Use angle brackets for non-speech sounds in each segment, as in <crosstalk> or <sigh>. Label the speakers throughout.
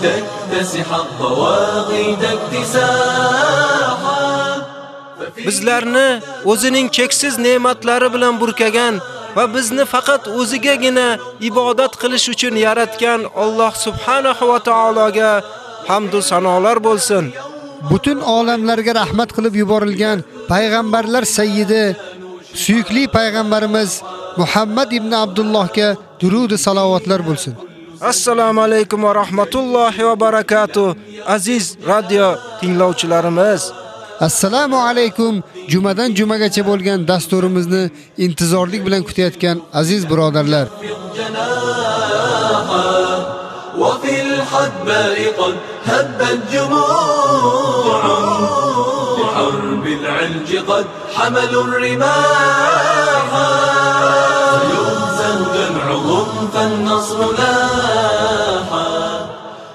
Speaker 1: لتكتسح الضواغد اكتساحا
Speaker 2: bizlarni o'zining cheksiz ne'matlari bilan burkagan va bizni faqat o'zigagina ibodat qilish uchun yaratgan Alloh subhanahu va taologa hamd va sanolar bo'lsin.
Speaker 3: butun olamlarga rahmat qilib yuborilgan payg'ambarlar sayyidi suyukli payg'ambarimiz Muhammad ibn Abdullohga durud va salovatlar bo'lsin.
Speaker 2: Assalomu alaykum va rahmatullohi va barakatuh. Aziz radio tinglovchilarimiz,
Speaker 3: Assalomu alaykum. Jumadan jumagacha bo'lgan dasturimizni intizorlik bilan kutayotgan aziz birodarlar.
Speaker 1: وفي الحدباء قد هبت جموع لحرب العلج قد حملوا الرماح يهزم جمعهم فالنصر لاحا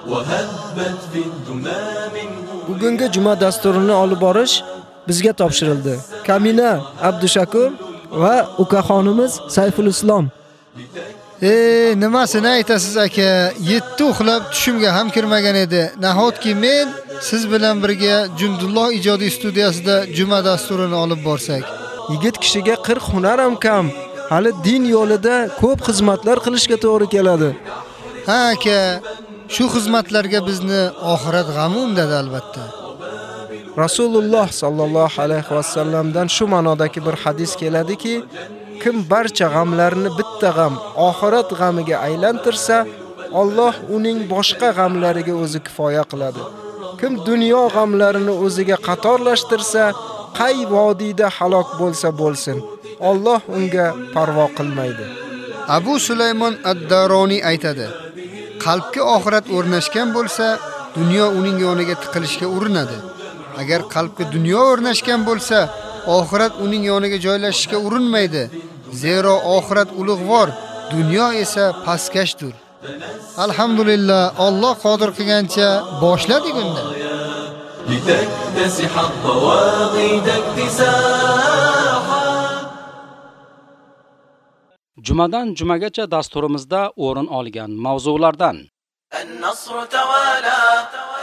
Speaker 1: وهبت في الدنا منه
Speaker 2: bugungi juma dasturini olib borish bizga topshirildi. Kamina Abdushakur va ukaxonimiz Sayful Islom.
Speaker 3: E, nimasini aytasiz aka? Yetti uxlab tushimga ham kirmagan edi. Nahotki men siz bilan birga Jundulloh ijodiy studiyasida juma dasturini olib borsak.
Speaker 2: Yigit kishiga 40 hunar ham kam. Hali din yo'lida ko'p xizmatlar qilishga to'g'ri keladi.
Speaker 3: Ha aka, shu xizmatlarga bizni oxirat g'ami undadi albatta.
Speaker 2: Rasululloh sallallohu alayhi va sallamdan shu ma'nodagi bir hadis keladiki, kim barcha g'amlarini bitta g'am, oxirat g'amiga aylantirsa, Alloh uning boshqa g'amlariga o'zi kifoya qiladi. Kim dunyo g'amlarini o'ziga qatorlashtirsa, qay vodiyda halok bo'lsa bo'lsin, Alloh unga parvo qilmaydi.
Speaker 3: Abu Sulaymon ad-Daroni aytadi: Qalbga oxirat o'rnashgan bo'lsa, dunyo uning yoniga tiqilishga urinadi. Agar qalbga dunyo o'rnashgan bo'lsa, oxirat uning yoniga joylashishga urinmaydi. Zero oxirat ulug'vor, dunyo esa pastkashdir. Alhamdulillah, Alloh qodir qilgancha boshladik unda.
Speaker 4: لتكتسح الطواغيت اكتساحا
Speaker 5: Jumadan jumagacha dasturimizda o'rin olgan mavzulardan
Speaker 4: النصر توالى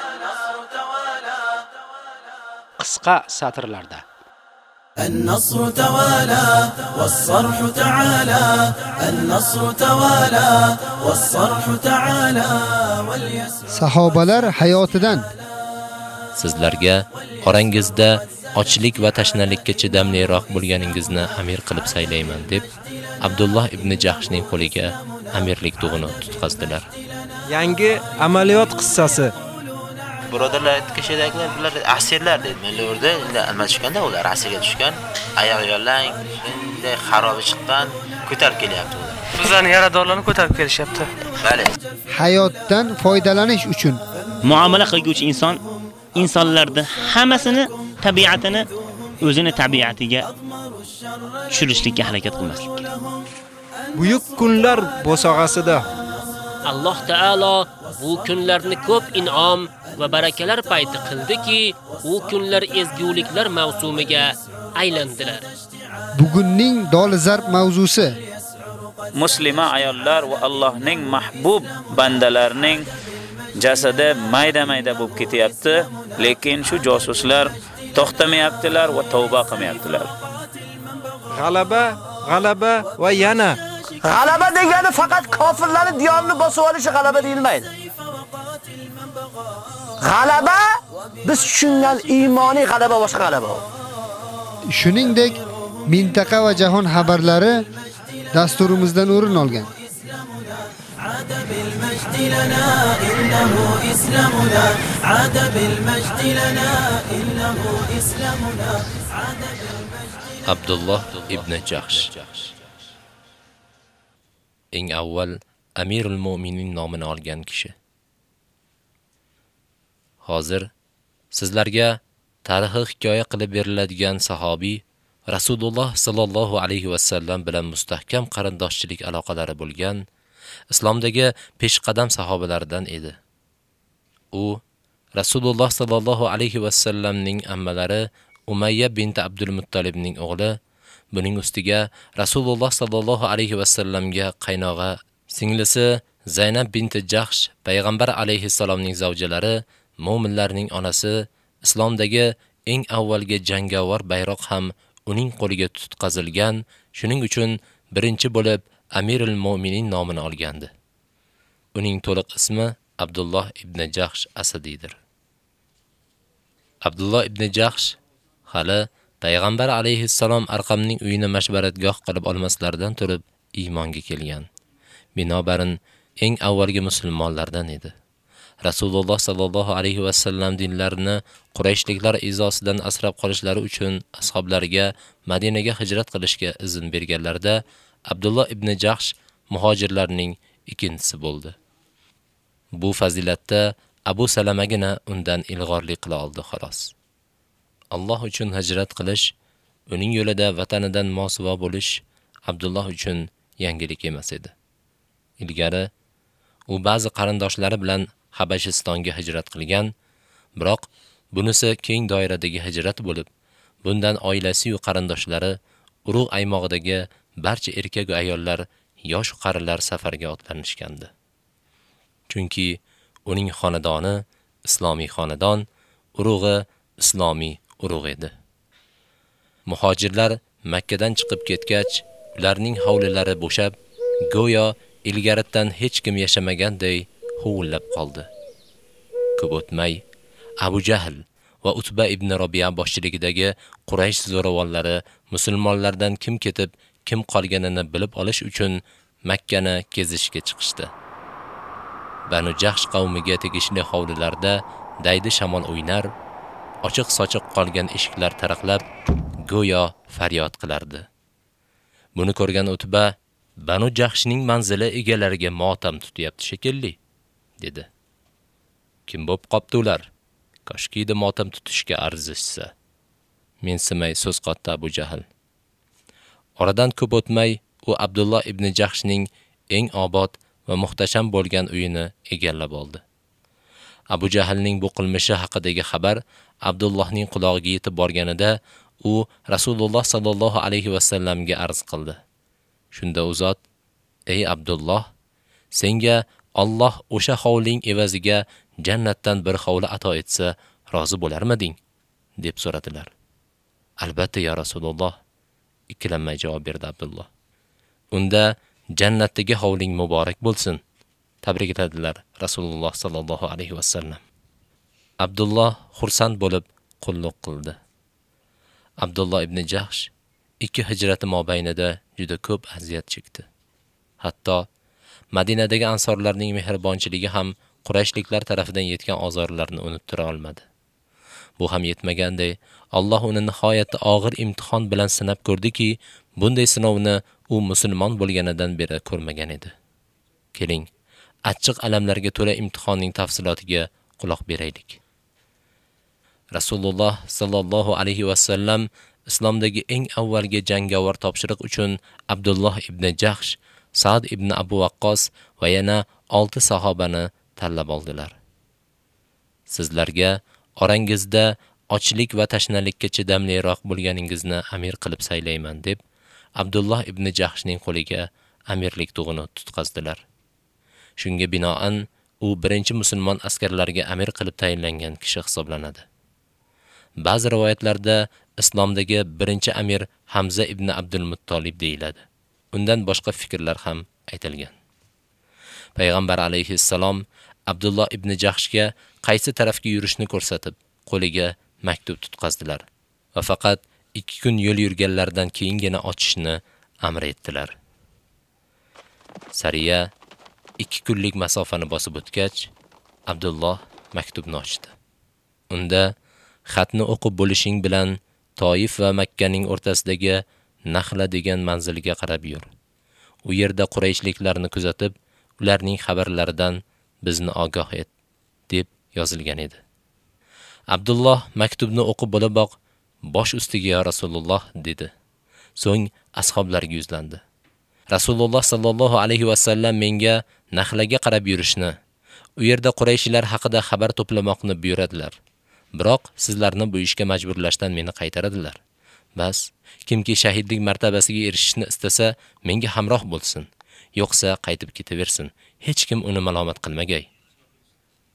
Speaker 4: النصر توالى
Speaker 5: qisqa satrlarda
Speaker 4: النصر توالى والصرح تعالى النصر توالى والصرح تعالى واليسر
Speaker 3: Sahobalar hayotidan
Speaker 6: Sizlarga orangizda ochlik va tashnalikka chidamliroq bo'lganingizni amir qilib saylayman deb Abdulloh ibn Jahshning qo'liga amirlik tug'ini tutqazdilar.
Speaker 2: Yangi amaliyot qissasi.
Speaker 7: birodarlar aytgandek bular asirlar dedi Mellarda endi almashganda ular asirga tushgan oyoq yollang shunday xarobi chiqqan ko'tarib kelyapti ular
Speaker 8: Bizlarni yaradorlarni ko'tarib kelishyapti.
Speaker 7: bali
Speaker 3: hayotdan foydalanish uchun
Speaker 9: muomala qilguvchi inson insonlarda hammasini tabiatini o'zini tabiatiga tushirishlikka harakat qilmaslik kerak.
Speaker 2: Buyuk kunlar bo'sog'asida
Speaker 10: Alloh taolo bu kunlarni ko'p in'om va barakalar payti qildiki, u kunlar ezguliklar mavsumiga aylandilar.
Speaker 3: bugunning dolzarb mavzusi
Speaker 11: muslima ayollar va Allohning mahbub bandalarining jasadi mayda-mayda bo'lib ketyapti, lekin shu josuslar to'xtamayaptilar va tavba qilmayaptilar.
Speaker 2: G'alaba, g'alaba va yana
Speaker 8: g'alaba degani faqat kofirlarning diyorini bosib olishi g'alaba deyilmaydi. G'alaba biz tushungan iymoniy g'alaba boshqa g'alaba.
Speaker 3: Shuningdek, mintaqa va jahon xabarlari dasturimizdan o'rin olgan.
Speaker 4: بالمجد لنا إنه إسلامنا عاد بالمجد لنا إنه إسلامنا عاد بالمجد
Speaker 6: Abdulloh ibn Jahsh eng avval Amirul Mu'minin nomini olgan kishi. Hozir sizlarga tarixi hikoya qilib beriladigan sahobiy Rasululloh sallallohu alayhi va sallam bilan mustahkam qarindoshchilik aloqalari bo'lgan islomdagi peshqadam sahobalaridan edi. U Rasululloh sallallohu alayhi va sallamning ammalari Umayya bint Abdul Muttolibning o'g'li, buning ustiga Rasululloh sallallohu alayhi va sallamga qaynog'a singlisi Zaynab bint Jahsh payg'ambar alayhi salomning zavjalari, mu'minlarning onasi, islomdagi eng avvalgi jangovar bayroq ham uning qo'liga tutqazilgan, shuning uchun birinchi bo'lib Amirul Mu'minin nomini olgandi. Uning to'liq ismi Abdulloh ibn Jahsh Asadidir. Abdulloh ibn Jahsh hali payg'ambar alayhissalom Arqamning uyini mashbaratgoh qilib olmaslaridan turib iymonga kelgan. Binobarin eng avvalgi musulmonlardan edi. Rasululloh sallallohu alayhi va sallam dinlarini Qurayshliklar izosidan asrab qolishlari uchun ashablariga Madinaga hijrat qilishga izn berganlarida Abdulloh ibn Jahsh muhojirlarning ikkinchisi bo'ldi. Bu fazilatda Abu Salamagina undan ilg'orlik qila oldi xolos. Alloh uchun hijrat qilish, uning yo'lida vatanidan mosuvo bo'lish Abdulloh uchun yangilik emas edi. Ilgari u ba'zi qarindoshlari bilan Habashistonga hijrat qilgan, biroq bunisi keng doiradagi hijrat bo'lib, bundan oilasi va qarindoshlari urug' aymog'idagi barcha erkak va ayollar, yosh qarilar safarga otlanishgandi. Chunki uning xonadoni islomiy xonadon, urug'i islomiy urug' edi. Muhojirlar Makka dan chiqib ketgach, ularning hovlilari bo'shab, go'yo ilgaridan hech kim yashamaganday huvullab qoldi. Ko'p o'tmay Abu Jahl va Utba ibn Robiya boshchiligidagi Quraysh zo'ravonlari musulmonlardan kim ketib, kim qolganini bilib olish uchun Makkani kezishga chiqishdi. Banu Jahsh qavmiga tegishli hovlilarda daydi shamol o'ynar, ochiq-sochiq qolgan eshiklar taraqlab, go'yo faryod qilardi. Buni ko'rgan Utba Banu Jahshning manzili egalariga motam tutyapti shekilli, dedi. Kim bo'p qopti ular? Koshkida motam tutishga arzishsa. Men simay so'z qotdi Abu Jahl. Oradan ko'p o'tmay, u Abdullah ibn Jahshning eng obod va muhtasham bo'lgan uyini egallab oldi. Abu Jahlning bu qilmishi haqidagi xabar Abdullohning quloqiga yetib borganida, u Rasululloh sallallohu alayhi va sallamga arz qildi. Shunda u zot: "Ey Abdulloh, senga Alloh o'sha hovling evaziga jannatdan bir hovli ato etsa, rozi bo'larmiding?" deb so'radilar. "Albatta ya Rasululloh", ikkilanmay javob berdi Abdulloh. Unda jannatdagi hovling muborak bo'lsin. Tabrikladilar Rasululloh sallallohu alayhi va sallam. Abdulloh xursand bo'lib qulluq qildi. Abdulloh ibn Jahsh ikki hijrati mobaynida juda ko'p aziyat chekdi. Hatto Madinadagi ansorlarning mehribonchiligi ham Qurayshliklar tarafidan yetgan ozorlarni unuttira olmadi. Bu ham yetmaganday, Alloh uni nihoyatda og'ir imtihon bilan sinab ko'rdiki, bunday sinovni u musulmon bo'lganidan beri ko'rmagan edi. Keling, achchiq alamlarga to'la imtihonning tafsilotiga quloq beraylik. Rasululloh sallallohu alayhi va sallam islomdagi eng avvalgi jangovar topshiriq uchun Abdulloh ibn Jahsh, Sa'd ibn Abu Waqqas va yana 6 sahobani tanlab oldilar. Sizlarga orangizda ochlik va tashnalikka chidamliroq bo'lganingizni amir qilib saylayman deb Abdulloh ibn Jahshning qo'liga amirlik tug'ini tutqazdilar. Shunga binoan u birinchi musulmon askarlarga amir qilib tayinlangan kishi hisoblanadi. Ba'zi rivoyatlarda islomdagi birinchi amir Hamza ibn Abdul Muttolib deyiladi. Undan boshqa fikrlar ham aytilgan. Payg'ambar alayhissalom Abdulloh ibn Jahshga qaysi tarafga yurishni ko'rsatib, qo'liga maktub tutqazdilar va faqat 2 kun yo'l yurganlardan keyingina ochishni amr etdilar. Sariya 2 kunlik masofani bosib o'tgach, Abdulloh maktubni ochdi. Unda xatni o'qib bo'lishing bilan Toif va Makkaning o'rtasidagi Nahla degan manzilga qarab yur. U yerda Qurayshliklarni kuzatib, ularning xabarlaridan bizni ogoh et, deb yozilgan edi. Abdulloh maktubni o'qib bo'laboq bosh ustiga ya Rasululloh dedi. So'ng ashablarga yuzlandi. Rasululloh sallallohu alayhi va sallam menga Naxlaga qarab yurishni, u yerda Qurayshlar haqida xabar to'plamoqni buyuradilar. Biroq sizlarni bu ishga majburlashdan meni qaytaradilar. Bas, kimki shahidlik martabasiga erishishni istasa, menga hamroh bo'lsin, yo'qsa qaytib ketaversin. Hech kim uni malomat qilmagay.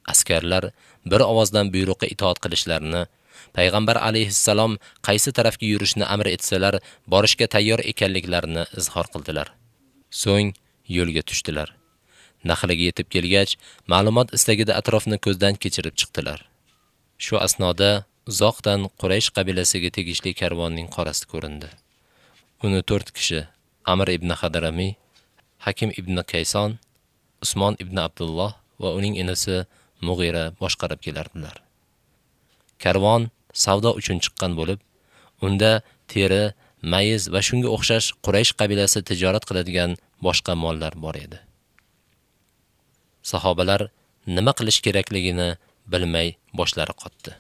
Speaker 6: Askarlar bir ovozdan buyruqqa itoat qilishlarini, payg'ambar alayhissalom qaysi tarafga yurishni amr etsalar, borishga tayyor ekanliklarini izhor qildilar. So'ng yo'lga tushdilar. Naxlaga yetib kelgach, ma'lumot istagida atrofni ko'zdan kechirib chiqdilar. Shu asnoda uzoqdan Quraysh qabilasiga tegishli karvonning qorasi ko'rindi. Uni 4 kishi: Amr ibn Hadarami, Hakim ibn Kayson, Usmon ibn Abdulloh va uning inisi Mug'ira boshqarib kelardilar. Karvon savdo uchun chiqqan bo'lib, unda teri, mayiz va shunga o'xshash Quraysh qabilasi tijorat qiladigan boshqa mollar bor edi. Sahobalar nima qilish kerakligini bilmay boshlari qotdi.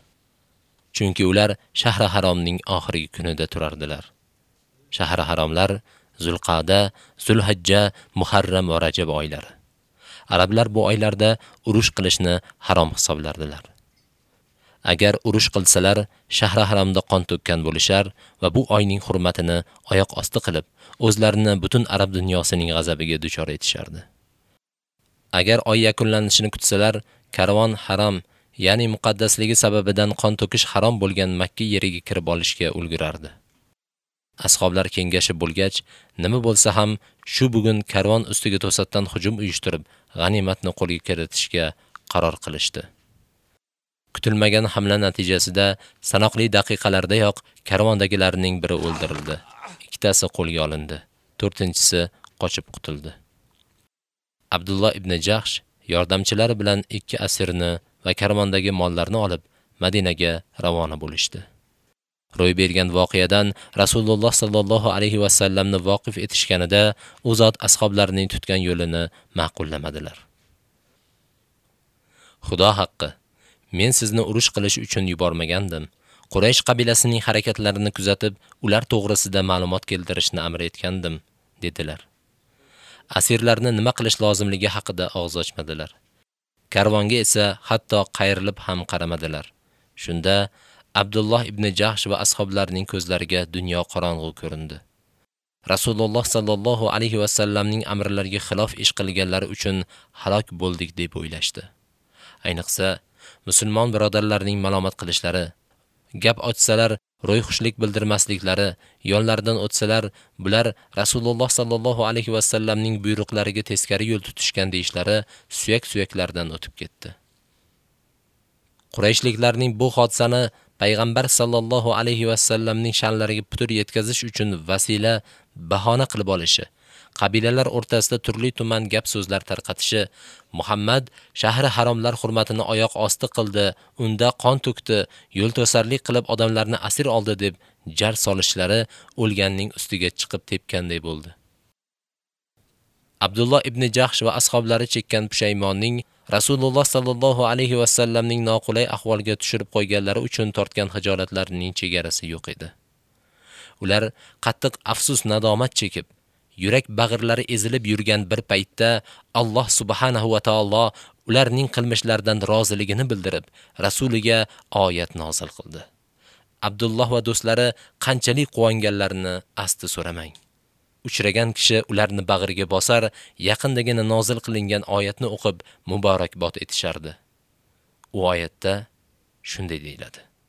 Speaker 6: Chunki ular shahri haromning oxirgi kunida turardilar. Shahri haromlar Zulqada, Zulhajja, Muharram va Rajab oylari. Arablar bu oylarda urush qilishni harom hisoblardilar. Agar urush qilsalar, shahra haramda qon to'kkan bo'lishar va bu oyning hurmatini oyoq osti qilib, o'zlarini butun arab dunyosining g'azabiga duchor etishardi. Agar oy yakunlanishini kutsalar, karvon harom, ya'ni muqaddasligi sababidan qon to'kish harom bo'lgan Makka yeriga kirib olishga ulgurardi. Ashoblar kengashib bo'lgach, nima bo'lsa ham shu bugun karvon ustiga to'satdan hujum uyushtirib, g'animatni qo'lga kiritishga qaror qilishdi. Kutilmagan hamla natijasida sanoqli daqiqalardayoq karvondagilarning biri o'ldirildi. Ikkitasi qo'lga olindi. To'rtinchisi qochib qutildi. Abdullah ibn Jahsh yordamchilari bilan ikki asirni va karvondagi mollarni olib Madinaga ravona bo'lishdi. Ro'y bergan voqeadan Rasululloh sallallohu alayhi va sallamni voqif etishganida u zot ashablarining tutgan yo'lini ma'qullamadilar. Xudo haqqi, men sizni urush qilish uchun yubormagandim. Quraysh qabilasining harakatlarini kuzatib, ular to'g'risida ma'lumot keltirishni amr etgandim, dedilar. Asirlarni nima qilish lozimligi haqida og'iz ochmadilar. Karvonga esa hatto qayrilib ham qaramadilar. Shunda Abdulloh ibn Jahsh va ashablarining ko'zlariga dunyo qorong'u ko'rindi. Rasululloh sallallohu alayhi va sallamning amrlariga xilof ish qilganlari uchun halok bo'ldik deb o'ylashdi. Ayniqsa, musulmon birodarlarning malomat qilishlari, gap ochsalar ro'yxushlik bildirmasliklari, yo'llardan o'tsalar, bular Rasululloh sallallohu alayhi va sallamning buyruqlariga teskari yo'l tutishgan deyishlari suyak-suyaklardan o'tib ketdi. Qurayshliklarning bu hodisani payg'ambar sallallohu alayhi vasallamning sha'nlariga putur yetkazish uchun vasila, bahona qilib olishi, qabilalar o'rtasida turli tuman gap so'zlar tarqatishi, Muhammad shahri haromlar hurmatini oyoq osti qildi, unda qon to'kdi, yo'l to'sarlik qilib odamlarni asir oldi deb jar solishlari o'lganning ustiga chiqib tepganday bo'ldi. Abdulloh ibn Jahsh va ashablari chekkan pushaymonning Rasululloh sallallohu alayhi va sallamning noqulay ahvolga tushirib qo'yganlari uchun tortgan hijolatlarining chegarasi yo'q edi. Ular qattiq afsus nadomat chekib, yurak bag'irlari ezilib yurgan bir paytda Alloh subhanahu va taolo ularning qilmishlaridan roziligini bildirib, rasuliga oyat nozil qildi. Abdulloh va do'stlari qanchalik quvonganlarini asti so'ramang. Uchragan kishi ularni bag'riga bosar, yaqindagina nozil qilingan oyatni o'qib muborakbod etishardi. U oyatda shunday deyiladi: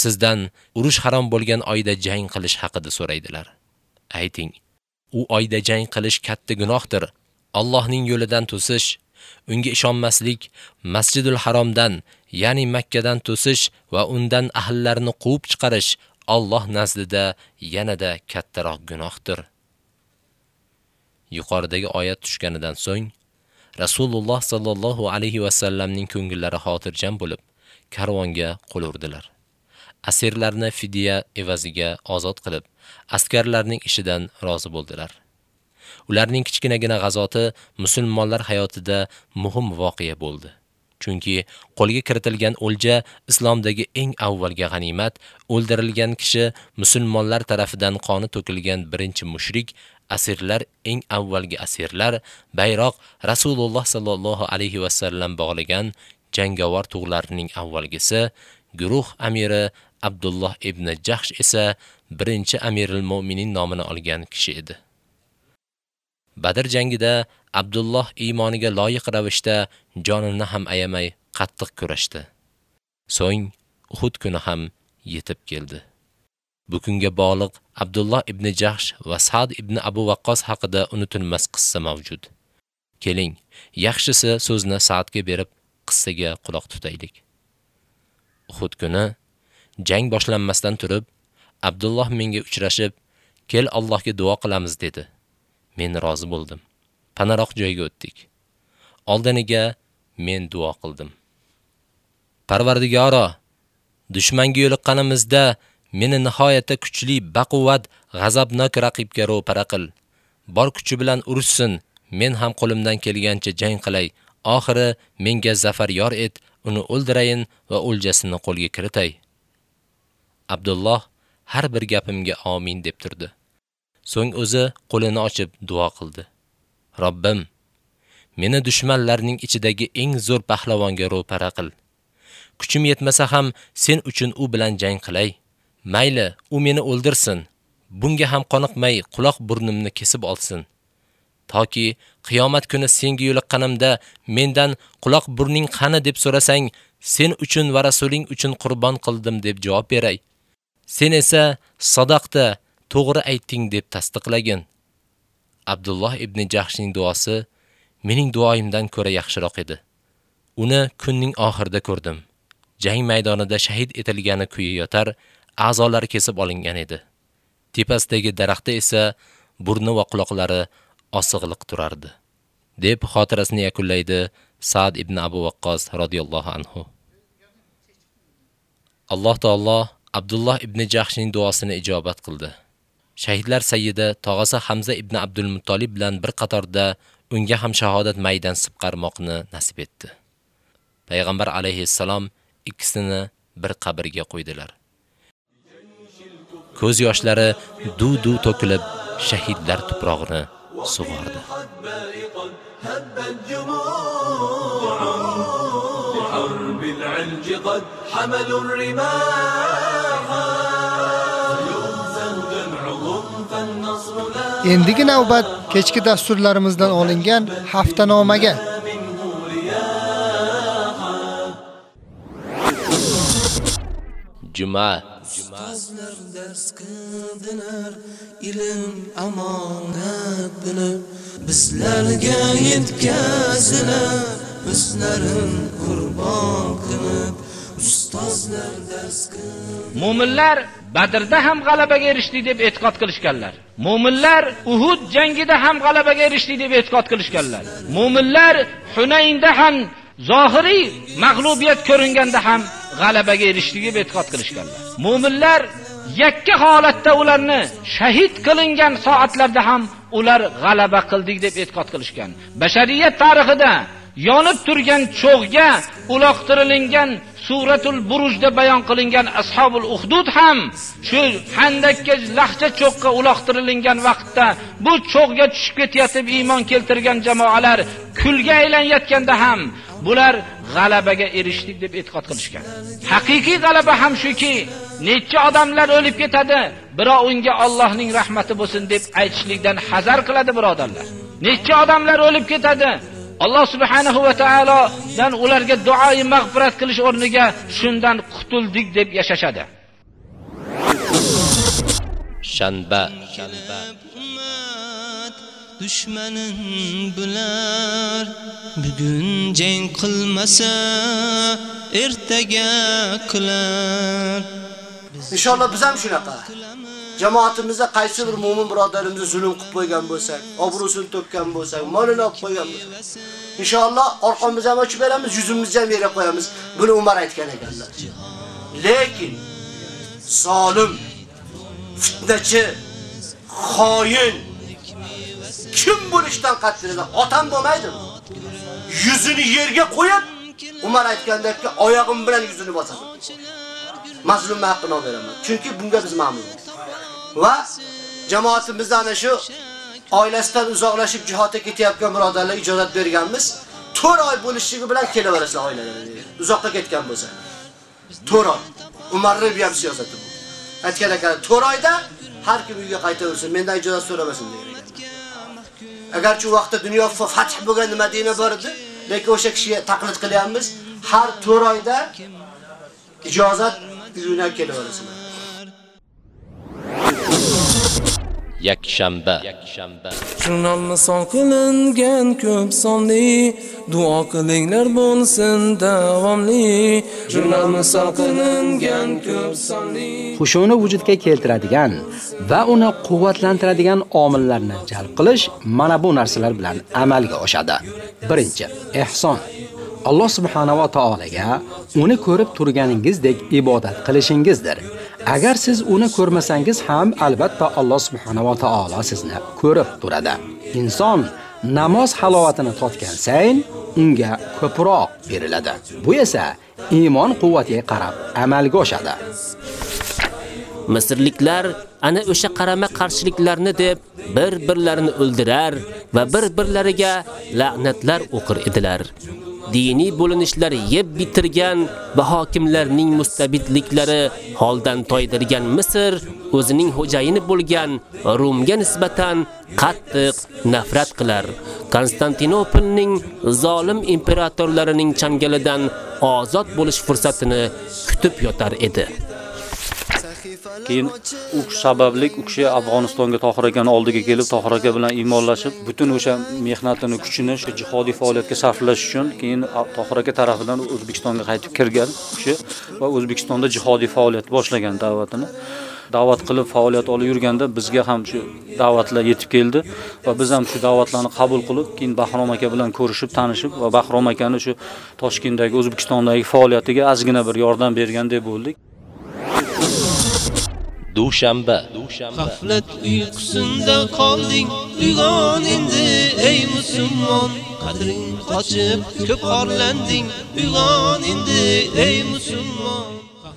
Speaker 6: Sizdan urush harom bo'lgan oyda jang qilish haqida so'raydilar. Ayting, u oyda jang qilish katta gunohdir. Allohning yo'lidan to'sish, unga ishonmaslik, Masjidul Haromdan, ya'ni Makka dan to'sish va undan ahllarini quvib chiqarish Alloh nazdida yanada kattaroq gunohdir. Yuqoridagi oyat tushganidan so'ng Rasululloh sallallohu alayhi va sallamning ko'ngillari xotirjam bo'lib, karvonga qo'l urdilar. Asirlarni fidya evaziga ozod qilib, askarlarning ishidan rozi bo'ldilar. Ularning kichkinagina g'azoti musulmonlar hayotida muhim voqea bo'ldi. Chunki qo'lga kiritilgan o'lja islomdagi eng avvalgi g'animat, o'ldirilgan kishi musulmonlar tarafidan qoni to'kilgan birinchi mushrik, asirlar eng avvalgi asirlar, bayroq Rasululloh sallallohu alayhi va sallam bog'lagan jangovar tug'larning avvalgisi, guruh amiri Abdulloh ibn Jahsh esa birinchi Amirul Mu'minin nomini olgan kishi edi. Badr jangida Abdulloh iymoniga loyiq ravishda jonini ham ayamay qattiq kurashdi. So'ng Uhud kuni ham yetib keldi. Bu kunga bog'liq Abdulloh ibn Jahsh va Sa'd ibn Abu Waqqas haqida unutilmas qissa mavjud. Keling, yaxshisi so'zni Sa'dga berib, qissaga quloq tutaylik. Uhud kuni jang boshlanmasdan turib, Abdulloh menga uchrashib, "Kel Allohga duo qilamiz" dedi. Men rozi bo'ldim. Panaroq joyga o'tdik. Oldiniga men duo qildim. Parvardigoro, dushmanga yo'liqqanimizda meni nihoyatda kuchli, baquvvat, g'azabnok raqibga ro'para qil. Bor kuchi bilan urushsin, men ham qo'limdan kelgancha jang qilay. Oxiri menga zafar yor et, uni o'ldirayin va o'ljasini qo'lga kiritay. Abdulloh har bir gapimga amin deb turdi. So'ng o'zi qo'lini ochib duo qildi. Robbim, meni dushmanlarning ichidagi eng zo'r pahlavonga ro'para qil. Kuchim yetmasa ham sen uchun u bilan jang qilay. Mayli, u meni o'ldirsin. Bunga ham qoniqmay quloq burnimni kesib olsin. Toki qiyomat kuni senga yo'liqqanimda mendan quloq burning qani deb so'rasang, sen uchun va rasuling uchun qurbon qildim deb javob beray. Sen esa sadoqda to'g'ri aytding deb tasdiqlagin. Abdulloh ibn Jahshning duosi mening duoyimdan ko'ra yaxshiroq edi. Uni kunning oxirida ko'rdim. Jang maydonida shahid etilgani kuyi yotar, a'zolari kesib olingan edi. Tepasidagi daraxtda esa burni va quloqlari osig'liq turardi. deb xotirasini yakunlaydi Sa'd ibn Abu Waqqas radhiyallohu anhu. Alloh taolo Abdulloh ibn Jahshning duosini ijobat qildi. Shahidlar sayyidi tog'asi Hamza ibn Abdul Muttolib bilan bir qatorda unga ham shahodat maydan sibqarmoqni nasib etdi. Payg'ambar alayhissalom ikkisini bir qabrga qo'ydilar. Ko'z yoshlari duv-duv to'kilib shahidlar tuprog'ini sug'ordi.
Speaker 1: هب الجموع بحرب العلج قد حملوا الرماح
Speaker 3: Endigi navbat kechki dasturlarimizdan olingan haftanomaga.
Speaker 6: Juma
Speaker 1: ustozlar dars qildilar ilm amonat bilib bizlarga yetkazilar bizlarim qurbon qilib
Speaker 12: Mu'minlar Badrda ham g'alabaga erishdi deb e'tiqod qilishganlar. Mu'minlar Uhud jangida ham g'alabaga erishdi deb e'tiqod qilishganlar. Mu'minlar Hunaynda ham zohiriy mag'lubiyat ko'ringanda ham g'alabaga erishdi deb e'tiqod qilishganlar. Mu'minlar yakka holatda ularni shahid qilingan soatlarda ham ular g'alaba qildik deb e'tiqod qilishgan. Bashariyat tarixida yonib turgan cho'g'ga uloqtirilgan suratul burujda bayon qilingan ashabul uhdud ham shu handakka lahcha cho'qqa uloqtirilgan vaqtda bu cho'qga tushib ketayotib iymon keltirgan jamoalar kulga aylanayotganda ham bular g'alabaga erishdik deb e'tiqod qilishgan. Haqiqiy g'alaba ham shuki, necha odamlar o'lib ketadi, biroq unga Allohning rahmati bo'lsin deb aytishlikdan hazar qiladi birodarlar. Necha odamlar o'lib ketadi, Alloh subhanahu va taolodan ularga duoyi mag'firat qilish o'rniga shundan qutuldik deb yashashadi.
Speaker 6: shanba
Speaker 13: dushmanin bular bugun jang qilmasa ertaga qilar
Speaker 8: Inshaalloh biz ham shunaqa. Jamoatimizda qaysi bir mu'min birodarimizni zulm qilib qo'ygan bo'lsak, obro'sini to'kkan bo'lsak, molini olib qo'ygan bo'lsak, inshaalloh orqamizni ham ochib beramiz, yuzimizni ham yerga qo'yamiz. Buni Umar aytgan ekanlar. Lekin zolim, fitnachi, xoin kim bo'lishdan qat'iy otam bo'lmaydimi? Yuzini yerga qo'yib, Umar aytgandek, oyog'im bilan yuzini bosaman. Mazlum haqqini olib beraman. Chunki bunga biz ma'murmiz. Va jamoatimizda ana shu oilasidan uzoqlashib jihodga ketayotgan birodarlar ijozat berganmiz. 4 oy bo'lishligi bilan kelaverasizlar oilalarga. Uzoqqa ketgan bo'lsa. 4 oy. Umarrib ham siyosati bu. Aytgan ekan, 4 oyda har kim uyga qaytaversin, mendan ijozat so'ramasin degan ekan. Agarchi u vaqtda dunyo fath bo'lgan Madina bor edi, lekin o'sha kishiga taqlid qilyapmiz. Har 4 oyda ijozat uyuna kelaverasizlar.
Speaker 6: Yakshanba
Speaker 1: Jurnalni son qilingan ko'p sonli duo qilinglar bo'lsin davomli. Jurnalni son qilingan ko'p sonli
Speaker 5: xushuni vujudga keltiradigan va uni quvvatlantiradigan omillarni jalb qilish mana bu narsalar bilan amalga oshadi. Birinchi, ehson. Alloh subhanahu va taolaga uni ko'rib turganingizdek ibodat qilishingizdir. Agar siz uni ko'rmasangiz ham albatta Alloh subhanahu va taolo sizni ko'rib turadi. Inson namoz halovatini totgan sayin unga ko'proq beriladi. Bu esa iymon quvvatiga qarab amalga oshadi.
Speaker 10: Misrliklar ana o'sha qarama qarshiliklarni deb bir-birlarini o'ldirar va bir-birlariga la'natlar o'qir edilar. Diniy bo'linishlar yeb bitirgan va hokimlarning mustabidliklari holdan toydirgan Misr o'zining xo'jayini bo'lgan Rumga nisbatan qattiq nafrat qilar. Konstantinopolning zolim imperatorlarining changalidan ozod bo'lish fursatini kutib yotar edi.
Speaker 14: Keyin u sababli u kishi Afg'onistonga Tohir akani oldiga kelib, Tohir aka bilan iymonlashib, butun o'sha mehnatini, kuchini shu jihodiy faoliyatga sarflash uchun keyin Tohir aka tarafidan O'zbekistonga qaytib kirgan kishi va O'zbekistonda jihodiy faoliyat boshlagan da'vatini. da'vat qilib faoliyat olib yurganda bizga ham shu da'vatlar yetib keldi va biz ham shu da'vatlarni qabul qilib, keyin Bahrom aka bilan ko'rishib, tanishib va Bahrom akani shu Toshkentdagi O'zbekistondagi faoliyatiga ozgina bir yordam bergandek bo'ldik.
Speaker 6: Dushanba.
Speaker 13: G'aflat uyqusinda qolding uyg'on endi ey musulmon. Qadring qochib ko'p orlanding uyg'on endi ey musulmon.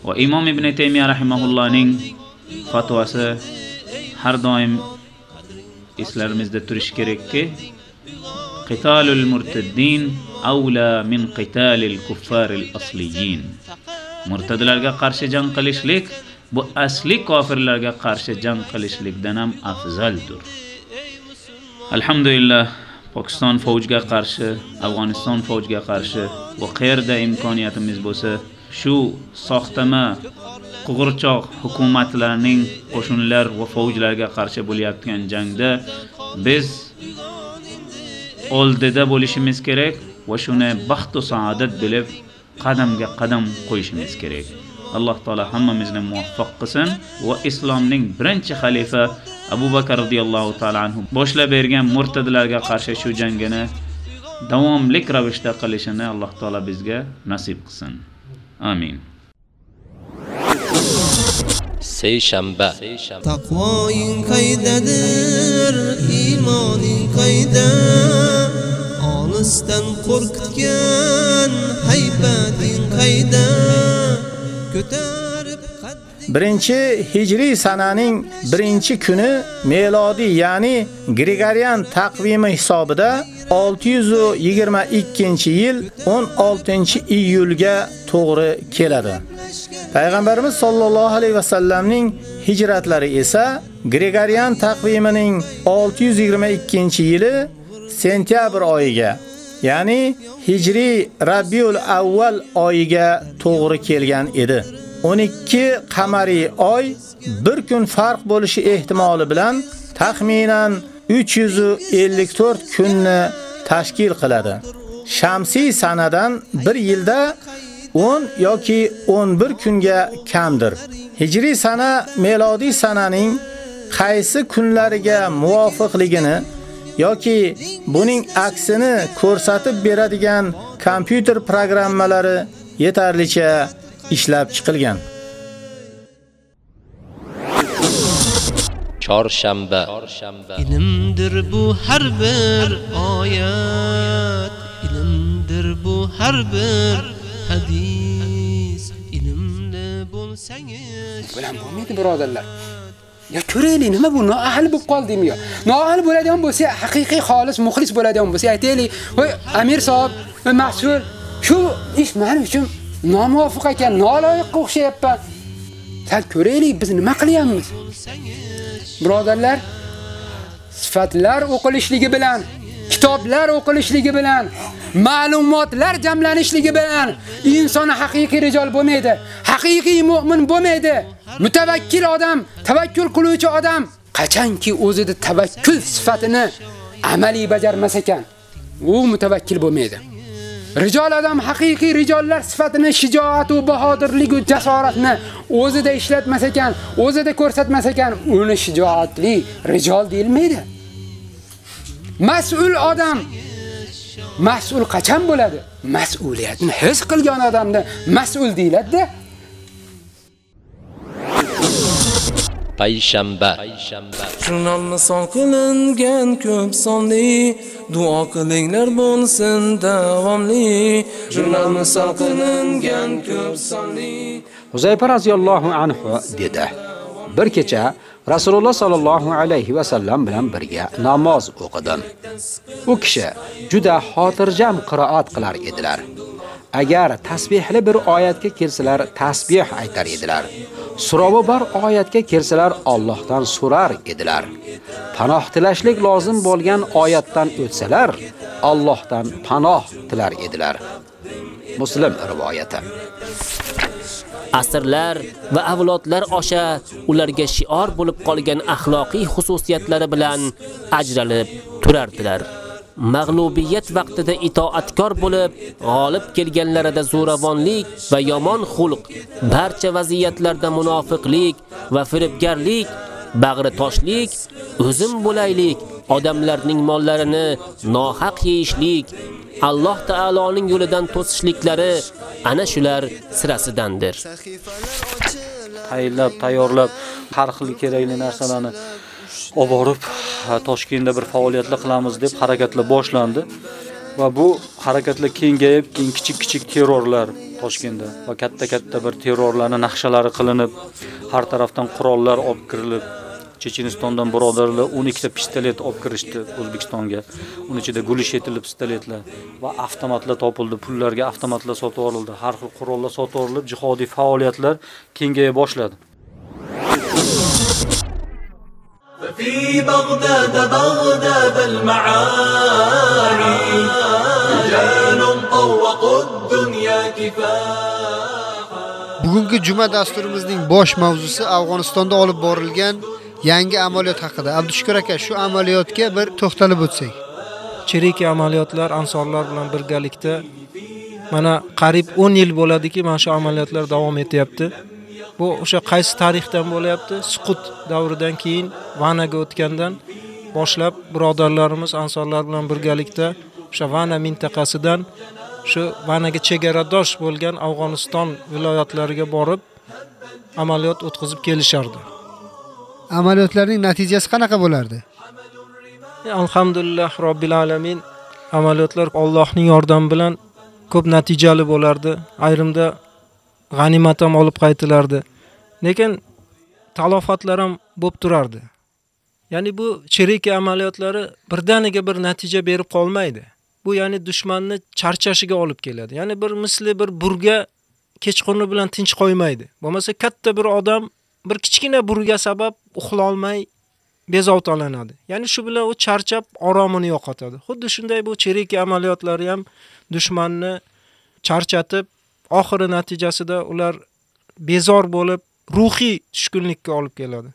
Speaker 15: Va imom ibn taymiya rahimahullohning fatvosi har doim eslarimizda turishi kerakki qitalul murtaddin avla min qitalil kuffaril asliyin. Murtadlarga qarshi jang qilishlik bu asli kofirlarga qarshi jang qilishlikdan ham afzaldir. Alhamdulillah Pokiston fojga qarshi, Afg'oniston fojga qarshi va qayerda imkoniyatimiz bo'lsa, shu soxtama qug'urchoq hukumatlarning qo'shinlar va fojlarga qarshi bo'layotgan jangda biz oldida bo'lishimiz kerak va shuni baxt va saodat bilib qadamga qadam qo'yishimiz kerak. Alloh taolo hammamizni muvaffaq qilsin va islomning birinchi xalifa abu bakr roziyallohu taolo anhu boshlab bergan murtadlarga qarshi shu jangini davomlik ravishda qilishini alloh taolo bizga nasib qilsin. Amin.
Speaker 6: Seshanba
Speaker 13: taqvoing qaydadir iymoning qayda olisdan qo'rqitgan haybating qayda
Speaker 16: Birinchi hijriy sananing birinchi kuni melodiy, ya'ni Gregorian taqvimi hisobida 622-yil 16-iyulga to'g'ri keladi. Payg'ambarimiz sollallohu alayhi vasallamning hijratlari esa Gregorian taqvimining 622-yili sentyabr oyiga ya'ni Hijriy Rabiul Avval oyiga to'g'ri kelgan edi. 12 qamariy oy bir kun farq bo'lishi ehtimoli bilan taxminan 354 kunni tashkil qiladi. Shamsiy sanadan 1 yilda 10 yoki 11 kunga kamdir. Hijriy sana melodiy sananing qaysi kunlariga muvofiqligini yoki buning aksini ko'rsatib beradigan kompyuter programmalari yetarlicha ishlab chiqilgan.
Speaker 6: chorshanba.
Speaker 13: Ilmdir bu har bir oyat ilmdir bu har bir hadis. Ilmli bo'lsangiz
Speaker 17: bilan bo'lmaydi birodarlar Ya ko'raylik, nima bu? Noahil bo'lib qoldimi yo? Noahil bo'ladigan bo'lsa, haqiqiy xolis, muxlis bo'ladigan bo'lsa, aytaylik, "Voy, Amir sohib, mashhur, shu ish men uchun nomuvofiq ekan, noloyiqqa o'xshayapman." Sal ko'raylik, biz nima qilyapmiz? Birodarlar, sifatlar o'qilishligi bilan, kitoblar o'qilishligi bilan, ma'lumotlar jamlanishligi bilan inson haqiqiy rijol bo'lmaydi, haqiqiy mu'min bo'lmaydi. Mutavakkil odam, tavakkul qiluvchi odam qachonki o'zida tavakkul sifatini amaliy bajarmas ekan, u mutavakkil bo'lmaydi. Rijol odam haqiqiy rijollar sifatini shijoat va bahodirlik va jasoratni o'zida ishlatmas ekan, o'zida ko'rsatmas ekan, uni shijoatli rijol deyilmaydi. Mas'ul odam. Mas'ul qachon bo'ladi? Mas'uliyatni his qilgan odamni mas'ul deyiladi.
Speaker 6: payshanba.
Speaker 1: Jurnalni son qilingan ko'p sonli. Duo qilinglar bo'lsin davomli. Jurnalni son qilingan ko'p sonli.
Speaker 5: Huzayfa radhiyallohu anhu dedi: bir kecha Rasululloh sallallohu alayhi va sallam bilan birga namoz o'qidim. U kishi juda xotirjam qiroat qilar edilar. Agar tasbihli bir oyatga kelsalar, tasbih aytar edilar. Surovi bor oyatga kelsalar, Allohdan so'rar edilar. Panoh tilashlik lozim bo'lgan oyatdan o'tsalar, Allohdan panoh tilar edilar. Muslim rivoyati.
Speaker 10: Asrlar va avlodlar osha ularga shior bo'lib qolgan axloqiy xususiyatlari bilan ajralib turardilar. Mag'lubiyat vaqtida itoatkor bo'lib, g'olib kelganlarida zo'ravonlik va yomon xulq, barcha vaziyatlarda munofiqlik va firibgarlik, bag'ri toshlik, o'zim bo'laylik, odamlarning mollarini nohaq yeyishlik, Alloh taoloning yo'lidan to'sishliklari ana shular sirasidandir.
Speaker 14: tayyorlab, tayyorlab har xil kerakli narsalarni olib borib Toshkentda bir faoliyatlar qilamiz deb harakatlar boshlandi va bu harakatlar kengayib, keyin kichik-kichik terrorlar Toshkentda va katta-katta bir terrorlarning naqshalari qilinib, har tarafdan qurollar olib kirilib, Chechenistondan birodarlar 12 ta pistolet olib kirishdi O'zbekistonga. Uning ichida gulish etilib pistoletlar va avtomatlar topildi, pullarga avtomatlar sotib olildi, har xil qurollar sotib olinib, jihodiy faoliyatlar kengaya boshladi.
Speaker 18: في بغداد بغداد المعاني رجال طوقوا الدنيا كفاحا
Speaker 3: Bugungi juma dasturimizning bosh mavzusi Afg'onistonda olib borilgan yangi amaliyot haqida. Abdushukur aka, shu amaliyotga bir to'xtalib o'tsak.
Speaker 2: Cheriki amaliyotlar ansorlar bilan birgalikda mana qarib 10 yil bo'ladiki, mana shu amaliyotlar davom etyapti. Bu o'sha qaysi tarixdan bo'lyapti? Suqut davridan keyin Vanaga o'tgandan boshlab birodarlarimiz ansorlar bilan birgalikda o'sha Vana mintaqasidan shu Vanaga chegaradosh bo'lgan Afg'oniston viloyatlariga borib amaliyot o'tkazib kelishardi.
Speaker 3: Amaliyotlarning natijasi qanaqa bo'lardi?
Speaker 2: Alhamdulillah robbil alamin amaliyotlar Allohning yordami bilan ko'p natijali bo'lardi. Ayrimda g'animat ham olib qaytilardi. Lekin talofatlar ham bo'lib turardi. Ya'ni bu cheriki amaliyotlari birdaniga bir natija berib qolmaydi. Bu ya'ni dushmanni charchashiga olib keladi. Ya'ni bir misli bir burga kechqurni bilan tinch qo'ymaydi. Bo'lmasa katta bir odam bir kichkina burga sabab uxlolmay bezovtalanadi. Ya'ni shu bilan u charchab oromini yo'qotadi. Xuddi shunday bu cheriki amaliyotlari ham dushmanni charchatib, oxiri natijasida ular bezor bo'lib, ruhiy tushkunlikka olib keladi.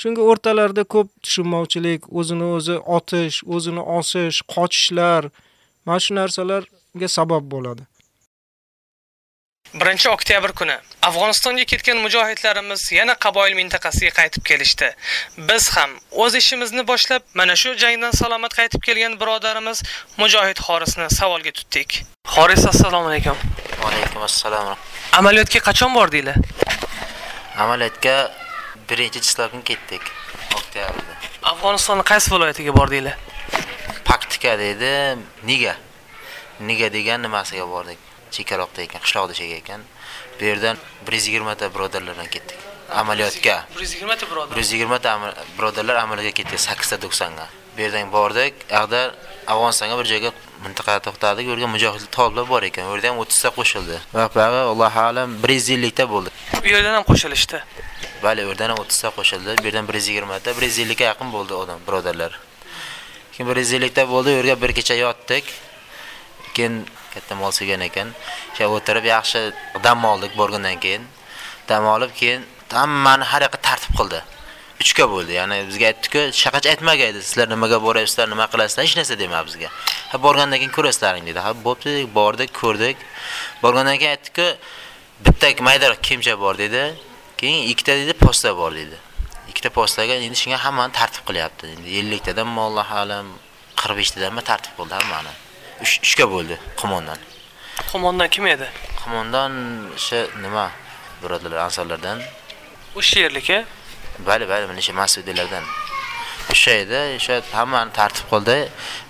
Speaker 2: Shunga o'rtalarida ko'p tushunmovchilik, o'zini o'zi otish, o'zini osish, qochishlar, mana shu narsalarga sabab bo'ladi.
Speaker 4: 1 oktyabr kuni Afg'onistonga ketgan mujohidlarimiz yana Qaboyil mintaqasiga qaytib kelishdi. Biz ham o'z ishimizni boshlab, mana shu jangdan salomat qaytib kelgan birodarimiz mujohid Xorisni savolga tutdik. Xoris assalomu alaykum.
Speaker 7: Va alaykum assalom.
Speaker 4: Amaliyotga qachon bordinglar?
Speaker 7: Amaliyotga 1-chislo kun ketdik. Oktyabrda.
Speaker 4: Afg'onistonning qaysi viloyatiga bordinglar?
Speaker 7: Paktika deydi, Niga. Niga degan nimasiga bordik. Chekaroqda ekan, qishloqda chek ekan. Bu yerdan 120 ta birodarlar bilan ketdik. Amaliyotga.
Speaker 4: 120 ta birodar.
Speaker 7: 120 ta birodarlar amaliyotga ketdik 8 ta 90 ga. Bu yerdan bordik, yoqda Afg'onistonga bir joyga mintaqada to'xtadik. U yerga mujohidlar toliblar bor ekan. U yerda ham 30 ta qo'shildi. Va bari Alloh alam 150 ta bo'ldi.
Speaker 4: Bu yerdan ham qo'shilishdi.
Speaker 7: Bali, u yerdan ham 30 ta qo'shildi. Bu yerdan 120 ta, 150 ga yaqin bo'ldi odam, birodarlar. Keyin 150 ta bo'ldi, u yerga bir kecha yotdik. Keyin katta mol suygan ekan. O'sha o'tirib yaxshi dam oldik borgandan keyin. Dam olib keyin hammani har yoqqa tartib qildi. Uchga bo'ldi. Ya'ni bizga aytdi-ku, shaqach aytmagaydi. Sizlar nimaga boryapsizlar, nima qilasizlar, hech narsa demadi bizga. Ha borgandan keyin ko'rasizlaring dedi. Ha bo'pti, bordik, ko'rdik. Borgandan keyin aytdi-ku, bitta maydaroq kemcha bor dedi. Keyin ikkita dedi posta bor dedi. Ikkita postaga endi shunga hammani tartib qilyapti. Endi 50 tadan Alloh alam 45 tadan tartib qildi hammani. 3 ga bo'ldi qo'mondan.
Speaker 4: Qo'mondan kim edi?
Speaker 7: Qo'mondan o'sha nima birodarlar ansorlardan.
Speaker 4: O'sha yerlik-a?
Speaker 7: Bali, bali, mana o'sha mas'uliylardan. O'sha edi, o'sha hammani tartib qildi.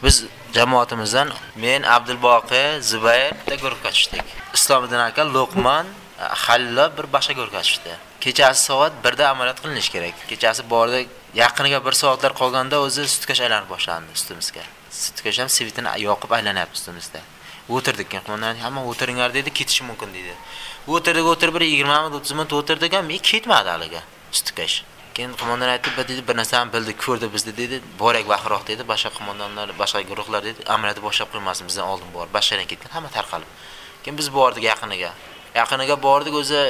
Speaker 7: Biz jamoatimizdan men Abdulboqi, Zubayr bitta guruhga tushdik. Islomiddin aka, Luqman, Hallo bir boshqa guruhga tushdi. kechasi soat 1da amaliyot qilinishi kerak. Kechasi bordik, yaqiniga 1 soatlar qolganda o'zi sutkash aylanib boshlandi ustimizga. Sutkash ham svitini yoqib aylanyapti ustimizda. O'tirdik, keyin qo'mondan hamma o'tiringlar dedi, ketish mumkin dedi. O'tirdik, o'tirib bir 20 minut 30 minut o'tirdik ham, men ketmadi haliga sutkash. Keyin qo'mondan aytdi, "Bir dedi, bir narsani bildi ko'rdi bizni" dedi. "Borak vaqroq" dedi. Boshqa qo'mondanlar, boshqa guruhlar dedi, amaliyotni boshlab qo'ymasin, bizdan oldin bor. Boshqadan ketgan, hamma tarqalib. Keyin biz bordik yaqiniga. Yaqiniga bordik, o'zi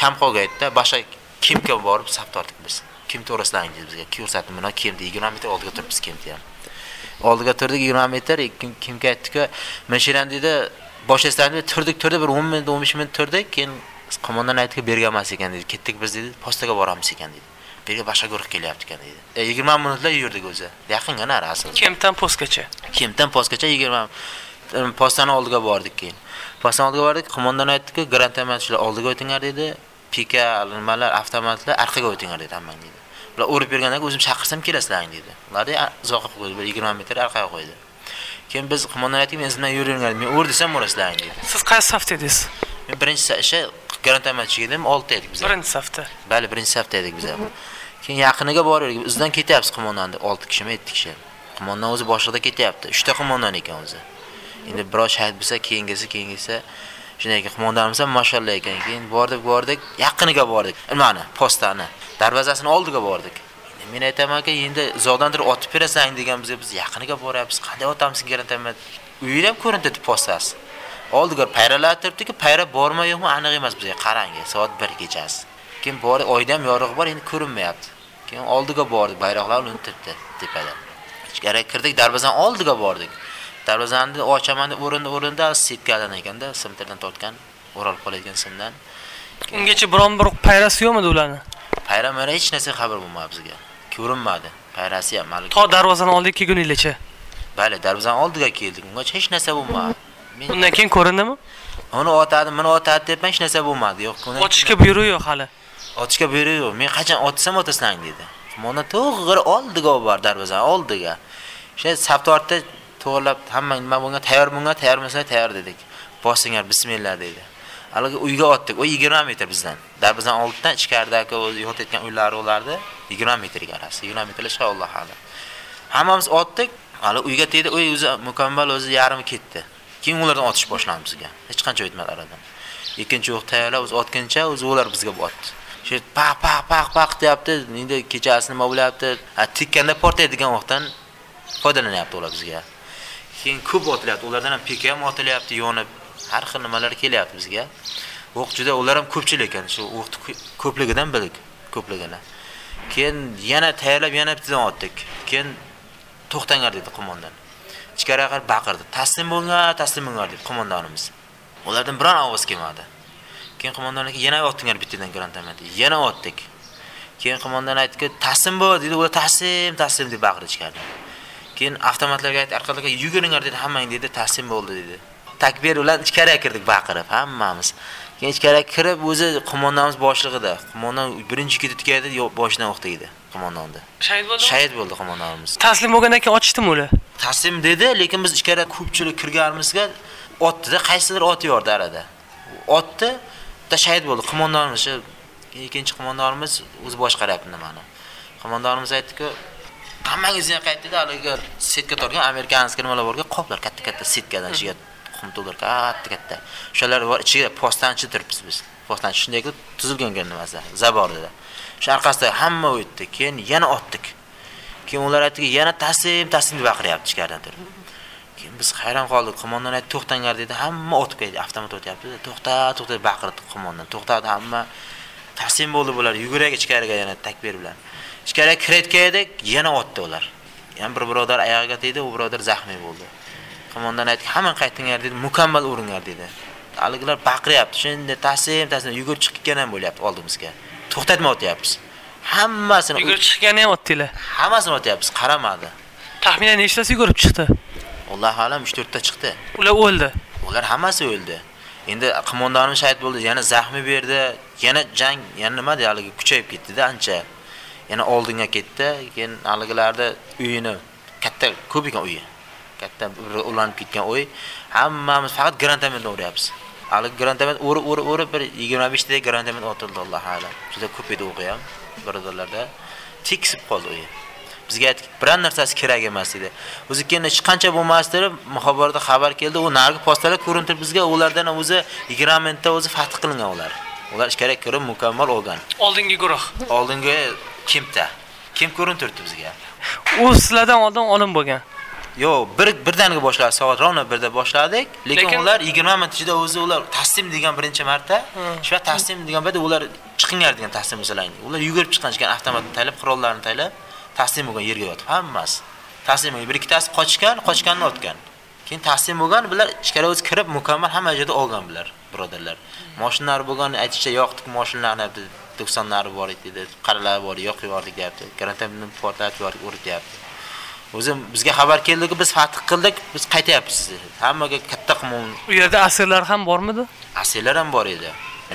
Speaker 7: kam qolgaydi-da, boshqa kimga borib saf tortdik biz. Kim to'g'risidan bizga. Ko'rsatdi, mana kimdi 20 metr oldiga turibmiz kimda ham. Oldiga turdik 20 metr, kim kimga aytdiki, "Mashiran" dedi, boshlasdan turdik, turdik bir 10 minut, 15 minut turdik, keyin qo'mondan aytdiki, "Bergan emas ekan" dedi. Ketdik biz dedi, postaga boramiz ekan dedi. Berga boshqa guruh kelyapti ekan dedi. E, 20 minutlar yurdik o'zi. Yaqinga nari aslida.
Speaker 4: Kemdan postgacha.
Speaker 7: Kemdan postgacha 20 postani oldiga bordik keyin. Postani oldiga bordik, qo'mondan aytdiki, grantomatchilar oldiga o'tinglar dedi. Pika, nimalar, avtomatlar orqaga o'tinglar dedi hammang dedi. Ular o'rib bergandan o'zim chaqirsam kelasizlar dedi. Ular uzoqqa qo'ydi, bir 20 metr orqaga qo'ydi. Keyin biz qo'mondan aytdik, men sizdan yuringlar, men o'r desam o'rasizlar dedi.
Speaker 4: Siz qaysi safda edingiz?
Speaker 7: Men birinchi ishi grantomatchi edim, 6 edik biz.
Speaker 4: Birinchi safda.
Speaker 7: Bali, birinchi safda edik biz. Keyin yaqiniga bordik, bizdan ketyapmiz qo'mondanni 6 kishimi, 7 kishi. Qo'mondan o'zi boshlig'ida ketyapti. 3 ta qo'mondan ekan o'zi. Endi biror shahid bo'lsa, keyingisi, keyingisi shunday ekan qo'mondanimiz ham mashallah ekan. Keyin bordik, bordik, yaqiniga bordik. Mana postani, darvozasini oldiga bordik. Men aytamanki, endi uzoqdandir otib berasan degan bizga biz yaqiniga boryapmiz. Qanday otamiz singari aytaman uyini ham ko'rinib turibdi postasi. Oldiga payralar turibdiki, payra bormi yo'qmi aniq emas bizga. qarangi soat 1 kechasi. Keyin bor oyda ham yorug' bor, endi ko'rinmayapti. Keyin oldiga bordik, bayroqlar ulinib tepada. Ichkariga kirdik, darvozani oldiga bordik. Darvozani ochaman deb o'rinda o'rinda setkadan ekanda, simtirdan tortgan, o'ralib qolayotgan simdan.
Speaker 4: Ungacha biron bir payrasi yo'qmidi ularni?
Speaker 7: Payra mara hech narsa xabar bo'lmadi bizga. Ko'rinmadi. Payrasi ham malik.
Speaker 4: To darvozani oldiga kelguninglarcha.
Speaker 7: Bali, darvozani oldiga keldik. Ungacha hech narsa bo'lmadi.
Speaker 4: Undan keyin ko'rindimi?
Speaker 7: Uni otadi, meni otadi deb hech narsa bo'lmadi. Yo'q,
Speaker 4: Otishga buyruq yo'q hali.
Speaker 7: Otishga buyruq yo'q. Men qachon otsam otaslang dedi. Mana to'g'ri oldiga bor darvozani oldiga. O'sha saf tortda to'g'irlab hamma nima bo'lgan, tayyor bo'lgan, tayyor bo'lsa tayyor dedik. Bosinglar, bismillah dedi. Haligi uyga otdik. O 20 metr bizdan. Darvozani oldidan ichkaridagi o'zi yotayotgan uylari ularni 20 metrga arasi. 20 metr inshaalloh hali. Hammamiz otdik. Hali uyga tegdi, uy o'zi mukammal o'zi yarimi ketdi. Keyin ulardan otish boshlandi bizga. Hech qancha o'tmadi aradan. Ikkinchi o'q tayyorlab o'zi otguncha o'zi ular bizga otdi. Shu paq paq paq paq deyapti. Endi kechasi nima bo'lyapti? Ha, tikkanda portaydigan o'qdan foydalanyapti ular bizga. Keyin ko'p otilyapti. Ulardan ham pika ham otilyapti, yonib har xil nimalar kelyapti bizga. O'q juda ular ham ko'pchilik ekan. Shu o'qni ko'pligidan bildik, ko'pligini. Keyin yana tayyorlab yana bittadan otdik. Keyin to'xtanglar dedi qo'mondan. Ichkariga qarab baqirdi. Taslim bo'linglar, taslim bo'linglar deb qo'mondonimiz. Ulardan biron ovoz kelmadi. Keyin qo'mondan aka yana otdinglar bittadan grantaman dedi. Yana otdik. Keyin qo'mondan aytdiki, "Taslim bo'l" dedi. Ular taslim, taslim deb baqirdi ichkarida. Keyin avtomatlarga aytdi, "Arqalarga yuguringlar" dedi. Hammang dedi, "Taslim bo'ldi" dedi. Takbir bilan ichkariga kirdik baqirib hammamiz. Keyin ichkariga kirib o'zi qo'mondonimiz boshlig'ida. Qo'mondon birinchi ketayotganda boshidan o'qtaydi qo'mondonni.
Speaker 4: Shahid bo'ldi.
Speaker 7: Shahid bo'ldi qo'mondonimiz.
Speaker 4: Taslim bo'lgandan keyin ochdimi ular?
Speaker 7: Taslim dedi, lekin biz ichkariga ko'pchilik kirganimizga otdi-da, qaysidir ot yordi arada. Otdi, da shahid bo'ldi qo'mondonimiz. Shu ikkinchi qo'mondonimiz o'zi boshqaryapti nimani. Qo'mondonimiz aytdiki, hammangizga qaytdi-da, haligi setka turgan amerikanskiy nimalar borga qoplar katta-katta setkadan ichiga qum to'ldir katta-katta. O'shalar bor ichiga postanchi turibmiz biz. Postanchi shunday qilib tuzilgan nimasi, zaborida Shu orqasida hamma o'tdi, keyin yana otdik. Keyin ular aytdiki, yana taslim, taslim deb baqiryapti ichkaridan turib. Keyin biz hayron qoldik. Qo'mondan aytdi, "To'xtanglar" dedi. Hamma o'tib ketdi, avtomat o'tyapti. "To'xta, to'xta" deb baqirdi qo'mondan. To'xtadi hamma. Taslim bo'ldi bular. Yugurak ichkariga yana takbir bilan. Ichkariga edik, yana otdi ular. Yana bir birodar oyog'iga tegdi, u birodar zaxmiy bo'ldi. Qo'mondan aytdi, "Hamma qaytinglar" dedi. "Mukammal uringlar" dedi. Haligilar baqiryapti. Shunda taslim, taslim yugurib chiqib ketgan ham bo'lyapti oldimizga. To'xtatmay o'tyapmiz. Hammasini
Speaker 4: yugurib chiqqani ham otdinglar.
Speaker 7: Hammasini o'tyapmiz, qaramadi.
Speaker 4: Taxminan nechtasi yugurib chiqdi?
Speaker 7: Alloh alam 3-4 ta chiqdi.
Speaker 4: Ular o'ldi.
Speaker 7: Ular hammasi o'ldi. Endi qo'mondonimiz shahid bo'ldi, yana zaxmi berdi, yana jang, yana nima deydi, haligi kuchayib ketdi-da ancha. Yana oldinga ketdi, keyin haligilarda uyini katta ko'p ekan uyi. Katta ulanib ketgan uy. Hammamiz faqat grantamentdan o'ryapmiz. hali grantamen urib urib urib bir 25 ta grantamen otildi alloh alam. Juda ko'p edi o'qi ham birodarlarda. Tekisib qoldi u bizga aytdik biror narsasi kerak emas dedi. O'zi keyin hech qancha bo'lmasdi muxobarda xabar keldi. U nargi postalar ko'rinib turib bizga ulardan o'zi 20 minutda o'zi fath qilingan ular. Ular ichkariga kirib mukammal olgan.
Speaker 4: Oldingi guruh.
Speaker 7: Oldingi kimta? Kim ko'rinib turibdi bizga?
Speaker 4: U sizlardan oldin olim bo'lgan
Speaker 7: yo'q bir birdaniga boshladik soat rovno birda boshladik. Lekin, ular 20 minut ichida o'zi ular taslim degan birinchi marta. Shu taslim degan paytda ular chiqinglar degan taslim masalan ular yugurib chiqqan ekan avtomatni taylab qurollarni taylab taslim bo'lgan yerga yotib hammasi. Taslim bo'lgan bir ikkitasi qochgan qochganni otgan. Keyin taslim bo'lgan bular ichkari o'zi kirib mukammal hamma joyda olgan bular birodarlar. Mashinalari bo'lgan aytishicha yoqdik 90 nari bor edi dedi qaralar bor yoqib yubordik deyapti. Karantinni portlatib yubordik urib deyapti o'zi bizga xabar keldiki biz fath qildik biz qaytyapmiz hammaga katta qumon
Speaker 4: u yerda asirlar ham bormidi?
Speaker 7: Asirlar ham bor edi.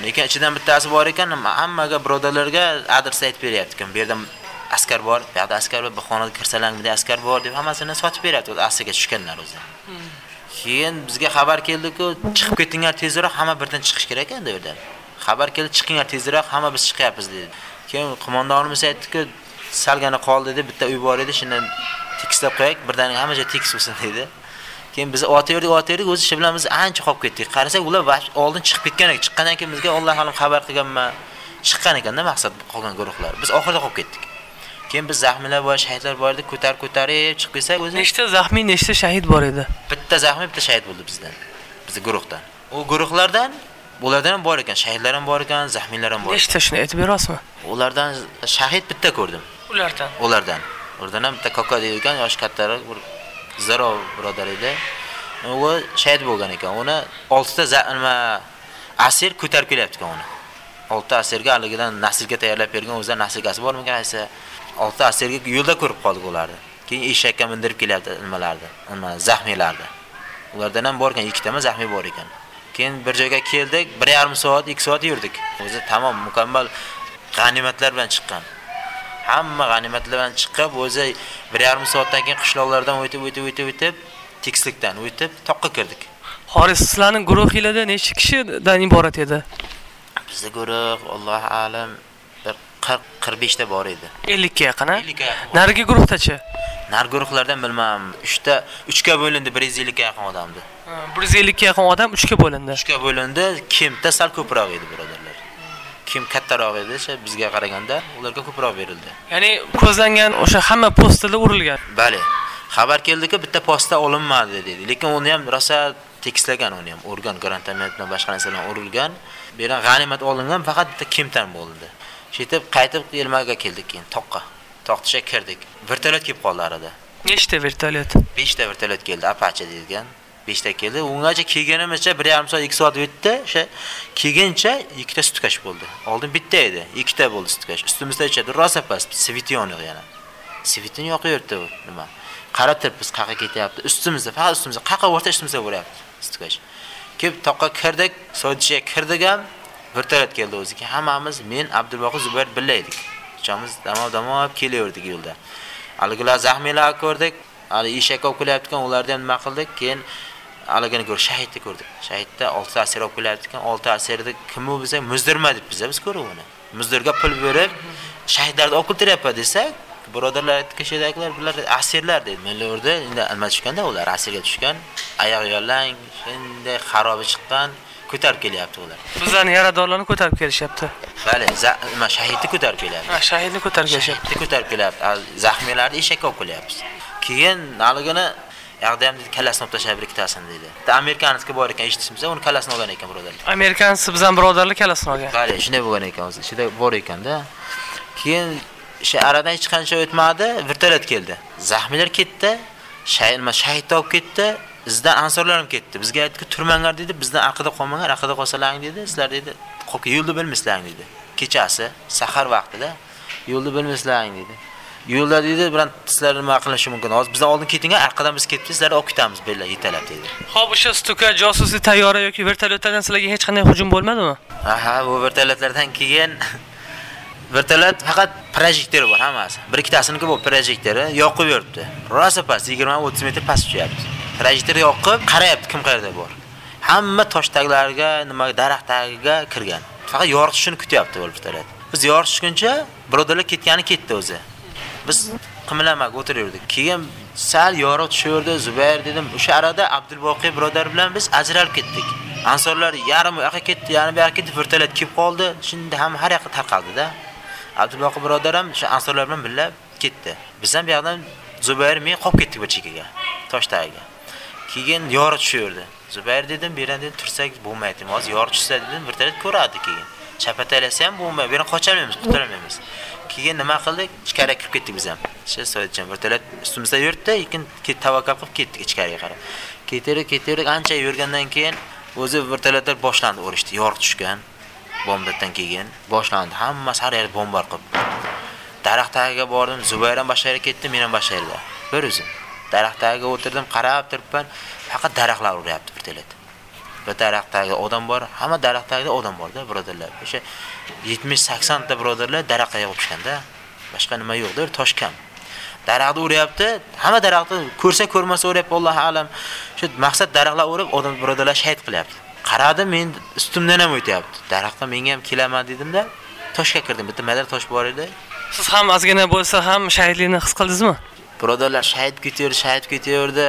Speaker 7: Lekin ichidan bittasi bor ekan hammaga birodarlarga adres aytib beryapti ekan bu yerda askar bor bu yoqda askar bor bu xonaga kirsalang bunday askar bor deb hammasini sotib beryapti. Asirga tushganlar o'zi. Keyin bizga xabar keldiki chiqib ketinglar tezroq hamma birdan chiqish kerak endi u yerdan. Xabar keldi chiqinglar tezroq hamma biz chiqyapmiz dedi. Keyin qo'mondonimiz aytdiki salgina qoldi deb bitta uy bor edi shundan tekislab qo'yak birdaniga hamma joy tekis bo'lsin dedi keyin biz otaverdik otaverdik o'zi ishi bilan biz ancha qolib ketdik. Qarasak ular oldin chiqib ketgan ekan. Chiqqandan keyin bizga alloh alam xabar qilganman. Chiqqan ekanda maqsad qolgan guruhlar. Biz oxirida qolib ketdik. Keyin biz zaxmiylar bor shahidlar bor edi. Ko'tarib ko'tarib chiqib kelsak o'zi
Speaker 4: nechta zaxmiy nechta shahid bor edi?
Speaker 7: Bitta zaxmiy bitta shahid bo'ldi bizdan. Bizni guruhdan. U guruhlardan ulardan ham bor ekan shahidlar ham bor ekan zaxmiylar ham bor
Speaker 4: nechta shuni aytib berasizmi?
Speaker 7: Ulardan shahid bitta ko'rdim.
Speaker 4: Ulardan.
Speaker 7: Ulardan Oradan ham bitta kaka deydi ekan yoshi kattaroq bir zaro birodar edi. U shahid bo'lgan ekan. Uni 6 ta nima asir ko'tarib kelyapti ekan uni. 6 ta asirga aligidan nasrga tayyorlab bergan o'zidan nasrgasi bormikan aytsa oltita asirga yo'lda ko'rib qoldik ularni. Keyin eshakka mindirib kelyapti nimalarni nima zahmilarni. ulardan ham bor ekan ikkitami zaxmiy bor ekan. Keyin bir joyga keldik bir yarim soat 2 soat yurdik. O'zi tamom mukammal g'animatlar bilan chiqqan. Hamma g'animatlar bilan chiqib o'zi bir yarim soatdan keyin qishloqlardan o'tib o'tib o'tib o'tib tekislikdan o'tib toqqa kirdik.
Speaker 4: Xoris sizlarning guruhinglarda necha kishidan iborat edi?
Speaker 7: Bizni guruh alloh alam bir qirq qirq beshta bor edi.
Speaker 4: 50 ga yaqin narigi guruhdachi?
Speaker 7: Nar guruhlardan bilmam uchta uchga bo'lindi bir yuz ellikka yaqin odamdi.
Speaker 4: 150 ga yaqin odam 3 ga bo'lindi.
Speaker 7: Uchga bo'lindi kimda sal ko'proq edi birodarlar kim kattaroq edi o'sha bizga qaraganda ularga ko'proq berildi
Speaker 4: ya'ni ko'zlangan o'sha hamma postlarda urilgan
Speaker 7: Bali. Xabar keldiki bitta posta olinmadi dedi. Lekin uni ham rosa tekislagan uni ham urgan grantamet bilan boshqa narsalar urilgan. Bu yerdan g'animat olingan faqat bitta kimdan bo'ldi. Shetib qaytib Elmaga keldik keyin toqqa. Toqtisha kirdik. Vertolyot kelib qoldi arada.
Speaker 4: nechta vertolyot
Speaker 7: 5 ta vertolyot keldi, Apache deyilgan. 5 ta keldi. Ungacha kelganimizcha 1,5 soat, 2 soat o'tdi. O'sha kelguncha ikkita sutkash bo'ldi. Oldin bitta edi, ikkita bo'ldi sutkash. Ustimizda ichadi rosa past, svition yana. Svetin yoqayapti u nima? Qarab turibmiz, qayerga ketyapti. Ustimizda, faqat ustimizda, qaqa o'rta ustimizda bo'lyapti. Sutkash. Kelib toqqa kirdik, so'dishiga kirdik ham, vertolyot keldi o'ziga. Hammamiz men abdulvohid Zubayr birga edik. Uchamiz damo-damo kelaverdik yo'lda. Haligilar zaxmiylar ko'rdik. Hali eshak olib kelyapti ularni ham nima qildik? Keyin haligini ko'r shahidni ko'rdik. Shahidda 6 asir olib kelyapti ekan, 6 asirni kim u biza muzdirma deb biza biz ko'rib uni. Muzdirga pul berib shahidlarni olib keltiryapti desak, birodarlar aytdi shaydagilar bular asirlar dedi. O'rda endi nima tushganda ular asirga tushgan, oyoq yollang, shunday xarobi chiqqan, ko'tarib kelyapti ular.
Speaker 4: bizlarni yaradorlarni ko'tarib kelishyapti
Speaker 7: Bali, nima shahidni ko'tarib kelyapti.
Speaker 4: ha shahidni ko'tarib kelishyapti
Speaker 7: Shahidni ko'tarib kelyapti. Zaxmiylarni eshakka olib kelyapmiz. Keyin haligini yoqda ham dedi kallasini olib tashlab ikkitasini dedi. Bitta amerikanskiy bor ekan eshitishimizda uni kallasini olgan ekan birodarlar.
Speaker 4: amerikanskiy bizdan birodarlar kalasini olgan
Speaker 7: Bali, shunday bo'lgan ekan o'zi. Ichida bor ekanda. Keyin o'sha aradan hech qancha o'tmadi, vertolyot keldi. Zaxmiylar ketdi, nima shahidni olib ketdi. Bizdan ansorlar ham ketdi. Bizga aytdiki, turmanglar dedi, bizdan aqida qolmanglar, aqida qolsalaring dedi. Sizlar dedi, qo'lga yo'lda bilmaslaring dedi. Kechasi, sahar vaqtida yo'lda bilmaslaring dedi. Yo'lda dedi, bilan sizlar nima qilishi mumkin? Hozir bizdan oldin ketinglar, arqadan biz ketib, sizlarni olib ketamiz, bella yetalab dedi.
Speaker 4: Xo'p, o'sha stuka josusiy tayyora yoki vertolyotlardan sizlarga hech qanday hujum bo'lmadimi
Speaker 7: Aha, bu vertolyotlardan keyin <laughs> vertolyot faqat projektor bor hammasi. Bir ikkitasiniki bu projektori yoqib yuribdi. Rosa past 20-30 metr past uchyapti. Projektor yoqib qarayapti kim qayerda bor. hamma tosh taglariga, nima daraxt tagiga kirgan. Faqat yoritishini kutyapti vertolyot. Biz yoritishguncha birodarlar ketgani ketdi o'zi. Biz qimlamak o'tiraverdik Keyin sal yorug' tushaverdi Zubayr dedim. O'sha arada Abdulboqiy birodar bilan biz ajralib ketdik. Ansorlar yarim u yoqqa ketdi, yarim bu yoqqa ketdi, vertolyot kelib qoldi. Shunda ham har yoqqa tarqaldi-da. Abdulboqiy birodar ham o'sha ansorlar bilan birga ketdi. Biz ham bu yoqdan Zubayr men qolib ketdik bu chekkaga, tosh tagiga. Keyin yorug' tushaverdi Zubayr dedim, bu yerdan tursak bo'lmaydi. Hozir yorug' tushsa dedim, vertolyot ko'radi keyin. Chapatalasa ham bo'lmaydi. Bu yerdan qocholmaymiz, qutulolmaymiz. Keyin nima qildik? Ichkariga kirib ketdik biz ham. Shu soyatchan vertolyot ustimizda yurtdi lekin tavakkal qilib ketdik ichkariga qarab. Ketaverdik ketaverdik ancha yurgandan keyin o'zi vertolyotlar boshlandi urishdi yorug' tushgan bombadan keyin boshlandi. Hammasi har yer bombar qilib. Daraxt tagiga bordim zubayr ham boshqa yerga ketdi men ham boshqa yerga bir o'zim. Daraxt tagiga o'tirdim qarab turibman. Faqat daraxtlar uryapti vertolyot bir daraxt tagida odam bor. Hamma daraxt tagida odam borda birodarlar. O'sha 70-80 ta birodarlar daraxtga yopishganda boshqa nima yo'qda tosh kam. Daraxtni uryapti hamma daraxtni ko'rsa ko'rmasa uryapti allohu alam. Shu maqsad daraxtlar urib odam birodarlar shahid qilyapti. Qaradim men ustimdan ham o'tyapti. Daraxtga menga ham kelaman dedimda toshga kirdim. Bitta madar tosh bor edi.
Speaker 4: Siz ham ozgina bo'lsa ham shahidlikni his qildingizmi?
Speaker 7: Birodarlar shahid ketaverdi shahid ketaverdi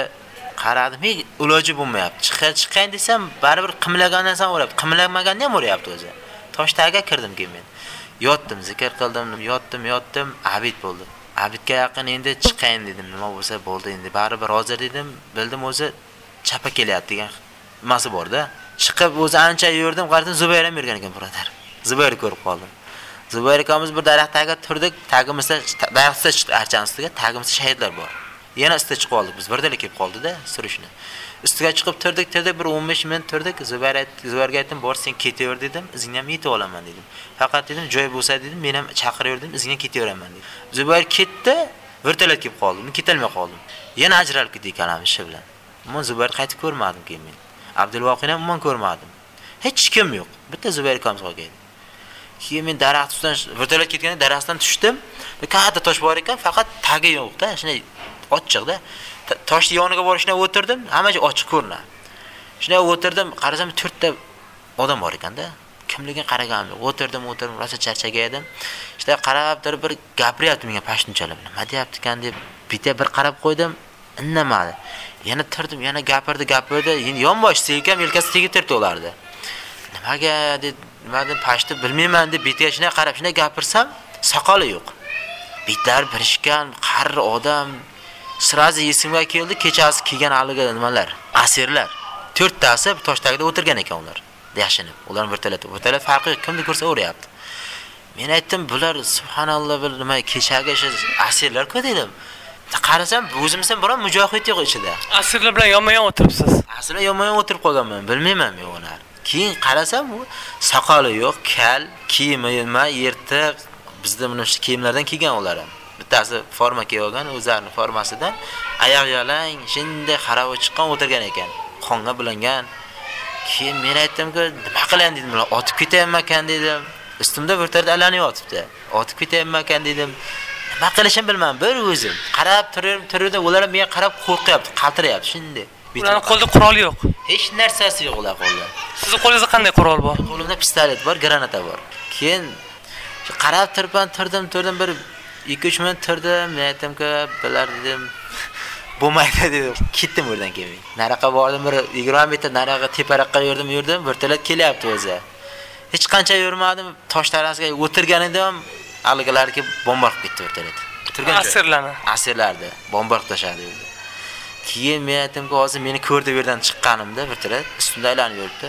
Speaker 7: qaradim hech iloji bo'lmayapti. Chiqa chiqayin desam baribir qimlagandan narsani uryapti qimlamaganda ham o'rayapti o'zi. Tosh tagiga kirdim keyin men. Yotdim zikr qildim yotdim yotdim abid bo'ldi. Abidga yaqin endi chiqayin dedim nima bo'lsa bo'ldi endi. Baribir hozir dedim bildim o'zi chapa kelyapti degan nimasi borda chiqib o'zi ancha yurdim qaradim zubayr ham yurgan ekan birodar. Zubayrni ko'rib qoldim. Zubayr akamiz bir daraxt tagida turdik tagimizda daraxtda chiqdi archani ustiga tagimizda shahidlar bor. Yana ustiga chiqib oldik biz. Birdala kelib qoldida surishni ustiga chiqib turdik turdik bir 15 minut turdik. Zubayr zubayrga aytdim bor sen ketaver dedim. Izingni ham yetib olaman dedim. Faqat dedim joy bo'lsa dedim. Men ham chaqiraverdim izingdan ketaveraman dedim. Zubayr ketdi vertolyot kelib qoldi men ketolmay qoldim. Yana ajralib ketdik ikkalamiz ishi bilan. Umuman zubayr qaytib ko'rmadim keyin men. Abdulvoqini ham umuman ko'rmadim. Hech kim yo'q. Bitta zubayr akamiz qolgan keyin men daraxt ustidan vertolyot ketganda daraxtdan tushdim. Katta tosh bor ekan faqat tagi yo'qda. Shunday ochiqda. Toshni yoniga borishni o'tirdim. Hamma joy ochiq ko'rinadi shunday o'tirdim qarasam ta odam bor ekanda. Kimligini qaraganim yo'q. O'tirdim o'tirdim rosa charchagan edim. Işte qarab turib bir gapiryapti menga pashtunchalar nima deyapti ekan deb bitta bir qarab qo'ydim indamadi. Yana turdim yana gapirdi gapirdi. Endi yonbosh selkam yelkasi tegib turdi ulardi. nimaga deb nima deb pashtu bilmayman deb betiga shunday qarab shunday gapirsam soqoli yo'q. Bitlar birishgan qari odam sirazi esimga keldi kechasi kelgan haligi nimalar? Asirlar. To'rttasi tosh tagida o'tirgan ekan ular yashinib ular vertolyot vertolyot farqi kimni ko'rsa uryapti men aytdim bular subhanalloh bir nima kechagi shu asirlar-ku dedim. Qarasam o'zimizdan biron mujohid yo'q ichida.
Speaker 4: Asirlar bilan yonma yon o'tiribsiz.
Speaker 7: Asirlar yonma yon o'tirib qolganman bilmayman men uni. Keyin qarasam u soqoli yo'q kal kiyimi nima yirtiq bizda mana shu kiyimlardan kiygan ular ham bittasi forma kiyib olgan o'zlarini formasidan oyoq yalang shunday xaravi chiqqan o'tirgan ekan. Qonga bulangan keyin men aytdimki nima qilayin dedim bular otib ketayapman ekan dedim. Ustimda vertolyot aylanib yotibdi. Otib ketayapman ekan dedim. Nima qilishimni bilmadim bir o'zim qarab turib turdim ular menga qarab qo'rqyapti qaltirayapti shunday
Speaker 4: ularni qo'lida qurol yo'q.
Speaker 7: Hech narsasi yo'q ular qo'lida
Speaker 4: sizni qo'lingizda qanday qurol bor?
Speaker 7: Qo'limda pistolet bor granata bor. Keyin qarab turibman turdim turdim bir 2-3 minut turdim men aytdimki bular dedim. <laughs> Bo'lmaydi dedim. Ketdim u yerdan keyin nariyoqqa bordim bir 20 metr nariyoqqa teparoqqa yurdim yurdim. Vertolyot kelyapti o'zi. Hech qancha yurmadim. Tosh tarasiga o'tirgan edim. Haligilar kelib bomba qilib ketdi vertolyot turgan
Speaker 4: asirlarni.
Speaker 7: Asirlarni bomba qilib tashladi keyin men aytdimki hozir meni ko'rdi bu yerdan chiqqanimda vertolyot ustimda aylanib yuribdi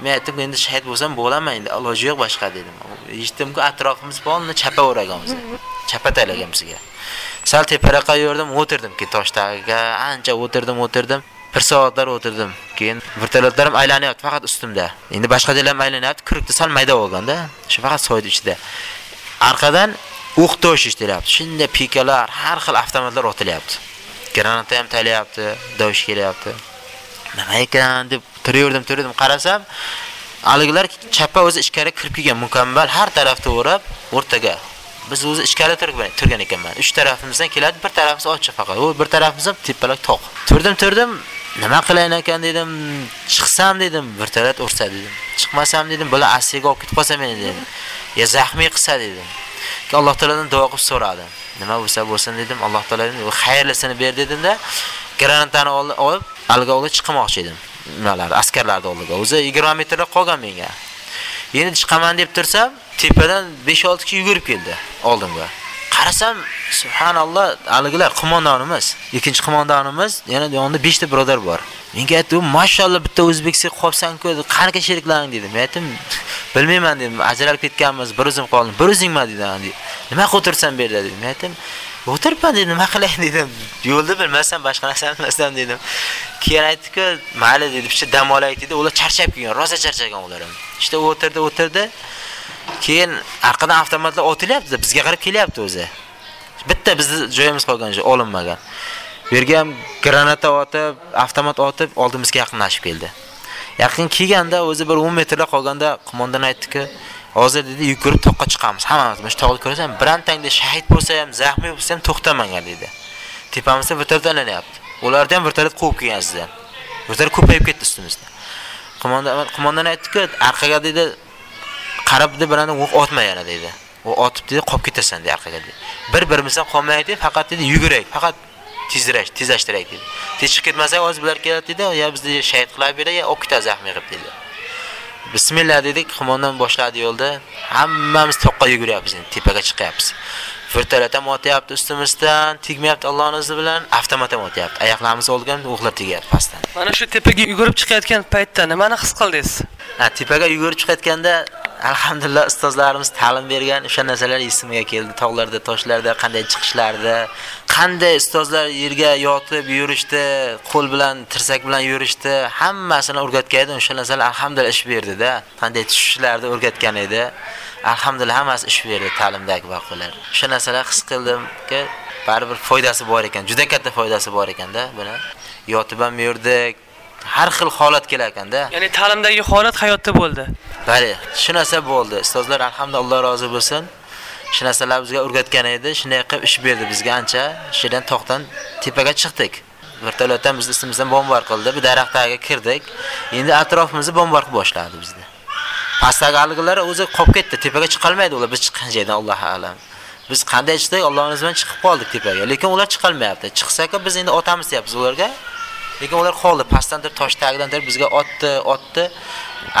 Speaker 7: men aytdim endi shahid bo'lsam bo'laman endi iloji yo'q boshqa dedim. Eshitdimki atrofimiz polni chapa o'ragan o'zi chapa talagan bizga. Sal teparaqa yurdim o'tirdim keyin tosh tagiga ancha o'tirdim o'tirdim. Bir soatlar o'tirdim. Keyin vertolyotlarim aylanyapti faqat ustimda. Endi boshqa joylar ham aylanyapti kurukni sal mayda bo'lganda. Shu faqat soyni ichida. Arqadan o'q tosh eshitilyapti shunday pikalar har xil avtomatlar otilyapti. Granata ham taylayapti dovish kelyapti. Nima ekan deb turaverdim turaverdim qarasam haligilar chappa o'zi ichkari kirib kelgan mukammal. Har tarafni o'rab o'rtaga. Biz o'zi ichkari turgan ekanman. Uch tarafimizdan keladi bir tarafimiz ochiq faqat. U bir tarafimiz ham tepalak tog' turdim turdim. Nima qilayin ekan dedim. Chiqsam dedim. Vertolyot ursa dedim. Chiqmasam dedim. Bular asliga olib ketib qolsa meni dedim. Ya zahmiy qilsa dedim. Alloh taolodan duo qilib so'radim. Nima bo'lsa bo'lsin dedim. Alloh taolodan xayrlisini ber dedimda. Granatani olib alga chiqmoqchi edim. Nimalar askarlarni oldiga o'zi 20 metrlab qolgan menga. Endi chiqaman deb tursam tepadan 5-6 kishi yugurib keldi oldimga. Qarasam subhanalloh aligilar qo'mondonimiz ikkinchi qo'mondonimiz yana yonida 5 ta birodar bor. Menga aytdi mashalloh bitta o'zbekcha qolsan-ku qanaqa sheriklaring? dedim. Men aytdim bilmayman dedim. Ajralib ketganmiz bir o'zim qoldim. Bir o'zingman dedim nima o'tirsan bu yerda dedim men aytdim o'tirpa dedim nima qilay dedim. Yo'lda bilmasam boshqa narsani bilmasam dedim. Keyin aytdi-ku mayli dedi picha dam olaylik dedi. Ular charchab kelgan rosa charchagan ular ham ishda o'tirdi o'tirdi. Keyin orqadan avtomatlar otilyapti bizga qarab kelyapti o'zi. Bitta bizni joyimiz qolgan joy olinmagan bu yerga ham granata otib avtomat otib oldimizga yaqinlashib keldi. Yaqin kelganda o'zi bir 10 metrda qolganda qo'mondan aytdiki hozir dedi yugurib toqqa chiqamiz. Hammamiz mana shu tog'ni ko'rasan birontangda shahid bo'lsa ham zaxmiy bo'lsa ham to'xtamanglar dedi. Tepamizda vertolyot aylanyapti ularni ham vertolyot quvib kelgan sizdan vertolyot ko'payib ketdi ustimizda. Qo'mondon qo'mondon aytdiki orqaga dedi qarab dedi birani o'q otma yana dedi. U otib dedi qolib ketasan dedi orqaga dedi. Bir birimizdan qolmaylik dedi faqat dedi yuguraylik faqat tezlash tezlashtiraylik dedi. Tez chiqib ketmasak hozir bular keladi dedi yo bizni shahid qilib beradi yo olib ketadi zaxmiy qilib dedi. Bismillah dedik qo'mondon boshladi yo'lda. Hammamiz toqqa yuguryapmiz tepaga chiqyapmiz. Ham otyapti ustimizdan tegmayapti allohning izni bilan. Avtomat ham otyapti. Oyoqlarimiz olgan o'qlar tegyapti pastdan.
Speaker 4: Mana shu tepaga yugurib chiqayotgan paytda nimani his qildingiz?
Speaker 7: Ha tepaga yugurib chiqayotganda alhamdulillah ustozlarimiz ta'lim bergan o'sha narsalar esimga keldi. Tog'larda toshlarda qanday chiqishlardi qanday ustozlar yerga yotib yurishdi qo'l bilan tirsak bilan yurishdi hammasini o'rgatgan edi. O'sha narsalar alhamdulillah ish berdida. Qanday tushishlarni o'rgatgan edi alhamdulillah hammasi ish berdi ta'limdagi voqealar o'sha narsalar his qildimki baribir foydasi bor ekan juda katta foydasi bor ekanda buni. Yotib ham yurdik har xil holat kelar ekanda.
Speaker 4: Ya'ni ta'limdagi holat hayotda bo'ldi.
Speaker 7: Bali shu narsa bo'ldi. Ustozlar alhamdulillah alloh rozi bo'lsin. Shu narsalar bizga o'rgatgan edi. Shunday qilib ish berdi bizga ancha. Shudan tog'dan tepaga chiqdik. Vertolyotdan bizni ustimizdan bombar qildi. Bir daraxt tagiga kirdik. Endi atrofimizni bombar qilib boshladi bizni pastdagi algilar o'zi qolib ketdi tepaga chiqa olmaydi ular. Biz chiqqan joydan alloh alam. Biz qanday chiqdik Allohimizdan chiqib qoldik tepaga. Lekin ular chiqolmayapti chiqsak biz endi otamiz deyapmiz ularga. Lekin ular qoldi. Pastdan turib tosh tagidan bizga otdi otdi.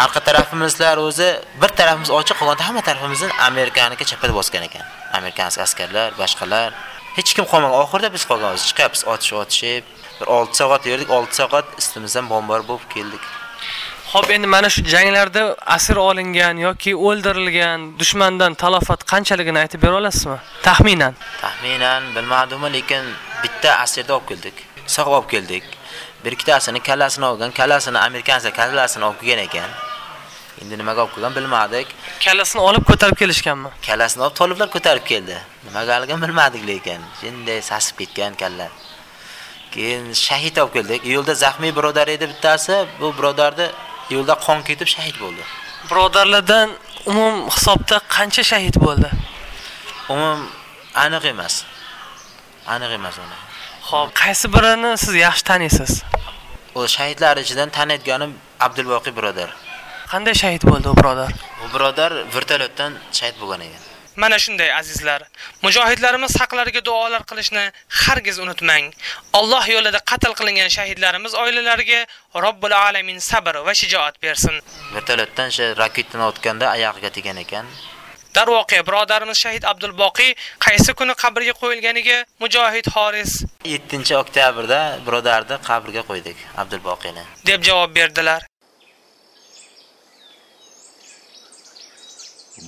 Speaker 7: Orqa tarafimizlar o'zi bir tarafimiz ochiq qolganda hamma tarafimizni amerikaniki chapada bosgan ekan. Amerikanskiy askarlar boshqalar. Hech kim qolmagan oxirida biz qolganmiz. Chiqyapmiz otish otishib. Bir 6 soat yurdik. 6 soat ustimizdan bombar bo'lib keldik.
Speaker 4: Xo'p, endi mana shu janglarda asir olingan yoki o'ldirilgan dushmandan talofat qanchaligini aytib bera olasizmi? Taxminan.
Speaker 7: Taxminan bilmadim, lekin bitta asirda olib keldik. Sog' olib keldik. Bir ikkitasini kallasini olgan, kallasini amerikanlar kallasini olib kelgan ekan. Endi nimaga olib kelgan bilmadik.
Speaker 4: Kallasini olib ko'tarib kelishganmi?
Speaker 7: Kallasini olib toliblar ko'tarib keldi. Nimagaligini bilmadik lekin. Shunday sasib ketgan kalla. Keyin shahid olib keldik. Yo'lda zaxmiy birodar edi bittasi. Bu birodarni yo'lda qon ketib shahid bo'ldi.
Speaker 4: Birodarlardan umum hisobda qancha shahid bo'ldi?
Speaker 7: Umum aniq emas. Aniq emas uni.
Speaker 4: Xo'p, qaysi birini siz yaxshi taniysiz?
Speaker 7: O shahidlar ichidan taniyotganim Abdulboqiy birodar.
Speaker 4: Qanday shahid bo'ldi u birodar?
Speaker 7: U birodar vertolyotdan shahid bo'lgan ekan.
Speaker 4: Mana shunday azizlar, mujohidlarimiz haqlariga duolar qilishni hargiz unutmang. Alloh yo'lida qatl qilingan shahidlarimiz oilalariga Robbul alamin sabr va shijoat bersin.
Speaker 7: Vertolyotdan shu raketani otganda oyog'iga tegan ekan.
Speaker 4: Darvoqe birodarimiz shahid Abdulboqiy qaysi kuni qabrga qo'yilganiga mujohid Xoris
Speaker 7: 7-oktyabrda birodarni qabrga qo'ydik Abdulboqiyni
Speaker 4: deb javob berdilar.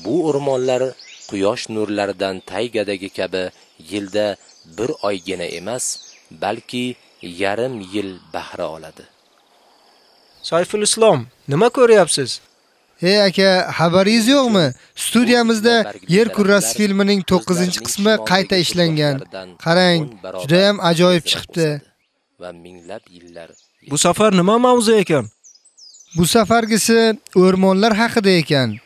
Speaker 19: Bu o'rmonlar quyosh nurlaridan taygadagi kabi yilda bir oygina emas, balki yarim yil bahra oladi.
Speaker 2: Sayful Islom, nima ko'ryapsiz?
Speaker 3: Ey aka, xabaringiz yo'qmi? Studiyamizda Yer kurrasi filmining 9-qismi qayta ishlangan. Qarang, juda ham ajoyib chiqibdi.
Speaker 19: Va minglab yillar
Speaker 2: Bu safar nima mavzu ekan?
Speaker 3: Bu safargisi o'rmonlar haqida ekan.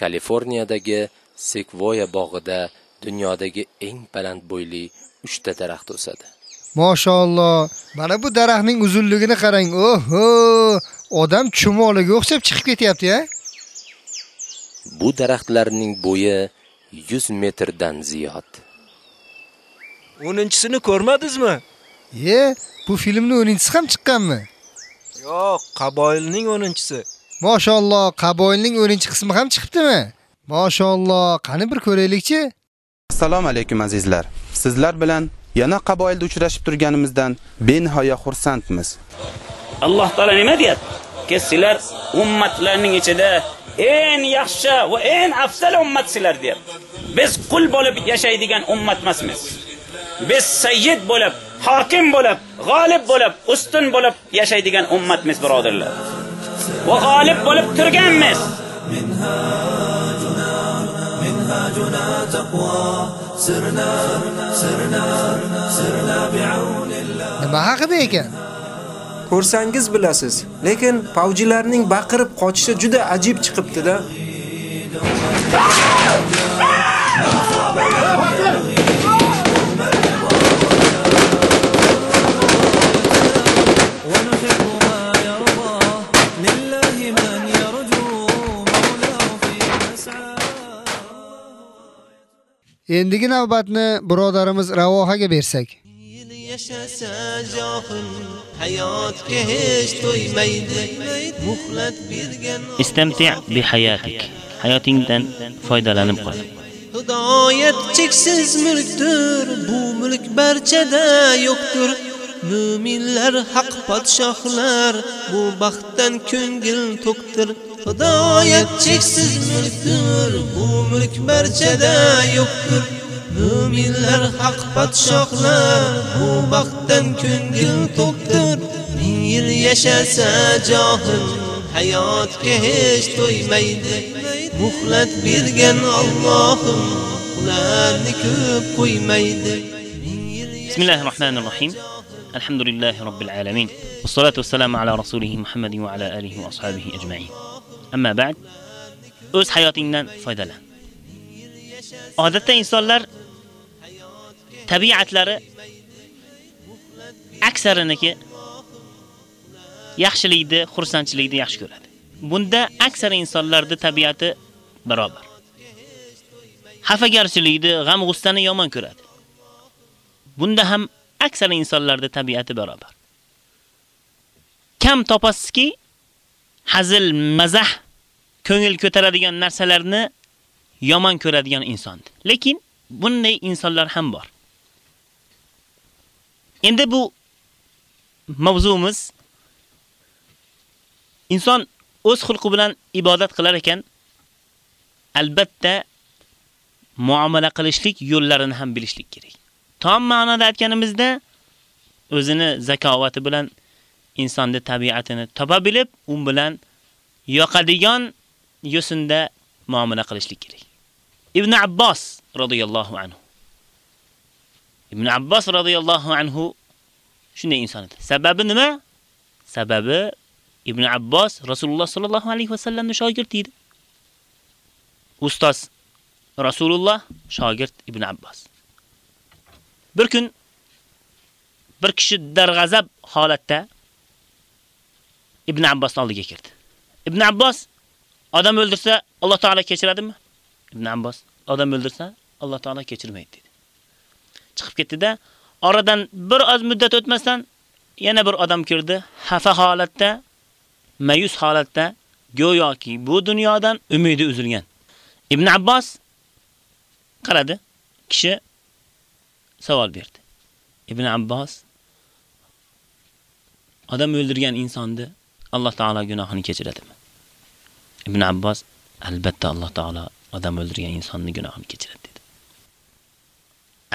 Speaker 19: Kaliforniyadagi Sequoia bog'ida dunyodagi eng baland bo'yli 3 ta daraxt o'sadi.
Speaker 3: Mashalloh. Mana bu daraxtning uzunligini qarang. Oho! Odam chumoliga o'xshab chiqib ketyapti-ya.
Speaker 19: Bu daraxtlarning bo'yi 100 metrdan ziyod.
Speaker 2: 10-sini ko'rmadingizmi?
Speaker 3: Ye, bu filmning 10-chisi ham chiqqanmi?
Speaker 2: Yo'q, qaboilning 10-chisi.
Speaker 3: Mashalloh, qaboilning 10-qismi ham chiqibdimi? Mashalloh, qani bir ko'raylikchi.
Speaker 20: Assalomu alaykum azizlar. Sizlar bilan yana qaboilda uchrashib turganimizdan benihoya xursandmiz.
Speaker 15: Alloh taolo nima deyapti? Sizlar ummatlarning ichida eng yaxshi va eng afzal ummat sizlar deyapti. Biz qul bo'lib yashaydigan ummat emasmiz. Biz sayyid bo'lib, hokim bo'lib, g'olib bo'lib, ustun bo'lib yashaydigan ummatmiz, birodarlar. va g'olib bo'lib turganmiz.
Speaker 3: Nima haqida ekan?
Speaker 2: Ko'rsangiz bilasiz lekin pavjilarning baqirib qochishi juda ajib chiqibdi-da.
Speaker 3: Endigi navbatni birodarimiz Ravohaga bersak.
Speaker 13: yashasa johil hayotga hech to'ymaydi muhlat bergan
Speaker 9: Istamti' bi hayatik. Hayotingdan foydalanib qol.
Speaker 13: hidoyat cheksiz mulkdir bu mulk barchada yo'qdir Müminler haq podshohlar bu baxtdan ko'ngil to'qtir. Hidoyat cheksiz mülktür bu mülk barchada yo'qdir. Müminler haq podshohlar bu baxtdan ko'ngil to'qtir. Ming yil yashasa johil hayotga hech to'ymaydi. Muhlat bergan Allohim ularni ko'p qo'ymaydi.
Speaker 9: Bismillahirrohmanirrohim. الحمد لله رب العالمين والصلاة والسلام على رسوله محمد وعلى آله وأصحابه أجمعين أما بعد o'z hayotingdan foydalan. Odatda insonlar tabiatlari aksariniki yaxshilikni, xursandchilikni yaxshi ko'radi. Bunda aksar insonlarda tabiati barobar. Xafagarchilikni, g'am-g'ustani yomon ko'radi. Bunda ham aksar insonlarda tabiati barobar. Kam topasizki, hazil, mazah, ko'ngil ko'taradigan narsalarni yomon ko'radigan inson. Lekin bunday insonlar ham bor. Endi bu mavzumiz inson o'z xulqi bilan ibodat qilar ekan, albatta muomala qilishlik yo'llarini ham bilishlik kerak. Tom ma'noda aytganimizda o'zini zakovati bilan insonning tabiatini topa bilib, u bilan yoqadigan yo'sinda muomala qilishlik kerak. Ibn Abbos radhiyallohu anhu. Ibn Abbos radhiyallohu anhu shunday inson edi. Sababi nima? Sababi Ibn Abbos Rasululloh sallallohu alayhi vasallamning shogirdi edi. Ustoz Rasululloh, shogird Ibn Abbos. Bir kun bir kishi darg'azab holatda Ibn Abbos oldiga kirdi. Ibn Abbos odam o'ldirsa Alloh taolo kechiradimi? Ibn Abbos odam o'ldirsa Alloh taolo kechirmaydi dedi. Chiqib ketdi-da, oradan bir oz muddat o'tmasdan yana bir odam kirdi, xafa holatda, mayus holatda, go'yoki bu dunyodan umidi uzilgan. Ibn Abbos qaradi, kishi savol berdi. Ibn Abbos odam o'ldirgan insonni Alloh taolo gunohini kechiradimi? Ibn Abbos albatta Alloh taolo odam o'ldirgan insonni gunohini kechiradi dedi.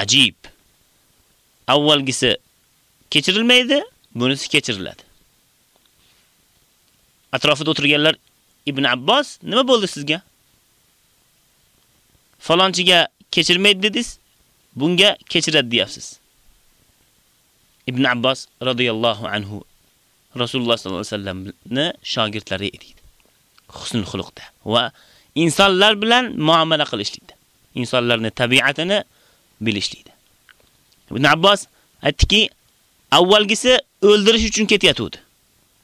Speaker 9: Ajib. Avvalgisi kechirilmaydi, bunisi kechiriladi. Atrofida o'tirganlar Ibn Abbos, nima bo'ldi sizga? Falonchiga kechirmaydi dedingiz, bunga kechiradi deyapsiz. Ibn Abbos radhiyallohu anhu Rasululloh sollallohu alayhi vasallamni shogirdlari edi. Husnul xuluqda va insonlar bilan muomala qilishlikda. Insonlarning tabiatini bilishlikda. Ibn Abbos aytdiki, Avvalgisi o'ldirish uchun ketyatuvdi.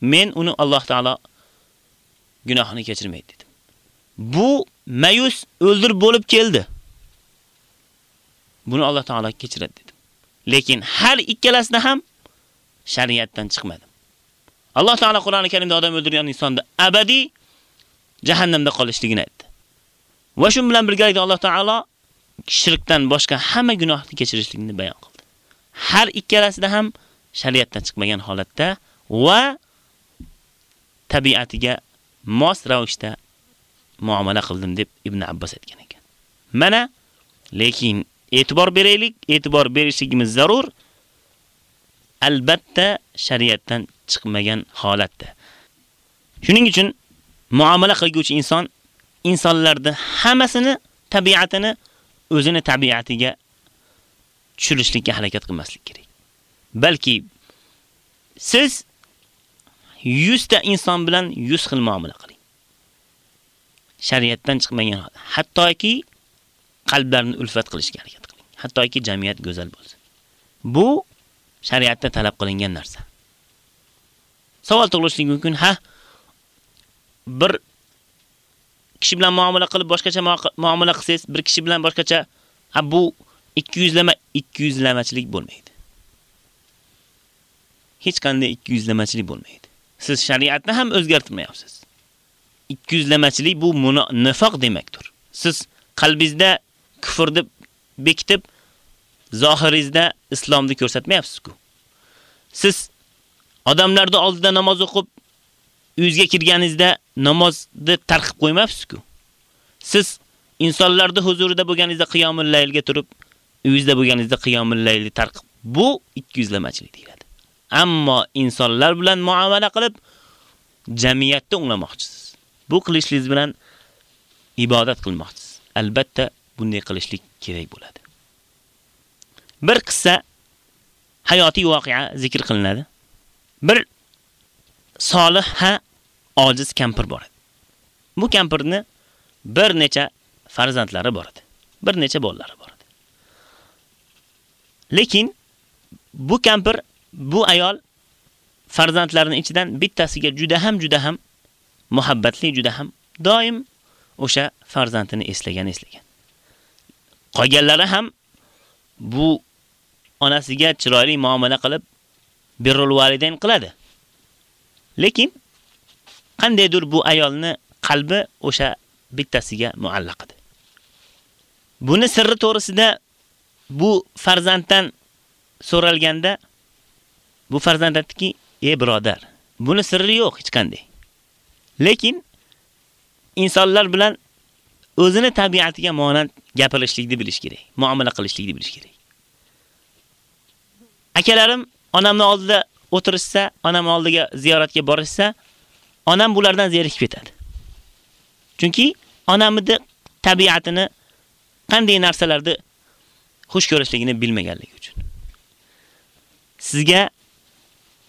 Speaker 9: Men uni Alloh taolo gunohini kechirmaydi dedim. Bu mayus o'ldirib bo'lib keldi. Buni Alloh taolo kechiradi dedim. Lekin har ikkalasida ham shariatdan chiqmadi. Alloh taolo Qur'oni Karimda odam o'ldirgan insonni abadiy jahannamda qolishligini aytdi. Va shu bilan birgalikda Alloh taolo shirkdan boshqa hamma gunohni kechirishligini bayon qildi. Har ikkalasida ham shariatdan chiqmagan holatda va tabiatiga mos ravishda muomala qildim deb Ibn Abbos aytgan ekan. Mana lekin e'tibor beraylik, e'tibor berishligimiz zarur. Albatta shariatdan chiqmagan holatda. Shuning uchun muomala qilguvchi inson insonlarni hammasini tabiatini o'zini tabiatiga tushirishlikka harakat qilmaslik kerak. Balki siz 100 ta inson bilan 100 xil muomala qiling. Shariatdan chiqmagan hattoki qalblarni ulfat qilishga harakat qiling. Hattoki jamiyat go'zal bo'lsin. Bu shariatda talab qilingan narsa. Savol tug'ilishligi mumkin, ha? Bir kishi bilan muomala qilib boshqacha muomala qilsangiz, bir kishi bilan boshqacha, ha bu 200 lama 200 lamachilik bo'lmaydi. Hech qanday 200 lamachilik bo'lmaydi. Siz shariatni ham o'zgartirmayapsiz. 200 lamachilik bu nifoq demakdir. Siz qalbingizda kufrni bekitib, zohiringizda islomni ko'rsatmayapsiz-ku. Siz odamlarning oldida namoz o'qib, uyingizga kirganingizda namozni tarqib qo'ymayapsiz-ku. Siz insonlarning huzurida bo'lganingizda qiyomul laylga turib, uyingizda bo'lganingizda qiyomul layli tarqib bu 200 lamachilik deyiladi. Ammo insonlar bilan muomala qilib jamiyatni o'nglamoqchisiz. Bu qilishingiz bilan ibodat qilmoqchisiz. Albatta bunday qilishlik kerak bo'ladi. Bir qissa hayotiy voqea zikr qilinadi. Bir solih ha ojiz kampir bor edi. Bu kampirni bir necha farzandlari bor edi. Bir necha bolalari bor edi. Lekin bu kampir, bu ayol farzandlarining ichidan bittasiga juda ham juda ham muhabbatli, juda ham doim o'sha farzandini eslagan eslagan. Qolganlari ham bu onasiga chiroyli muomala qilib birrul validayn qiladi. Lekin qandaydir bu ayolni qalbi o'sha bittasiga muallaq edi. Buni sirri to'g'risida bu farzanddan so'ralganda bu farzand aytdiki, "Ey birodar, buni sirri yo'q hech qanday. Lekin insonlar bilan o'zini tabiatiga monand gapirishlikni bilish kerak, muomala qilishlikni bilish kerak. Akalarim onamning oldida o'tirishsa, onam oldiga ziyoratga borishsa, onam bulardan zerikib ketadi. Chunki onamning tabiatini qanday narsalarni xush ko'rishligini bilmaganligi uchun. Sizga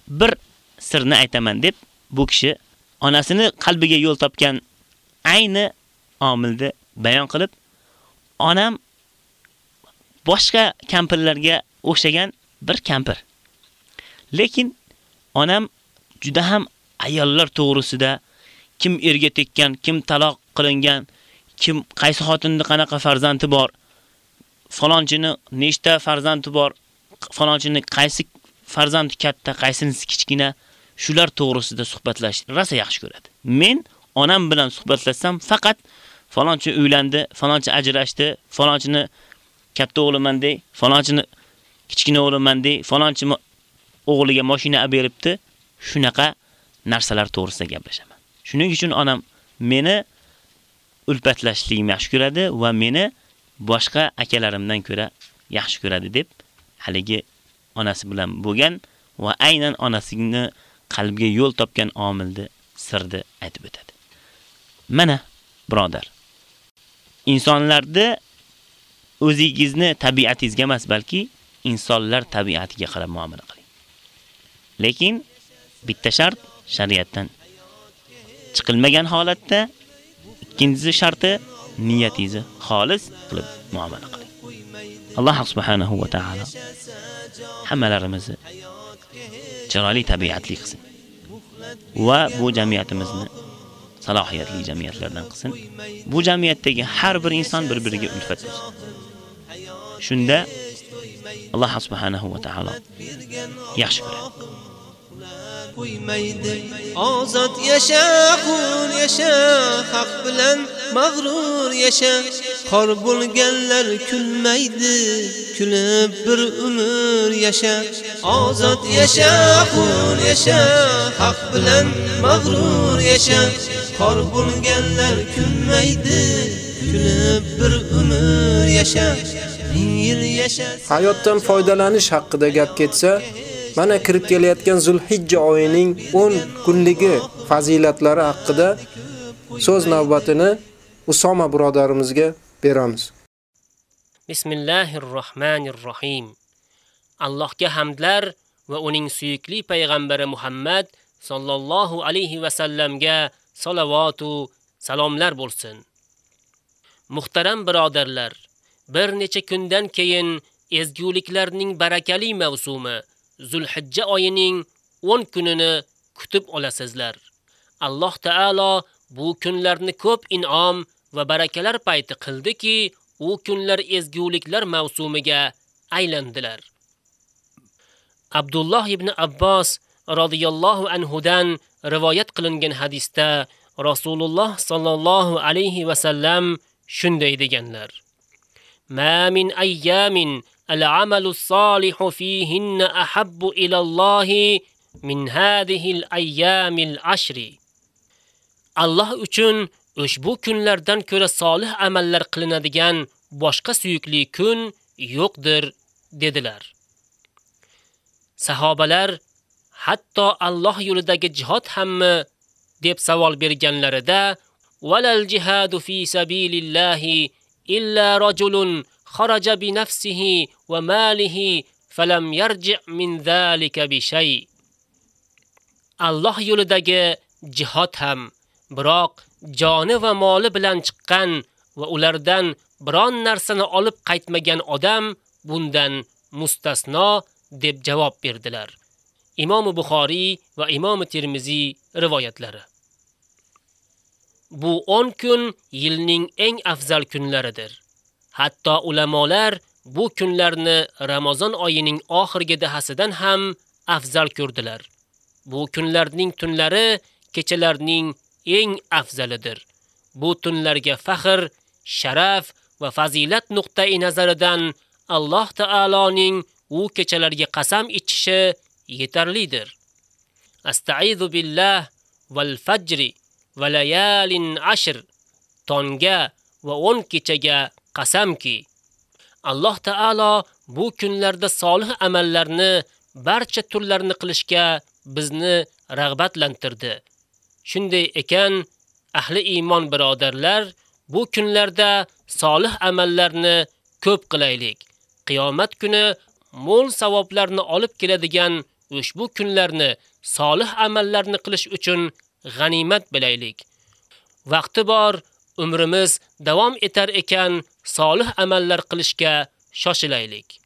Speaker 9: bir sirni aytaman deb bu kishi onasini qalbiga yo'l topgan ayni omilni bayon qilib, onam boshqa kampirlarga o'xshagan bir kampir. Lekin onam juda ham ayollar to'g'risida kim erga tekkan, kim taloq qilingan, kim qaysi xotinning qanaqa farzandi bor, falonchini nechta farzandi bor, falonchini qaysi farzandi katta, qaysinisi kichkina, shular to'g'risida suhbatlashni rosa yaxshi ko'radi. Men onam bilan suhbatlashsam faqat falonchi uylandi, falonchi ajrashdi, falonchini katta o'g'liman dey, falonchini kichkina o'g'liman dey, falonchi o'g'liga mashina olib beribdi. Shunaqa narsalar to'g'risida gaplashaman. Shuning uchun onam meni ulpatlashligimni yaxshi ko'radi va meni boshqa akalarimdan ko'ra yaxshi ko'radi deb haligi onasi bilan bo'lgan va aynan onasini qalbiga yo'l topgan omilni sirni aytib o'tadi. Mana birodar, insonlarda o'zingizni tabiatingizga emas, balki insonlar tabiatiga qarab muomala qiling. Lekin bitta shart shariatdan chiqilmagan holatda ikkinchi sharti niyatingizni xolis qilib muomala qiling. Alloh subhanahu va taolo hammalarimizni chiroyli tabiatli qilsin. Va bu jamiyatimizni salohiyatli jamiyatlardan qilsin. Bu jamiyatdagi har bir inson bir-biriga ulfat bo'lsin. Shunda Alloh subhanahu va taolo yaxshi ko'radi.
Speaker 13: Qo'ymaydi. Ozod yasha qul yasha haq bilan mag'rur yasha. Xor bo'lganlar kulmaydi kulib bir umr yasha. Ozod yasha qul yasha haq bilan mag'rur yasha. Xor bo'lganlar kulmaydi kulib bir umr yasha. Ming yil yasha.
Speaker 2: Hayotdan foydalanish haqida gap ketsa, mana kirib kelayotgan Zulhijja oyining 10 kunligi fazilatlari haqida so'z navbatini Usoma birodarimizga beramiz.
Speaker 10: Bismillahirrohmanirrohim. Allohga hamdlar va uning suyukli payg'ambari Muhammad sallallohu alayhi va sallamga salavatu salomlar bo'lsin. Muhtaram birodarlar, bir necha kundan keyin ezguliklarning barakali mavsumi Zulhijja oyining 10 kunini kutib olasizlar. Alloh taolo bu kunlarni ko'p in'om va barakalar payti qildiki, u kunlar ezguliklar mavsumiga aylandilar. Abdulloh ibn Abbos radhiyallohu anhudan rivoyat qilingan hadisda Rasululloh sallallohu alayhi va sallam shunday deganlar: "Ma min ayyamin العمل الصالح فيهن أحب إلى الله من هذه min العشر الله үчүн ashri." Alloh uchun ushbu kunlardan ko'ra solih amallar qilinadigan boshqa suyukli kun yo'qdir dedilar. Sahobalar hatto Alloh yo'lidagi jihad hammi deb savol berganlarida фи jihadu fi sabilillahi illa rajulun kharaja bi nafsihi va malihi falam yarji' min zalika. Alloh yo'lidagi jihad ham biroq joni va moli bilan chiqqan va ulardan biron narsani olib qaytmagan odam bundan mustasno deb javob berdilar. Imom Buxoriy va Imom Termiziy rivoyatlari. Bu 10 kun yilning eng afzal kunlaridir. Hatto ulamolar bu kunlarni Ramazon oyining oxirgi dahasidan ham afzal ko'rdilar. Bu kunlarning tunlari kechalarning eng afzalidir. Bu tunlarga faxr, sharaf va fazilat nuqtai nazaridan Alloh taoloning u kechalarga qasam ichishi yetarlidir. Astaizu billah val fajri va layalin ashr tonga va 10 kechaga qasamki Alloh taolo bu kunlarda solih amallarni barcha turlarini qilishga bizni rag'batlantirdi. Shunday ekan, ahli iymon birodarlar, bu kunlarda solih amallarni ko'p qilaylik. Qiyomat kuni mo'l savoblarni olib keladigan ushbu kunlarni solih amallarni qilish uchun g'animat bilaylik. Vaqti bor, umrimiz davom etar ekan, solih amallar qilishga shoshilaylik.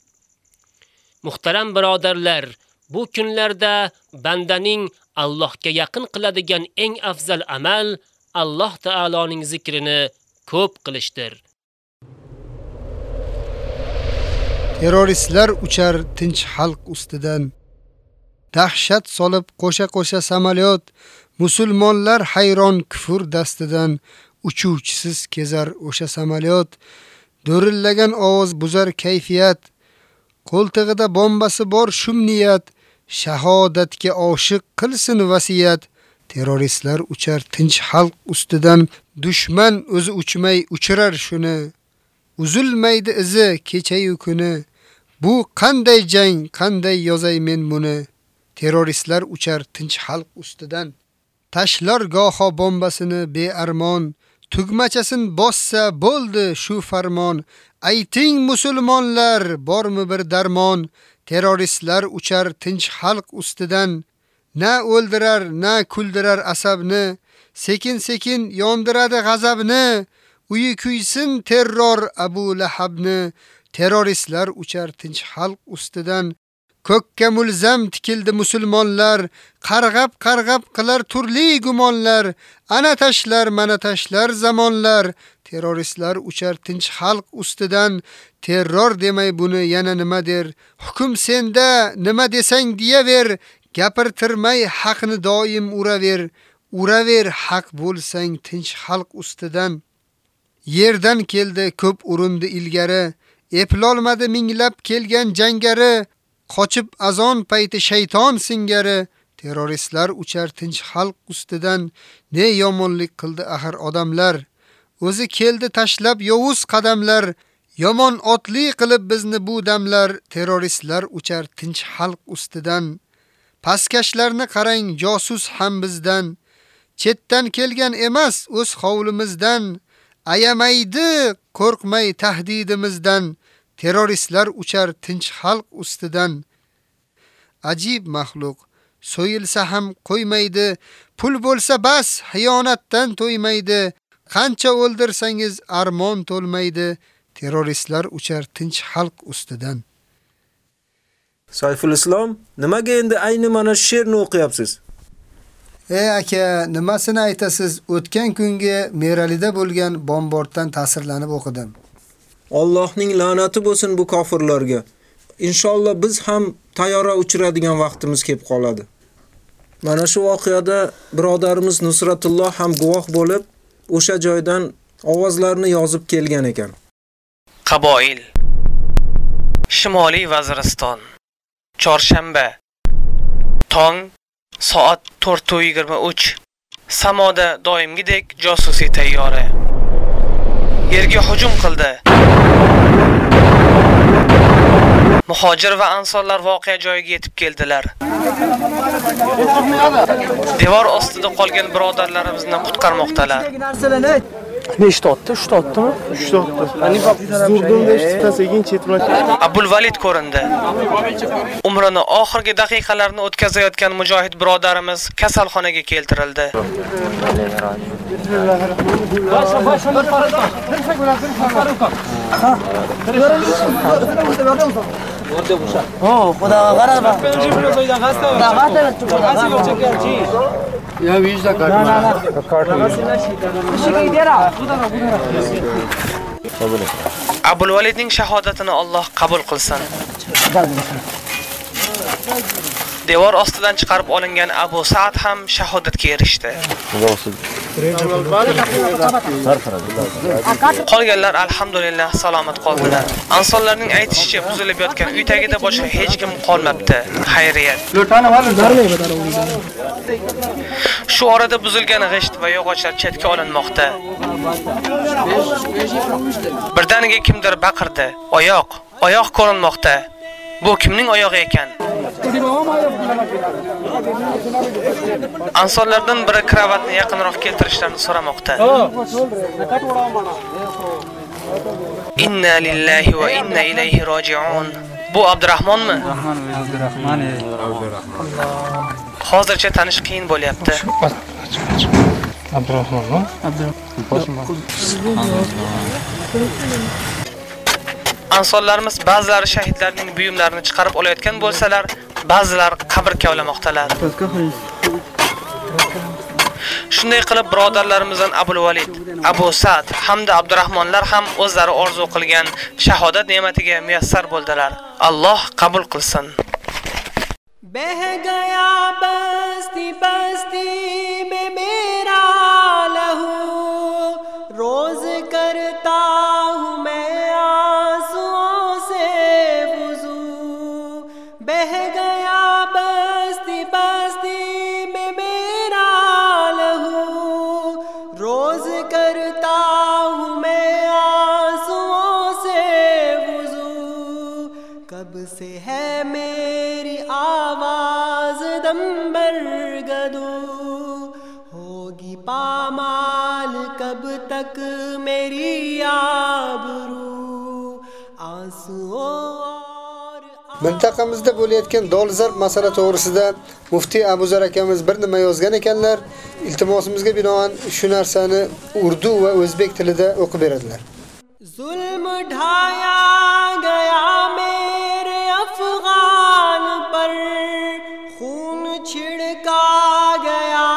Speaker 10: Muhtaram birodarlar, bu kunlarda bandaning Allohga yaqin qiladigan eng afzal amal Alloh taoloning zikrini ko'p qilishdir.
Speaker 3: Terroristlar uchar tinch xalq ustidan. Dahshat solib qo'sha-qo'sha samolyot, musulmonlar hayron kufur dastidan uchuvchisiz kezar o'sha samolyot. Do'rillagan ovoz buzar kayfiyat. Qo'ltig'ida bombasi bor shum niyat. shahodatga oshiq qilsin vasiyat. Terroristlar uchar tinch xalq ustidan, dushman o'zi uchmay uchirar shuni. Uzilmaydi izi kecha-yu kuni. Bu qanday jang, qanday yozay men buni? Terroristlar uchar tinch xalq ustidan. Tashlar goho bombasini bearmon, tugmachasin bossa bo'ldi shu farmon. Ayting musulmonlar, bormi bir darmon? Terroristlar uchar tinch xalq ustidan. Na o'ldirar, na kuldirar asabni, sekin-sekin yondiradi g'azabni. Uyi kuysin terror Abu Lahabni. Terroristlar uchar tinch xalq ustidan. Ko'kka mulzam tikildi musulmonlar, qarg'ab-qarg'ab qilar turli gumonlar, ana tashlar, mana tashlar zamonlar, terroristlar uchar tinch xalq ustidan, terror demay buni yana nima der? Hukm senda, nima desang deyaver, gapirtirmay haqni doim uraver, uraver haq bo'lsang tinch xalq ustidan. Yerdan keldi ko'p urindi ilgari, eplolmadi minglab kelgan jangari, qochib azon payti shayton singari, terroristlar uchar tinch xalq ustidan, ne yomonlik qildi axir odamlar. O'zi keldi tashlab yovuz qadamlar, yomon otli qilib bizni bu damlar, terroristlar uchar tinch xalq ustidan. Paskashlarni qarang, josus ham bizdan. Chetdan kelgan emas o'z hovlimizdan. Ayamaydi, qo'rqmay tahdidimizdan. Terroristlar uchar tinch xalq ustidan. Ajib mahluq, so'yilsa ham qo'ymaydi, pul bo'lsa bas, xiyonatdan to'ymaydi. Qancha o'ldirsangiz armon to'lmaydi. Terroristlar uchar tinch xalq ustidan.
Speaker 2: Sayful Islom, nimaga endi ayni mana shu she'rni o'qiyapsiz?
Speaker 3: Ey aka, nimasini aytasiz? O'tgan kungi Meralida bo'lgan bombarddan ta'sirlanib o'qidim.
Speaker 2: Allohning la'nati bo'lsin bu kofirlarga. Inshaalloh biz ham tayyora uchiradigan vaqtimiz kelib qoladi. Mana shu voqeada birodarimiz Nusratulloh ham guvoh bo'lib, o'sha joydan ovozlarni yozib kelgan ekan.
Speaker 4: Qaboil Shimoliy Vaziriston Chorshanba Tong soat 4:23 Samoda doimgidek josusiy tayyora Yerga hujum qildi. Muhojir va ansonlar voqea joyiga yetib keldilar. Devor ostida qolgan birodarlarimizni qutqarmoqdalar.
Speaker 21: Nechta otdi? 3 ta otdimi? 3 ta otdi. Hanifa zurdumda ikkitasiga chetma.
Speaker 4: Abul Valid ko'rindi. Umrini oxirgi daqiqalarini o'tkazayotgan mujohid birodarimiz kasalxonaga keltirildi.
Speaker 21: Oh, xudoga qarab. Ya 20 ta kart.
Speaker 4: Abul Validning shahodatini Alloh qabul qilsin. Devor ostidan chiqarib olingan Abu Sa'd ham shahodatga erishdi. Qolganlar alhamdulillah salomat qoldilar. Ansonlarning aytishicha buzilib yotgan uy tagida boshqa hech kim qolmabdi. Xayriyat. Shu orada buzilgan g'isht va yog'ochlar chetga olinmoqda. Birdaniga kimdir baqirdi. Oyoq, oyoq ko'rinmoqda. Bu kimning oyog'i ekan? Ansonlardan biri kravatni yaqinroq keltirishlarini so'ramoqda. Inna lillahi va inna ilayhi roji'un. Bu Abdurrahmonmi?
Speaker 21: Abdurrahman.
Speaker 4: Hozircha tanish qiyin bo'lyapti.
Speaker 21: Abdurrahmonmi? Abdurrahmon.
Speaker 4: Ansonlarimiz ba'zilari shahidlarning buyumlarini chiqarib olayotgan bo'lsalar, ba'zilar qabr kavlamoqdalar. Shunday qilib birodarlarimizdan Abul Valid, Abu Sa'd hamda Abdurrahmonlar ham o'zlari orzu qilgan shahodat ne'matiga muyassar bo'ldilar. Alloh qabul qilsin.
Speaker 18: बह गया बस्ती बस्ती में मेरा लहू रोज करता तक मेरी आबरू आंसुओं
Speaker 3: mintaqamizda bo'layotgan dolzarb masala to'g'risida muftiy Abuzar akamiz bir nima yozgan ekanlar. Iltimosimizga binoan shu narsani urdu va o'zbek tilida o'qib beradilar.
Speaker 18: Zulm dhaya gaya mere afghan par khoon chidka gaya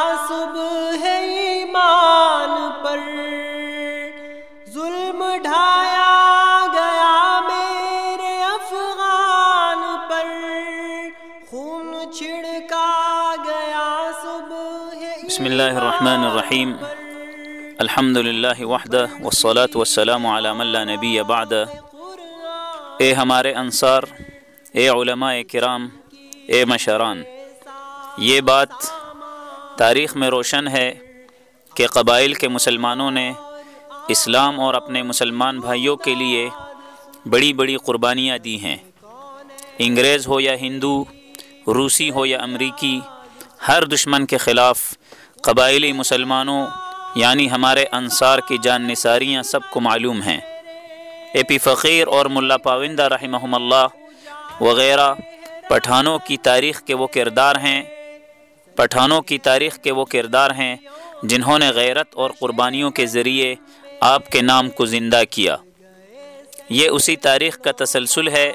Speaker 18: اللہ الرحمن
Speaker 15: الرحیم الحمد للہ وحدہ والصلاة والسلام علی من لا نبی بعد اے ہمارے انصار اے علماء کرام اے مشران یہ بات تاریخ میں روشن ہے کہ قبائل کے مسلمانوں نے اسلام اور اپنے مسلمان بھائیوں کے لیے بڑی بڑی قربانیاں دی ہیں انگریز ہو یا ہندو روسی ہو یا امریکی ہر دشمن کے خلاف قبائلی مسلمانوں یعنی ہمارے انصار کی جان نثاریاں سب کو معلوم ہیں۔ اے پی فقیر اور ملا پاوندہ رحمہ اللہ، وغیرہ، پٹھانوں کی تاریخ کے وہ کردار ہیں، پٹھانوں کی تاریخ کے وہ کردار ہیں جنہوں نے غیرت اور قربانیوں کے ذریعے آپ کے نام کو زندہ کیا۔ یہ اسی تاریخ کا تسلسل ہے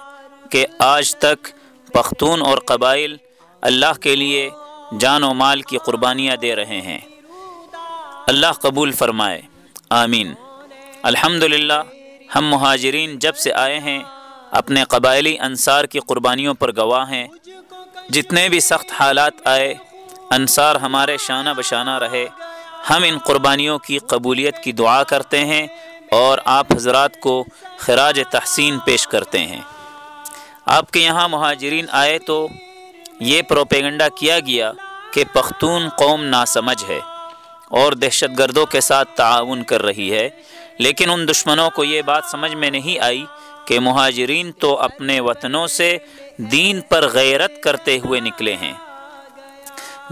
Speaker 15: کہ آج تک پختون اور قبائل اللہ کے لیے جان و مال کی قربانیاں دے رہے ہیں۔ اللہ قبول فرمائے۔ آمین۔ الحمد ہم مہاجرین جب سے آئے ہیں، اپنے قبائلی انصار کی قربانیوں پر گواہ ہیں۔ جتنے بھی سخت حالات آئے، انصار ہمارے شانہ بشانہ رہے۔ ہم ان قربانیوں کی قبولیت کی دعا کرتے ہیں اور آپ حضرات کو خراج تحسین پیش کرتے ہیں۔ آپ کے یہاں مہاجرین آئے تو یہ پروپیگنڈا کیا گیا کہ پختون قوم ناسمجھ ہے اور دہشت گردوں کے ساتھ تعاون کر رہی ہے، لیکن ان دشمنوں کو یہ بات سمجھ میں نہیں آئی کہ مہاجرین تو اپنے وطنوں سے دین پر غیرت کرتے ہوئے نکلے ہیں۔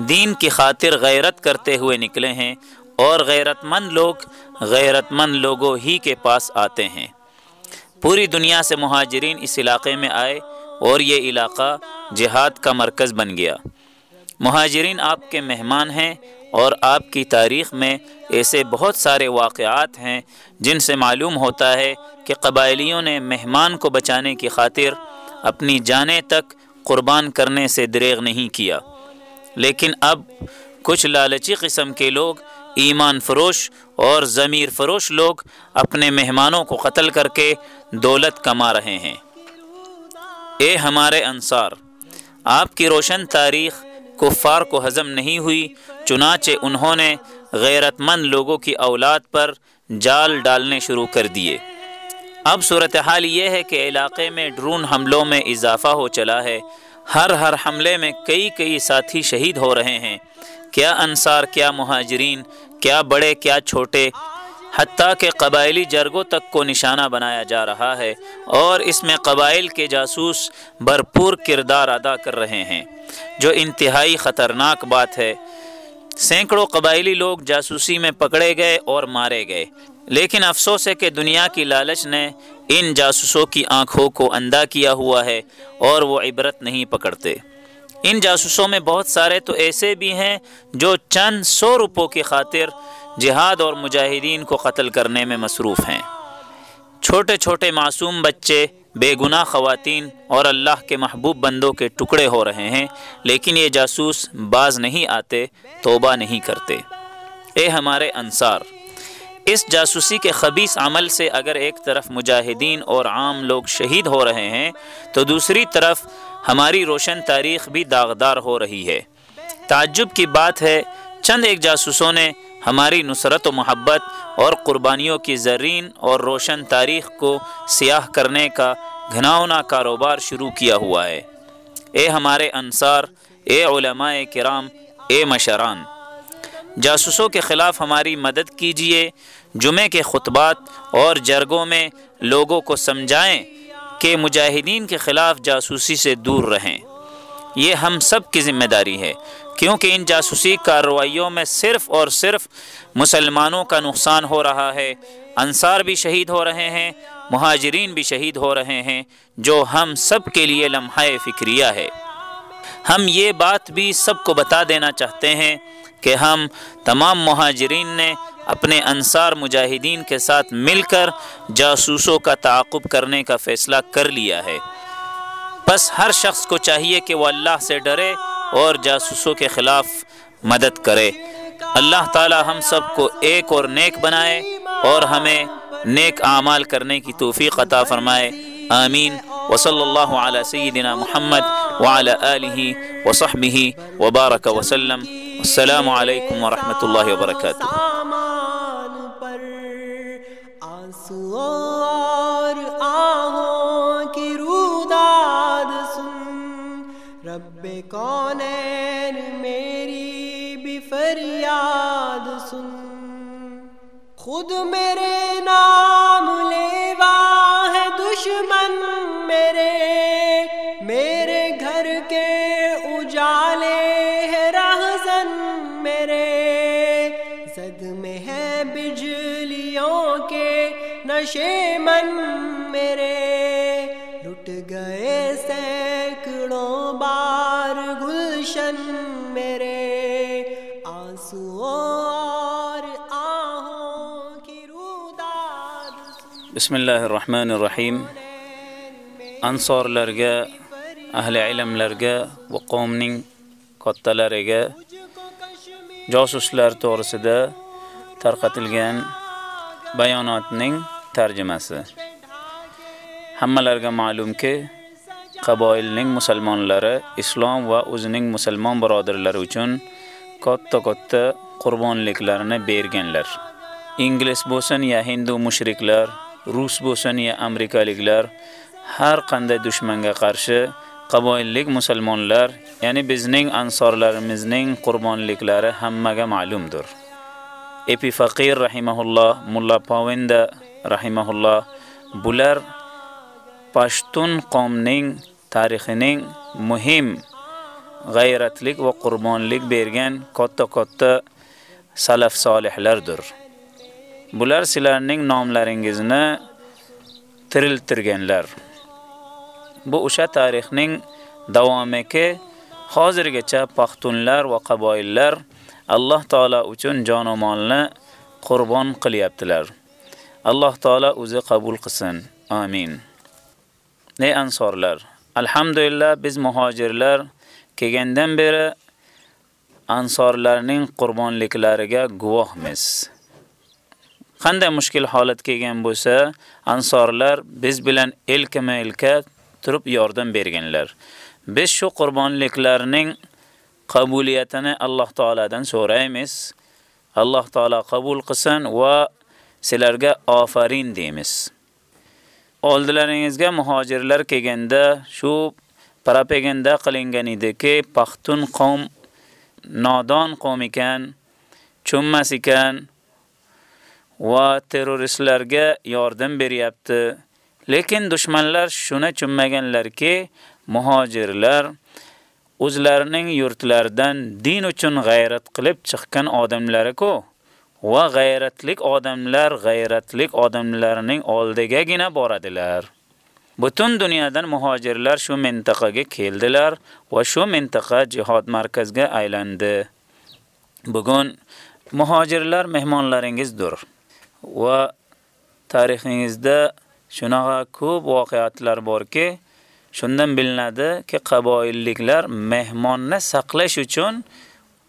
Speaker 15: دین کی خاطر غیرت کرتے ہوئے نکلے ہیں اور غیرت مند لوگ غیرت مند لوگوں ہی کے پاس آتے ہیں۔ پوری دنیا سے مہاجرین اس علاقے میں آئے اور یہ علاقہ جہاد کا مرکز بن گیا۔ مہاجرین آپ کے مہمان ہیں اور آپ کی تاریخ میں ایسے بہت سارے واقعات ہیں جن سے معلوم ہوتا ہے کہ قبائلیوں نے مہمان کو بچانے کی خاطر اپنی جانیں تک قربان کرنے سے دریغ نہیں کیا۔ لیکن اب کچھ لالچی قسم کے لوگ، ایمان فروش اور ضمیر فروش لوگ اپنے مہمانوں کو قتل کر کے دولت کما رہے ہیں۔ اے ہمارے انصار، آپ کی روشن تاریخ کفار کو ہضم نہیں ہوئی، چنانچہ انہوں نے غیرت مند لوگوں کی اولاد پر جال ڈالنے شروع کر دیے۔ اب صورتحال یہ ہے کہ علاقے میں ڈرون حملوں میں اضافہ ہو چلا ہے۔ ہر ہر حملے میں کئی کئی ساتھی شہید ہو رہے ہیں۔ کیا انصار، کیا مہاجرین، کیا بڑے، کیا چھوٹے حتیٰ کہ قبائلی جرگوں تک کو نشانہ بنایا جا رہا ہے اور اس میں قبائل کے جاسوس بھرپور کردار ادا کر رہے ہیں۔ جو انتہائی خطرناک بات ہے، سینکڑوں قبائلی لوگ جاسوسی میں پکڑے گئے اور مارے گئے۔ لیکن افسوس ہے کہ دنیا کی لالچ نے ان جاسوسوں کی آنکھوں کو اندھا کیا ہوا ہے اور وہ عبرت نہیں پکڑتے۔ ان جاسوسوں میں بہت سارے تو ایسے بھی ہیں جو چند سو روپوں کی خاطر جہاد اور مجاہدین کو قتل کرنے میں مصروف ہیں۔ چھوٹے چھوٹے معصوم بچے، بے گناہ خواتین اور اللہ کے محبوب بندوں کے ٹکڑے ہو رہے ہیں، لیکن یہ جاسوس باز نہیں آتے، توبہ نہیں کرتے۔ اے ہمارے انصار، اس جاسوسی کے خبیص عمل سے اگر ایک طرف مجاہدین اور عام لوگ شہید ہو رہے ہیں، تو دوسری طرف ہماری روشن تاریخ بھی داغدار ہو رہی ہے۔ تعجب کی بات ہے، چند ایک جاسوسوں نے ہماری نصرت و محبت اور قربانیوں کی زرین اور روشن تاریخ کو سیاہ کرنے کا گھناؤنا کاروبار شروع کیا ہوا ہے۔ اے ہمارے انصار، اے علماء کرام، اے مشران، جاسوسوں کے خلاف ہماری مدد کیجیے جمعے کے خطبات اور جرگوں میں لوگوں کو سمجھائیں کہ مجاہدین کے خلاف جاسوسی سے دور رہیں۔ یہ ہم سب کی ذمہ داری ہے، کیونکہ ان جاسوسی کارروائیوں میں صرف اور صرف مسلمانوں کا نقصان ہو رہا ہے۔ انصار بھی شہید ہو رہے ہیں، مہاجرین بھی شہید ہو رہے ہیں، جو ہم سب کے لیے لمحہ فکریہ ہے۔ ہم یہ بات بھی سب کو بتا دینا چاہتے ہیں کہ ہم تمام مہاجرین نے اپنے انصار مجاہدین کے ساتھ مل کر جاسوسوں کا تعاقب کرنے کا فیصلہ کر لیا ہے۔ پس ہر شخص کو چاہیے کہ وہ اللہ سے ڈرے اور جاسوسوں کے خلاف مدد کرے۔ اللہ تعالی ہم سب کو ایک اور نیک بنائے اور ہمیں نیک اعمال کرنے کی توفیق عطا فرمائے۔ آمین۔ وصلی
Speaker 18: اللہ علی سیدنا محمد وعلى آله وصحبه وبارک وسلم۔ السلام علیکم ورحمۃ اللہ وبرکاتہ۔ آنسو اور آہو رب کونین میری بھی فریاد سن۔ خود میرے نام لیوا ہے دشمن میرے۔ میرے گھر کے اجالے ہے رہزن میرے۔ زد میں ہے بجلیوں کے نشے من میرے۔ لٹ گئے
Speaker 15: Bismillahirrahmanirrahim. Ansorlarga, ahli ilmlarga va qavmning kattalariga josuslar to'g'risida tarqatilgan bayonotning tarjimasi. Hammalarga ma'lumki, qaboilning musulmonlari islom va o'zining musulmon birodarlari uchun katta-katta qurbonliklarni berganlar. Ingliz bo'lsin ya hindu mushriklar, rus bo'lsin ya amerikaliklar har qanday dushmanga qarshi qaboillik musulmonlar, ya'ni bizning ansorlarimizning qurbonliklari hammaga ma'lumdir. Epifaqir rahimahulloh, Mulla Pavenda rahimahulloh bular Pashtun qomning tarixining muhim g'ayratlik va qurbonlik bergan katta-katta salaf solihlardir. Bular sizlarning nomlaringizni tiriltirganlar. Bu o'sha tarixning davomiki hozirgacha paxtunlar va qaboillar Alloh taolo uchun jonomonni qurbon qilyaptilar. Alloh taolo o'zi qabul qilsin. Amin. Ey ansorlar, alhamdulillah biz muhojirlar kelgandan beri ansorlarning qurbonliklariga guvohmiz. Qanday mushkil holat kelgan bo'lsa, ansorlar biz bilan elkama-elka turib yordam berganlar. Biz shu qurbonliklarning qabuliyatini Alloh taoladan so'raymiz. Alloh taolo qabul qilsin va sizlarga ofarin deymiz. Oldilaringizga muhojirlar kelganda shu propaganda qilingan ediki, Paxtun qavm nodon qavm ekan, cho'mmas ekan va terroristlarga yordam beryapti. Lekin dushmanlar shuni tushunmaganlarki, muhojirlar o'zlarining yurtlaridan din uchun g'ayrat qilib chiqqan odamlar-ku. Va g'ayratlik odamlar g'ayratlik odamlarning oldigagina boradilar. Butun dunyodan muhojirlar shu mintaqaga keldilar va shu mintaqa jihad markaziga aylandi. Bugun muhojirlar mehmonlaringizdir va tarixingizda shunaqa ko'p voqeatlar borki, shundan bilinadiki, qaboilliklar mehmonni saqlash uchun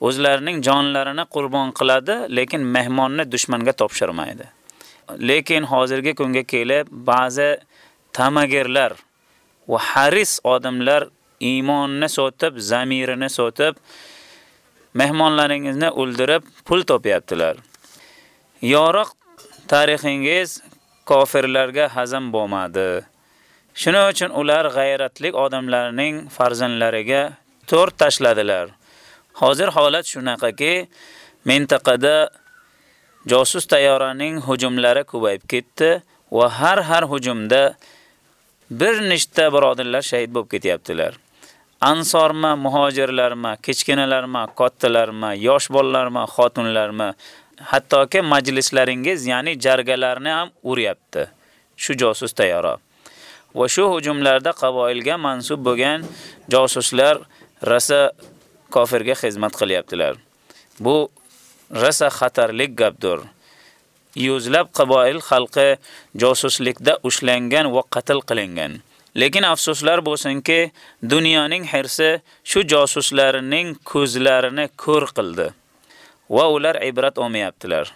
Speaker 15: o'zlarining jonlarini qurbon qiladi, lekin mehmonni dushmanga topshirmaydi. Lekin hozirgi kunga kelib ba'zi tamagerlar va haris odamlar iymonni sotib, zamirini sotib, mehmonlaringizni o'ldirib pul topyaptilar. Yoroq tarixingiz kofirlarga hazm bo'lmadi. Shuning uchun ular g'ayratlik odamlarning farzandlariga to'r tashladilar. Hozir holat shunaqaki, mintaqada josus tayyoraning hujumlari ko'payib ketdi va har har hujumda bir nechta birodarlar shahid bo'lib ketyaptilar. Ansorma, muhojirlarma, kichkinalarma, kattalarma, yosh bolalarma, xotinlarma, hattoki majlislaringiz, ya'ni jargalarni ham uryapti. Shu josus tayyora. Va shu hujumlarda qavoilga mansub bo'lgan josuslar rasa kofirga xizmat qilyaptilar. Bu rasa xatarlik gapdir. Yuzlab qavoil xalqi josuslikda ushlangan va qatl qilingan. Lekin afsuslar bo'lsinki, dunyoning hirsi shu josuslarining ko'zlarini ko'r qildi va ular ibrat olmayaptilar.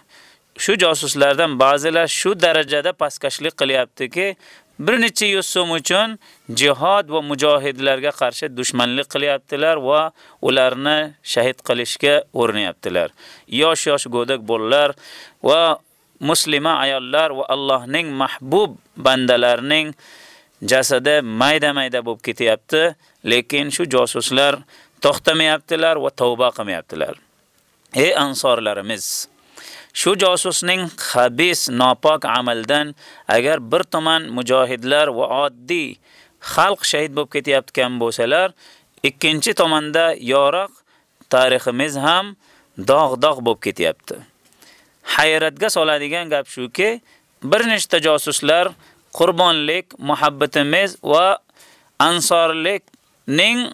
Speaker 15: shu josuslardan ba'zilar shu darajada pastkashlik qilyaptiki, bir necha yuz so'm uchun jihad va mujohidlarga qarshi dushmanlik qilyaptilar va ularni shahid qilishga o'rnayaptilar. Yosh-yosh go'dak bolalar va muslima ayollar va Allohning mahbub bandalarining jasadi mayda-mayda bo'lib ketyapti, lekin shu josuslar to'xtamayaptilar va tavba qilmayaptilar. Ey ansorlarimiz, shu josusning xabis nopok amaldan agar bir tomon mujohidlar va oddiy xalq shahid bo'lib ketayotgan bo'lsalar, ikkinchi tomonda yoriq tariximiz ham dog'-dog' bo'lib ketyapti. Hayratga soladigan gap shuki, bir nechta josuslar qurbonlik, muhabbatimiz va ansorlikning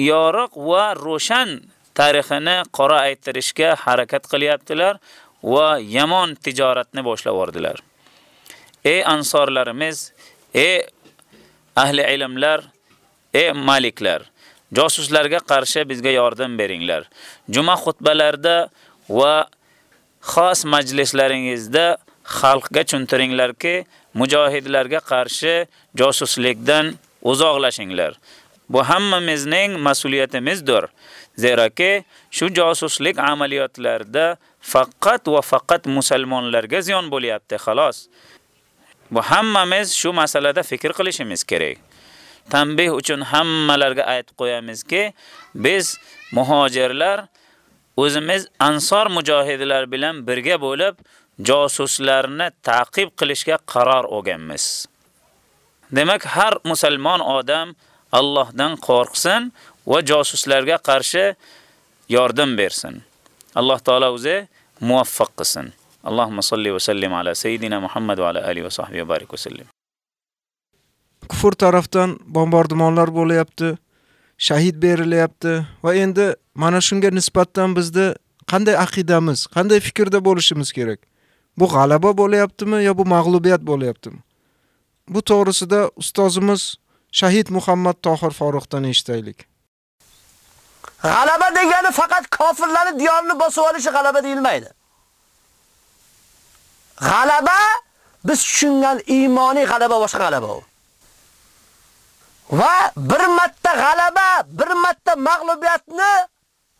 Speaker 15: yoriq va ro'shan tarixini qora aytirishga harakat qilyaptilar va yomon tijoratni boshlab yordilar. Ey ansorlarimiz, ey ahli ilmlar, ey maliklar, josuslarga qarshi bizga yordam beringlar. Juma xutbalarida va xos majlislaringizda xalqga tushuntiringlarki, mujohidlarga qarshi josuslikdan uzoqlashinglar. Bu hammamizning mas'uliyatimizdir. Zeraki shu josuslik amaliyotlarida faqat va faqat musulmonlarga ziyon bo'lyapti, xolos. Bu hammamiz shu masalada fikr qilishimiz kerak. Tanbih uchun hammalarga aytib qo'yamizki, biz muhojirlar o'zimiz ansor mujohidlar bilan birga bo'lib josuslarni ta'qib qilishga qaror olganmiz. Demak, har musulmon odam Allohdan qo'rqsin va josuslarga qarshi yordam bersin. Alloh taolo o'zi muvaffaq qilsin. Allohumma salli va sallim ala sayidina Muhammad va ala alihi va sahbihi va barik va sallim.
Speaker 2: Kufr tarafdan bombardimonlar bo'layapti, shahid berilyapti va endi mana shunga nisbatan bizda qanday aqidamiz, qanday fikrda bo'lishimiz kerak? Bu g'alaba bo'layaptimi yo bu mag'lubiyat bo'layaptimi? Bu to'g'risida ustozimiz Shahid Muhammad Tohir Faruqdan eshitaylik.
Speaker 8: G'alaba degani faqat kofirlarni diyorini bosib olishi g'alaba deyilmaydi. G'alaba biz tushungan iymoniy g'alaba boshqa g'alaba u. Va bir marta g'alaba, bir marta mag'lubiyatni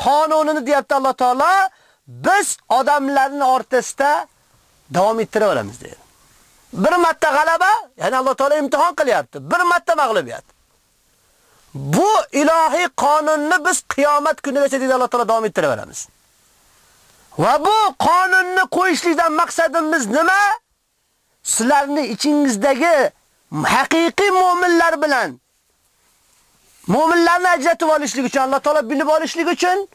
Speaker 8: qonunini deyapti Alloh taolo, biz odamlarning o'rtasida davom ettiraveramiz deydi. Bir marta g'alaba, ya'ni Alloh taolo imtihon qilyapti. Bir marta mag'lubiyat. Bu ilohiy qonunni biz qiyomat kunigacha deydi Alloh taolo davom ettiraveramiz. Va bu qonunni qo'yishlikdan maqsadimiz nima? Sizlarni ichingizdagi haqiqiy mu'minlar bilan mu'minlarni ajratib olishlik uchun Alloh taolo bilib olishlik uchun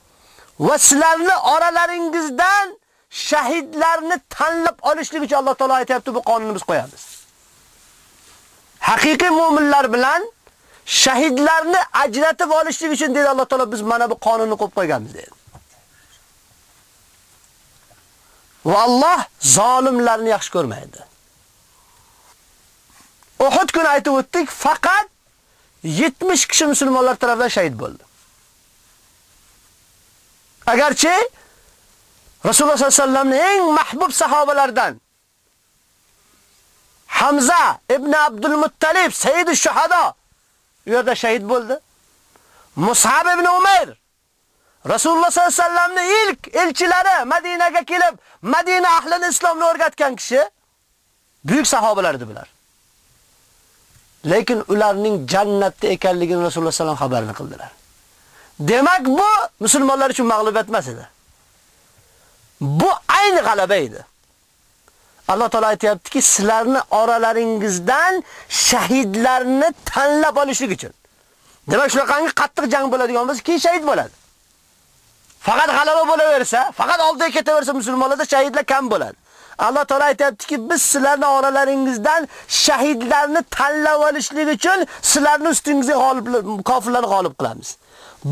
Speaker 8: va sizlarni oralaringizdan shahidlarni tanlab olishlik uchun Alloh taolo aytayapti, bu qonunni biz qo'yamiz. Haqiqiy mu'minlar bilan shahidlarni ajratib olishlik uchun dedi Alloh taolo biz mana bu qonunni qo'yib qo'yganmiz dedi. Va Alloh zolimlarni yaxshi ko'rmaydi. Uhud kuni aytib o'tdik, faqat 70 kishi musulmonlar tomonidan shahid bo'ldi. Agarchi Rasululloh sollallohu alayhi vasallamning eng mahbub sahobalaridan Hamza ibn Abdul Muttalib, Sayyidush shuhada u yerda shahid bo'ldi. Mus'ab ibn Umayr Rasululloh sollallohu alayhi vasallamning ilk elchilari Madinaga kelib, Madina ahlini islomni o'rgatgan kishi buyuk sahobalar edi bular. Lekin ularning jannatda ekanligini Rasululloh sallam xabarini qildilar. Demak bu musulmonlar uchun mag'lubiyat emas edi. Bu ayni g'alaba edi. Alloh taolo aytayaptiki, sizlarni oralaringizdan shahidlarni tanlab olishlik uchun. Demak, shunaqangi qattiq jang bo'ladigan bo'lsa, keyin shahid bo'ladi. Faqat g'alaba bo'laversa, faqat oldiga ketaversa musulmonlarda shahidlar kam bo'ladi. Alloh taolo aytayaptiki, biz sizlarni oralaringizdan shahidlarni tanlab olishlik uchun sizlarni ustingizga g'olib kofirlarni g'olib qilamiz.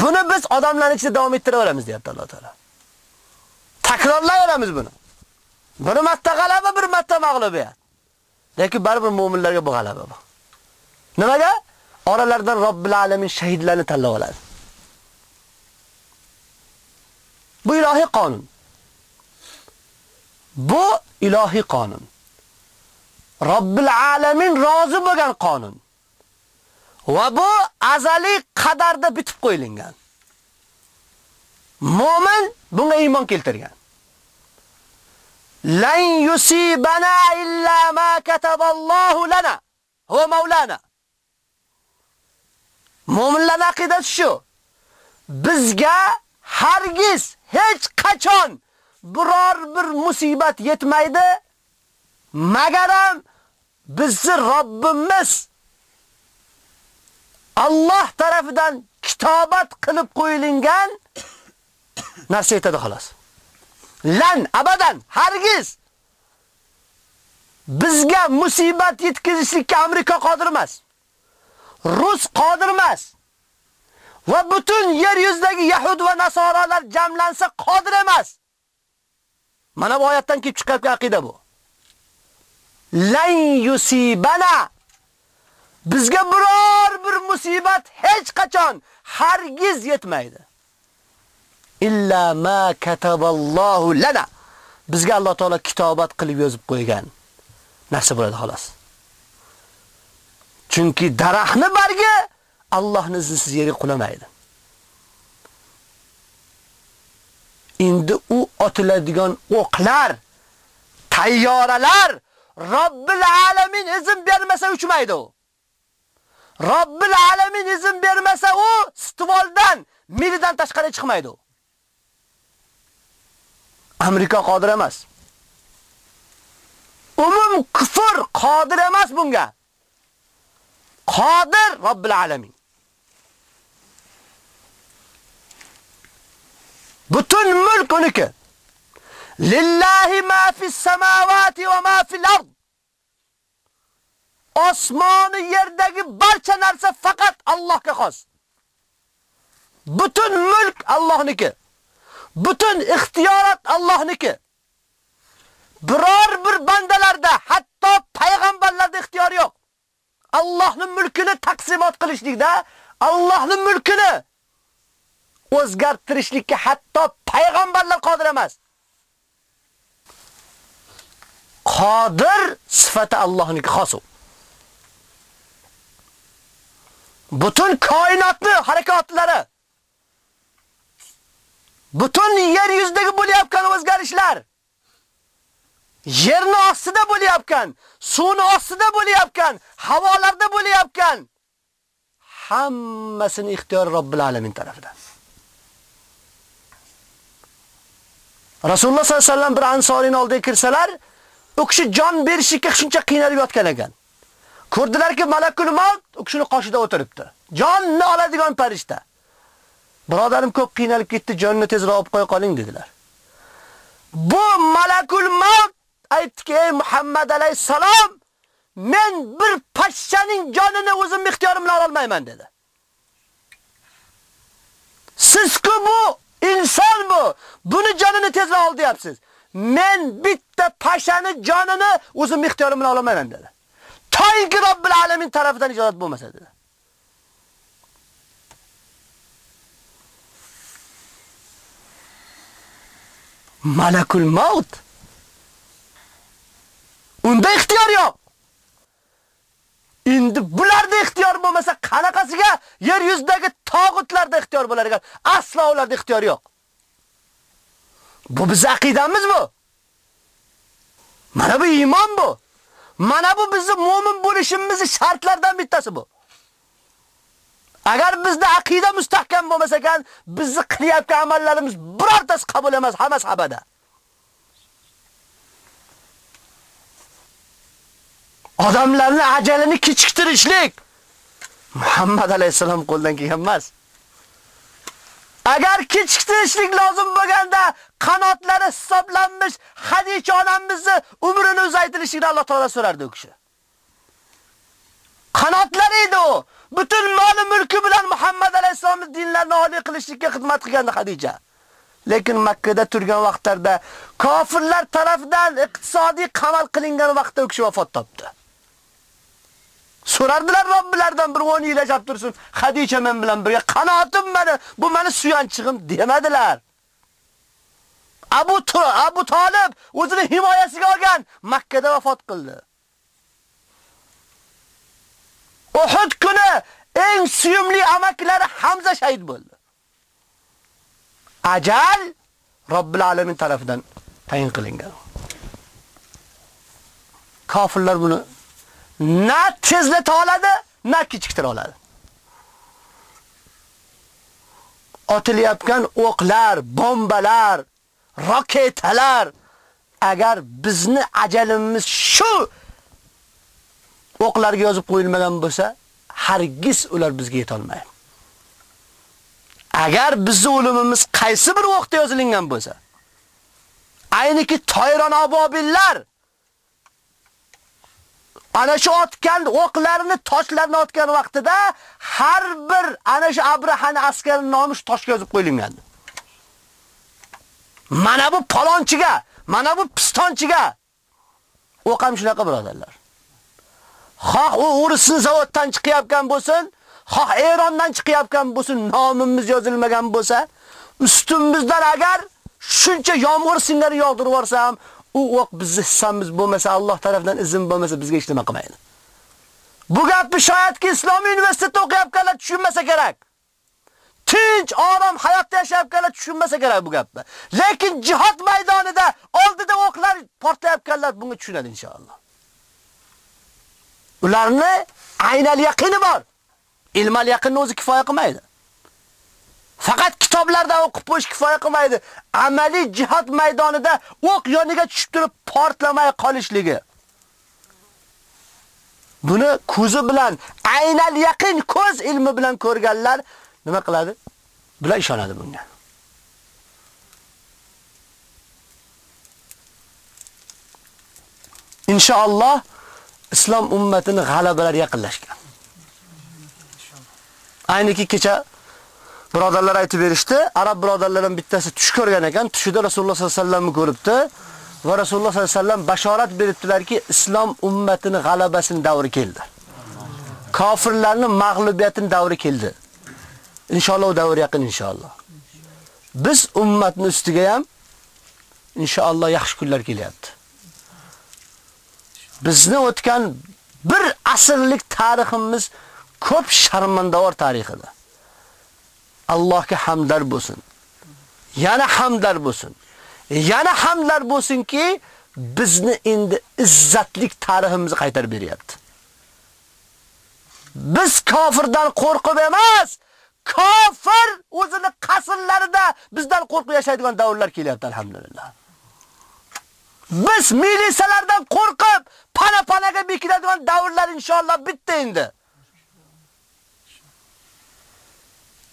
Speaker 8: Buni biz odamlar ichida davom ettiraveramiz, deyapti Alloh taolo. Takrorlayveramiz buni. Bir marta g'alaba, bir marta mag'lubiyat. Lekin baribir mu'minlarga bu g'alaba bu. Nimaga? Oralardan Robbil alamin shahidlarni tanlab oladi. Bu ilohiy qonun. Bu ilohiy qonun. Robbil alamin rozi bo'lgan qonun. Va bu azaliy qadarda bitib qo'yilgan. Mo'min bunga iymon keltirgan. Lan yusibana illa ma kataballohu lana. Huwa maulana. Mo'minlar aqidasi shu. Bizga hargiz hech qachon biror bir musibat yetmaydi, magaram bizni Robbimiz Alloh tarafidan kitobat qilib qo'yilgan narsa yetadi xolos. Lan abadan hargiz bizga musibat yetkazishlikka Amerika qodir emas. Rus qodir emas. Va butun yer yuzidagi yahud va nasoralar jamlansa qodir emas. Mana bu oyatdan kelib chiqqan aqida bu. Lan yusibana bizga biror bir musibat hech qachon hargiz yetmaydi. Illa ma kataballohu lana. Bizga Alloh taolo kitobat qilib yozib qo'ygan narsa bo'ladi xolos. Chunki daraxtni bargi Allohning iznisiz yerga qulamaydi. Endi u otiladigan o'qlar, tayyoralar Robbil alamin izn bermasa uchmaydi u. Robbil alamin izn bermasa u stvoldan, milidan tashqari chiqmaydi u. Amerika qodir emas. Umum kufr qodir emas bunga. Qodir Robbil alamin. Butun mulk uniki. Lillahi ma fis samawati va ma fil ard. Osmoni yerdagi barcha narsa faqat Allohga xos. Butun mulk Allohniki. Butun ixtiyorat Allohniki. Biror bir bandalarda, hatto payg'ambarlarda ixtiyor yo'q. Allohning mulkini taqsimot qilishlikda, Allohning mulkini o'zgartirishlikka hatto payg'ambarlar qodir emas. Qodir sifati Allohniki xos. Butun koinotni harakatlari butun yer yuzidagi bo'layotgan o'zgarishlar yerni ostida bo'layotgan, suvni ostida bo'layotgan, havolarda bo'layotgan hammasini ixtiyor Robbil alamin tarafidan. Rasululloh sollallohu alayhi vasallam bir ansorin oldiga kirsalar, u kishi jon berishga shuncha qiynalib yotgan ekan. Ko'rdilarki, malakul maut u kishini qoshida o'tiribdi. Jonni oladigan farishta. Birodarim ko'p qiynalib ketdi, jonni tezroq olib qo'ya qoling dedilar. Bu malakul maut aytdiki, ey Muhammad alayhisalom, men bir pashshaning jonini o'zim ixtiyorim bilan olmayman dedi. Siz-ku bu inson bu. Buni jonini tezroq ol deyapsiz. Men bitta pashani jonini o'zim ixtiyorim bilan olmayman dedi. Toyinki Robbil alamin tarafidan ijozat bo'lmasa dedi. Malakul maut. Unda ixtiyor yo'q. Endi bularda ixtiyor bo'lmasa, qanaqasiga yer yuzidagi tog'utlarda ixtiyor bo'lar ekan? Aslo ularda ixtiyor yo'q. Bu biz aqidamiz bu. Mana bu iymon bu. Mana bu bizni mu'min bo'lishimizning shartlaridan bittasi bu. Agar bizda aqida mustahkam bo'lmasa ekan, bizni qilyotgan amallarimiz birortasi qabul emas, hammasi abada. Odamlarning ajalini kechiktirishlik Muhammad alayhisalom qo'ldan kelgan emas. Agar kechiktirishlik lozim bo'lganda qanotlari hisoblanmish Xadija onamizni umrini uzaytirishini Alloh taolo so'rardi u kishi. Qanotlari edi u. Butun moli mulki bilan Muhammad alayhisolamning dinlarini oliy qilishlikka xizmat qilgandi Xadija. Lekin Makka da turgan vaqtlarda kofirlar tomonidan iqtisodiy qamal qilingan vaqtda u kishi vafot topdi. So'rardilar Robbilaridan bir 10 yil yashab tursin. Xadija men bilan birga qanotim meni, bu meni suyanchig'im demadilar. Abu Abu Talib o'zini himoyasiga olgan Makkada vafot qildi. Uhud kuni eng suyumli amaklari Hamza shahid bo'ldi. Ajal Robbil alamin tarafidan tayin qilingan. Kofirlar buni na tezlata oladi, na kechiktira oladi. Otilayotgan o'qlar, bombalar, raketalar agar bizni ajalimiz shu o'qlarga yozib qo'yilmagan bo'lsa, hargiz ular bizga yeta olmaydi. Agar bizning o'limimiz qaysi bir vaqtda yozilgan bo'lsa, ayniki toyron abobillar ana shu otgan o'qlarini, toshlarni otgan vaqtida har bir ana shu Abrahani askarining nomi shu toshga yozib qo'yilgan. Mana bu palonchiga, mana bu pistonchiga o'qam shunaqa birodarlar. Xoh u urusin zavoddan chiqayotgan bo'lsin, xoh Erondan chiqayotgan bo'lsin, nomimiz yozilmagan bo'lsa, ustimizdan agar shuncha yomg'ir singari yog'dirib yorsam, u o'q bizni hissamiz bo'lmasa, Alloh tomonidan izn bo'lmasa bizga hech nima qilmaydi. Bu gapni shoyatki Islomiy universitetda o'qiyotganlar tushunmasa kerak. Tinch, orom hayotda yashayotganlar tushunmasa kerak bu gapni. Lekin jihad maydonida oldida o'qlar portlayotganlar bunga tushunadi inshaalloh. Ularni aynal yaqini bor. Ilmal yaqinni o'zi kifoya qilmaydi. Faqat kitoblardan o'qib bo'lish kifoya qilmaydi. Amaliy jihad maydonida o'q yoniga tushib turib portlamay qolishligi. Buni ko'zi bilan, aynal yaqin ko'z ilmi bilan ko'rganlar nima qiladi? Bular ishonadi bunga. Inshaalloh islom ummatini g'alabalar yaqinlashgan. Ayniki kecha birodarlar aytib berishdi. Arab birodarlardan bittasi tush ko'rgan ekan. Tushida Rasululloh sollallohu alayhi vasallamni ko'ribdi va Rasululloh sollallohu alayhi vasallam bashorat beribdilarki, islom ummatining g'alabasining davri keldi. Kofirlarning mag'lubiyatining davri keldi. Inshaalloh davr yaqin inshaalloh. Biz ummatni ustiga ham inshaalloh yaxshi kunlar kelyapti. Bizni o'tgan bir asrlik tariximiz ko'p sharmandavor tarixida. Allohga hamdlar bo'lsin. Yana hamdlar bo'lsin. Yana hamdlar bo'lsinki, bizni endi izzatlik tariximizni qaytarib beryapti. Biz kofirdan qo'rqib emas, kofir o'zini qasrlarida bizdan qo'rqib yashaydigan davrlar kelyapti alhamdulillah. Biz milisalardan qo'rqib, pana-panaga bekiladigan davrlar inshaalloh bitti endi.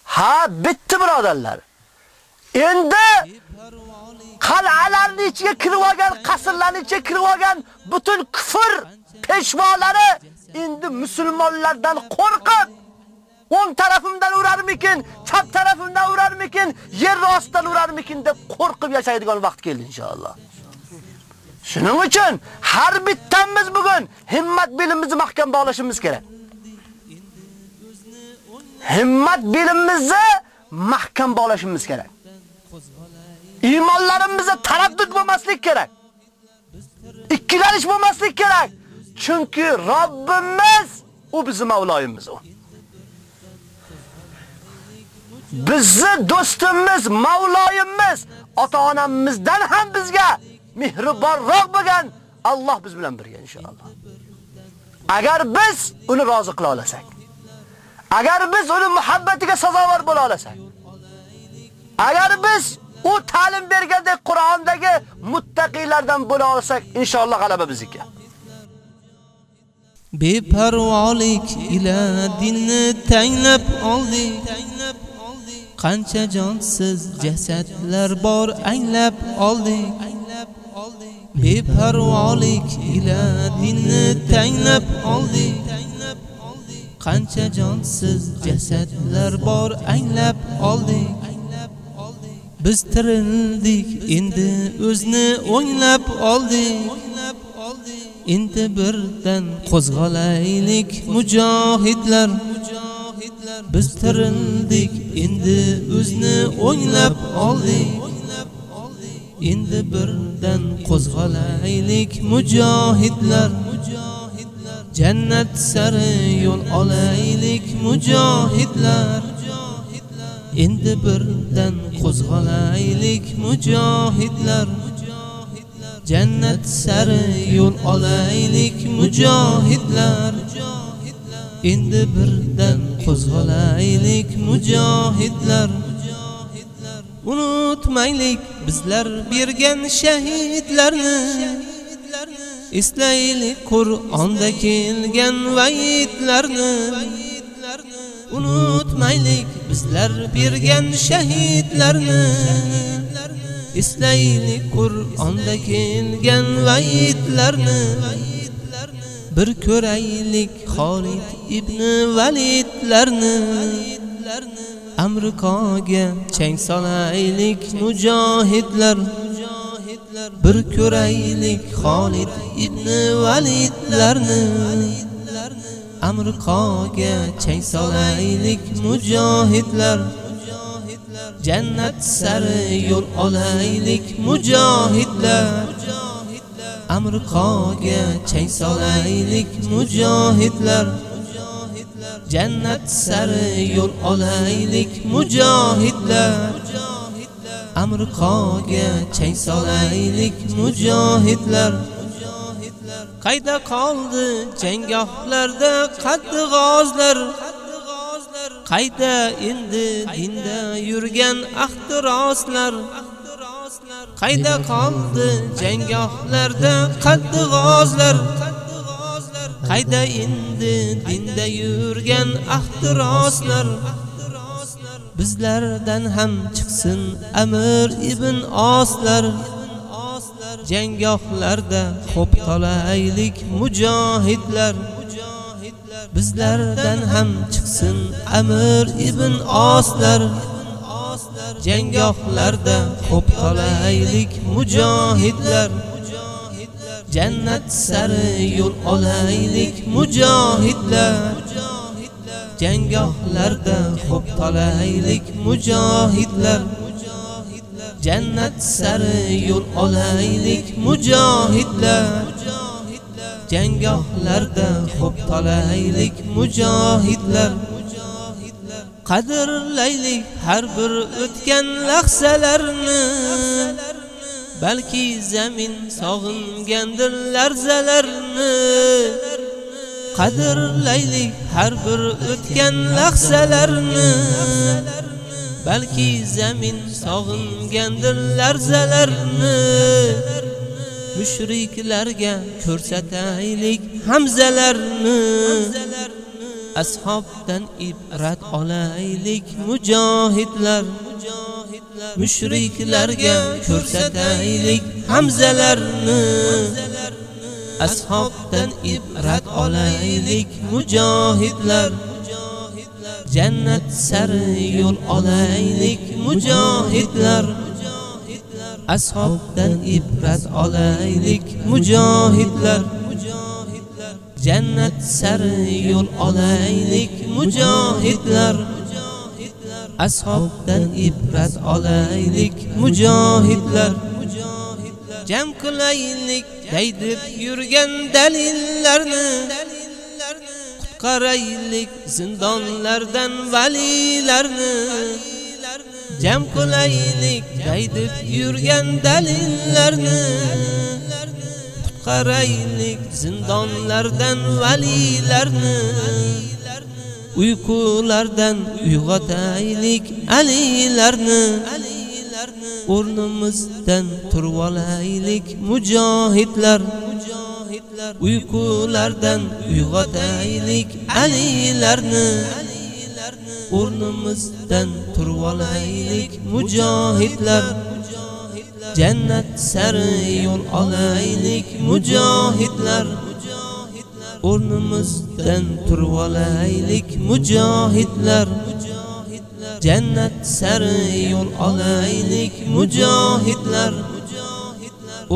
Speaker 8: Ha, bitti birodarlar. Endi qal'alarning ichiga kirib olgan, qasrlarning ichiga kirib olgan butun kufr peshvolari endi musulmonlardan qo'rqib o'ng tarafimdan urarmikin, chap tarafimdan urarmikin, yer ostidan urarmikin deb qo'rqib yashaydigan vaqt keldi inshaalloh. Shuning uchun har bittamiz bugun himmat belimizni mahkam bog'lashimiz kerak. Himmat belimizni mahkam bog'lashimiz kerak. Iymonlarimizda taraddud bo'lmaslik kerak. Ikkilanish bo'lmaslik kerak. Chunki Robbimiz u bizning Mavloyimiz u. Bizni do'stimiz, Mavloyimiz, ota-onamizdan ham bizga mehribonroq bo'lgan Alloh biz bilan birga inshaalloh. Agar biz uni rozi qila olasak, agar biz uni muhabbatiga sazovor bo'la olsak, agar biz u ta'lim bergandek Qur'ondagi muttaqilardan bo'la olsak, inshaalloh g'alaba bizniki.
Speaker 13: Beparvolik ila dinni tanglab oldik. Qancha jonsiz jasadlar bor anglab oldik. Beparvolik ila dinni tanglab oldik. Qancha jonsiz jasadlar bor anglab oldik. Biz tirildik, endi o'zni o'nglab oldik. Endi birdan qo'zg'alaylik mujohidlar. Biz tirildik, endi o'zni o'nglab oldik. Endi birdan qo'zg'alaylik mujohidlar. Jannat sari yo'l olaylik mujohidlar. Endi birdan qo'zg'alaylik mujohidlar. Jannat sari yo'l olaylik mujohidlar. Endi birdan qo'zg'alaylik mujohidlar. Unutmaylik bizlar bergan shahidlarni eslaylik qur'onda kelgan va'idlarni. Unutmaylik bizlar bergan shahidlarni eslaylik qur'onda kelgan va'idlarni. Bir ko'raylik Xolid ibn Validlarni. Amrikoga chang solaylik mujohidlar. Bir ko'raylik Xolid ibn Validlarni. Amrikoga chang solaylik mujohidlar. Jannat sari yo'l olaylik mujohidlar. Amrikoga chang solaylik mujohidlar. Jannat sari yo'l olaylik mujohidlar. Amriqoga chang solaylik mujohidlar. Qayda qoldi janggohlarda qaddi g'ozlar qayda endi dinda yurgan axtiroslar. qayda qoldi janggohlarda qaddi g'ozlar qayda endi dinda yurgan ahtiroslar bizlardan ham chiqsin amir ibn oslar. Janggohlarda xo'p qolaylik mujohidlar. Bizlardan ham chiqsin amir ibn oslar. Janggohlarda xo'p qolaylik mujohidlar. Jannat sari yo'l olaylik mujohidlar. Janggohlarda xo'p talaylik mujohidlar. Jannat sari yo'l olaylik mujohidlar. Janggohlarda xo'p talaylik mujohidlar. Qadrlaylik har bir o'tgan lahzalarni. Balki zamin sog'ingandir larzalarni. Qadrlaylik har bir o'tgan lahzalarni. Balki zamin sog'ingandir larzalarni. Mushriklarga ko'rsataylik hamzalarni. Ashobdan ibrat olaylik mujohidlar mushriklarga ko'rsataylik hamzalarni. Ashobdan ibrat olaylik mujohidlar jannat sari yo'l olaylik mujohidlar. Ashobdan ibrat olaylik mujohidlar. Jannat sari yo'l olaylik mujohidlar. Ashobdan ibrat olaylik mujohidlar. Jam qilaylik daydib yurgan dalillarni. Qutqaraylik zindonlardan valilarni. Jam qilaylik daydib yurgan dalillarni. Qaraylik zindonlardan valilarni. Uyqulardan uyg'otaylik alilarni. O'rnimizdan turib olaylik mujohidlar. Uyqulardan uyg'otaylik alilarni. O'rnimizdan turib olaylik mujohidlar. Jannat sari yo'l olaylik mujohidlar. O'rnimizdan turib olaylik mujohidlar. Jannat sari yo'l olaylik mujohidlar.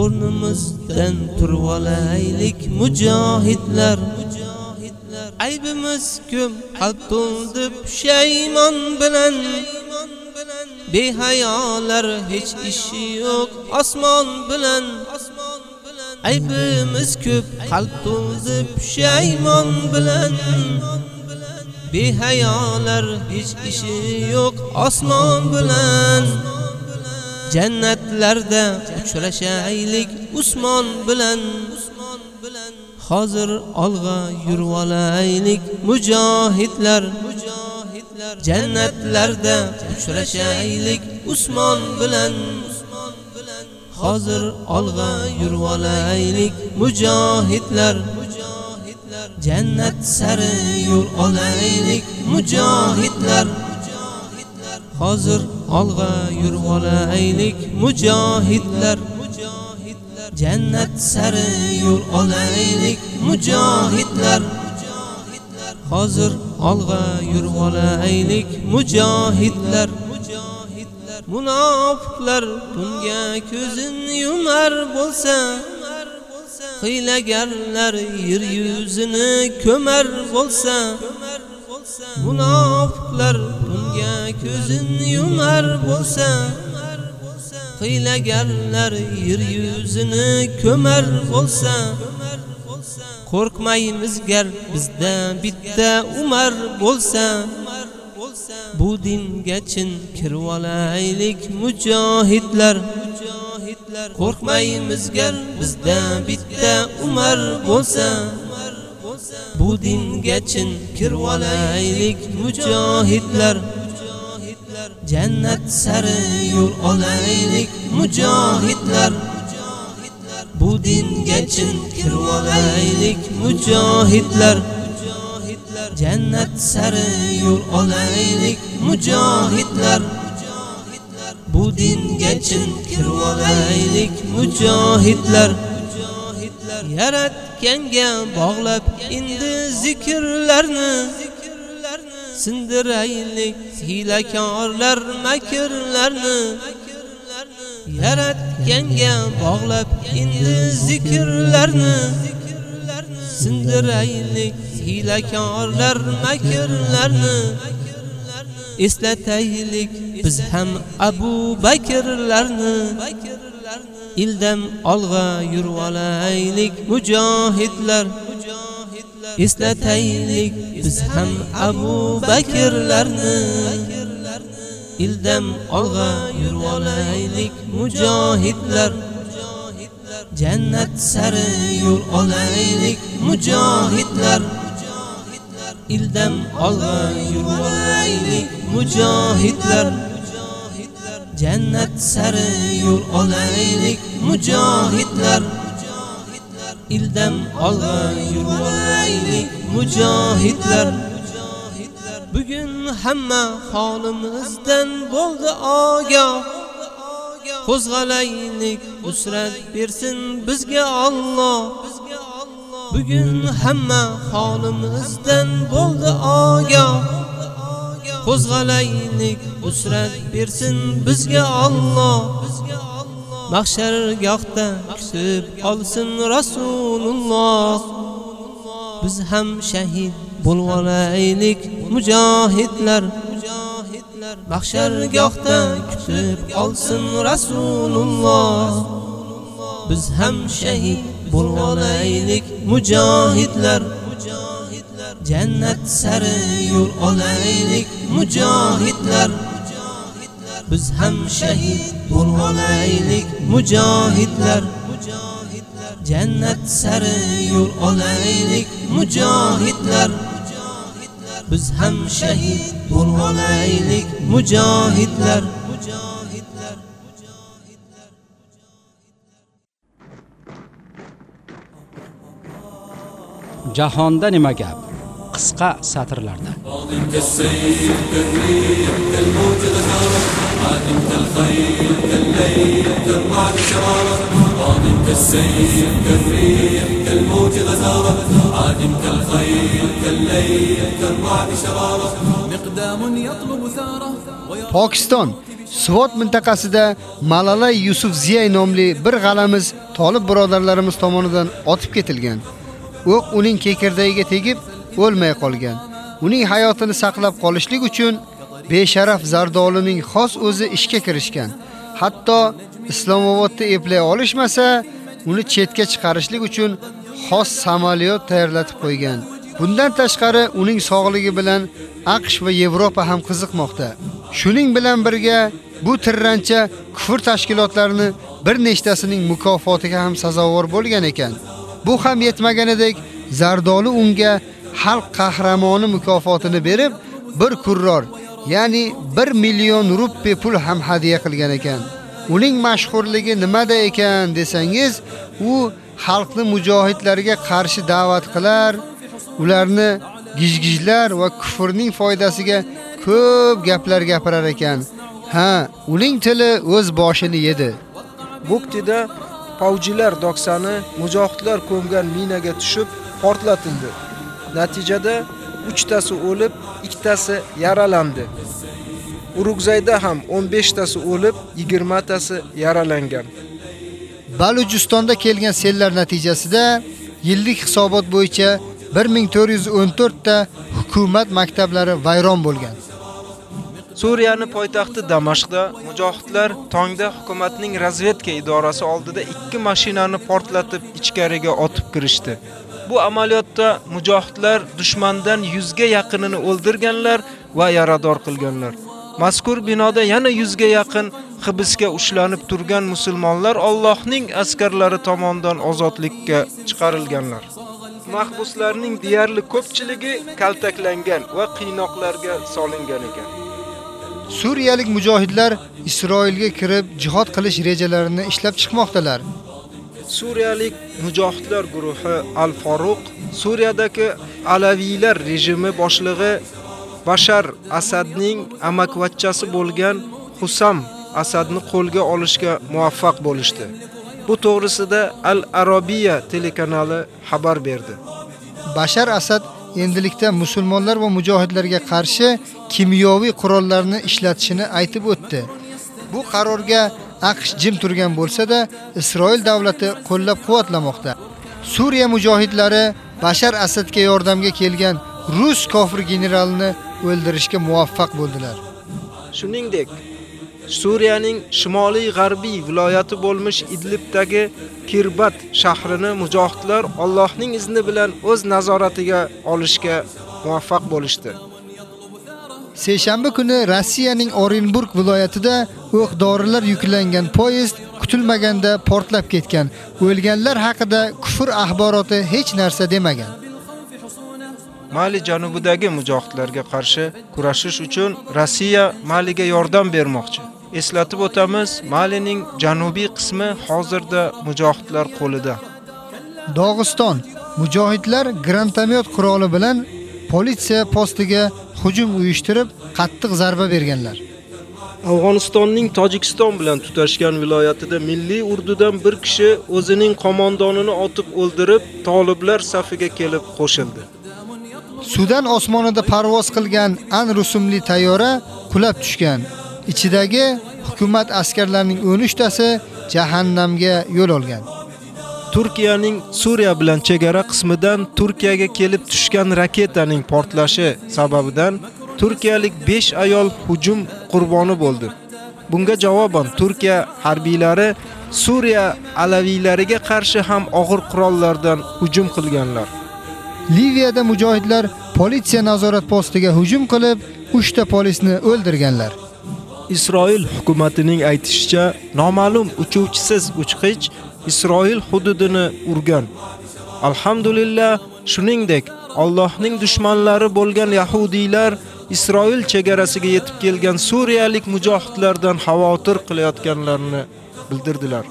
Speaker 13: O'rnimizdan turib olaylik mujohidlar. Aybimiz ko'p qalb to'ldi pushaymon bilan. Behayolar hech ishi yo'q. Osmon bilan aybimiz ko'p. Qalb to'ldi pushaymon bilan. Behayolar hech ishi yo'q. Osmon bilan jannatlarda uchrashaylik. Usmon bilan hozir olg'a yurvolaylik. Mujohidlar jannatlarda uchrashaylik Usmon bilan hozir olg'a yurvolaylik mujohidlar jannat sari yo'l olaylik mujohidlar hozir olg'a yurvolaylik mujohidlar jannat sari yo'l olaylik mujohidlar hozir olg'a yurg'olaylik mujohidlar. Munofiqlar bunga ko'zin yumar bo'lsa hiylagarlar yer yuzini ko'mar bo'lsa munofiqlar bunga ko'zin yumar bo'lsa hiylagarlar yer yuzini ko'mar bo'lsa qo'rqmaymiz gar bizda bitta Umar bo'lsa. Bu dinga chin kirvolaylik mujohidlar qo'rqmaymiz gar bizda bitta Umar bo'lsa. Bu dinga chin kirvolaylik mujohidlar jannat sari yo'l olaylik mujohidlar bu dinga chin kirvolaylik mujohidlar. Jannat sari yo'l olaylik mujohidlar. Bu dinga chin kirvolaylik mujohidlar. Yaratganga bog'lab endi zikrlarni. Sindiraylik hilakorlar makrlarni yaratganga bog'lab endi zikrlarni sindiraylik hilakorlar makrlarni eslataylik biz ham Abu Bakrlarni ildam olg'a yurvolaylik mujohidlar eslataylik biz ham Abu Bakrlarni ildam olg'a yurvolaylik mujohidlar. Jannat sari yo'l olaylik mujohidlar. Ildam olg'a yurvolaylik mujohidlar. Jannat sari yo'l olaylik mujohidlar. Ildam olg'a yurvolaylik mujohidlar. Bugun hamma holimizdan bo'ldi ogoh. Qo'zg'alaylik usrat bersin bizga Alloh. Bugun hamma holimizdan bo'ldi ogoh. Qo'zg'alaylik usrat bersin bizga Alloh. Mahshargohda kutib olsin Rasululloh. Biz ham shahid bo'lvolaylik mujohidlar. Mahshargohda kutib olsin Rasululloh. Biz ham shahid bo'lvolaylik mujohidlar. Jannat sari yo'l olaylik mujohidlar. Biz ham shahid bo'lvolaylik mujohidlar. Jannat sari yo'l olaylik mujohidlar. Biz ham shahid mujohidlar mujohidlar.
Speaker 5: Jahonda nima gap? qisqa satrlarda
Speaker 3: pokiston Svot mintaqasida Malala Yusufziyay nomli bir g'alamiz tolib birodarlarimiz tomonidan otib ketilgan. O'q uning kekirdagiga tegib, o'lmay qolgan. Uning hayotini saqlab qolishlik uchun besharaf Zardolining xos o'zi ishga kirishgan. Hatto Islomobodda eplay olishmasa, uni chetga chiqarishlik uchun xos samolyot tayyorlatib qo'ygan. Bundan tashqari uning sog'ligi bilan AQSh va Yevropa ham qiziqmoqda. Shuning bilan birga bu tirrancha kufr tashkilotlarini bir nechtasining mukofotiga ham sazovor bo'lgan ekan. Bu ham yetmaganidek, Zardoli unga xalq qahramoni mukofotini berib, bir kurror, ya'ni 1 million ruppi pul ham hadiya qilgan ekan. Uning mashhurligi nimada ekan desangiz, u xalqni mujohidlarga qarshi da'vat qilar, ularni gijgijlar va kufrning foydasiga ko'p gaplar gapirar ekan. Ha, uning tili o'z boshini yedi.
Speaker 2: Buktida Pavjilar doksani mujohidlar ko'mgan minaga tushib portlatildi. Natijada 3 tasi o'lib, 2 tasi yaralandi. Urugzayda ham 15 tasi o'lib, 20 tasi yaralangan.
Speaker 3: Balujistonda kelgan sellar natijasida yillik hisobot bo'yicha 1414 ta hukumat maktablari vayron bo'lgan.
Speaker 2: Suriyaning poytaxti Damashqda mujohidlar tongda hukumatning razvedka idorasi oldida ikki mashinani portlatib ichkariga otib kirishdi. Bu amaliyotda mujohidlar dushmandan 100 ga yaqinini o'ldirganlar va yarador qilganlar. Mazkur binoda yana 100 ga yaqin hibsga ushlanib turgan musulmonlar Allohning askarlari tomonidan ozodlikka chiqarilganlar. Mahbuslarning deyarli ko'pchiligi kaltaklangan va qiynoqlarga solingan ekan.
Speaker 3: Suriyalik mujohidlar Isroilga kirib jihad qilish rejalarini ishlab chiqmoqdalar.
Speaker 2: Suriyalik mujohidlar guruhi Al-Faruq Suriyadagi Alaviylar rejimi boshlig'i Bashar Asadning amakvachchasi bo'lgan Husam Asadni qo'lga olishga muvaffaq bo'lishdi. Bu to'g'risida Al-Arabiya telekanali xabar berdi.
Speaker 3: Bashar Asad endilikda musulmonlar va mujohidlarga qarshi kimyoviy qurollarni ishlatishini aytib o'tdi. Bu qarorga AQSh jim turgan bo'lsa-da, Isroil davlati qo'llab-quvvatlamoqda. Suriya mujohidlari Bashar Asadga yordamga kelgan rus kofir generalini o'ldirishga muvaffaq bo'ldilar.
Speaker 2: Shuningdek, Suriyaning shimoliy g'arbiy viloyati bo'lmish Idlibdagi Kirbat shahrini mujohidlar Allohning izni bilan o'z nazoratiga olishga muvaffaq bo'lishdi.
Speaker 3: Seshanba kuni Rossiyaning Orenburg viloyatida o'q-dorilar yuklangan poyezd kutilmaganda portlab ketgan. O'lganlar haqida kufr axboroti hech narsa demagan.
Speaker 2: Mali janubidagi mujohidlarga qarshi kurashish uchun Rossiya Maliga yordam bermoqchi. Eslatib o'tamiz, Malining janubiy qismi hozirda mujohidlar qo'lida.
Speaker 3: Dog'iston mujohidlar grantomyot quroli bilan politsiya postiga hujum uyushtirib, qattiq zarba berganlar.
Speaker 2: Afg'onistonning Tojikiston bilan tutashgan viloyatida milliy urdudan bir kishi o'zining qo'mondonini otib o'ldirib, toliblar safiga kelib qo'shildi.
Speaker 3: Sudan osmonida parvoz qilgan An rusumli tayyora qulab tushgan. Ichidagi hukumat askarlarining 13 tasi jahannamga yo'l olgan.
Speaker 2: Turkiyaning Suriya bilan chegara qismidan Turkiyaga kelib tushgan raketaning portlashi sababidan turkiyalik 5 ayol hujum qurboni bo'ldi. Bunga javoban Turkiya harbiylari Suriya alaviylariga qarshi ham og'ir qurollardan hujum qilganlar.
Speaker 3: Liviyada mujohidlar politsiya nazorat postiga hujum qilib, 3 ta polisni o'ldirganlar.
Speaker 2: Isroil hukumatining aytishicha, noma'lum uchuvchisiz uchqich Isroil hududini urgan. Alhamdulillah, shuningdek, Allohning dushmanlari bo'lgan yahudiylar Isroil chegarasiga yetib kelgan suriyalik mujohidlardan xavotir qilayotganlarini bildirdilar.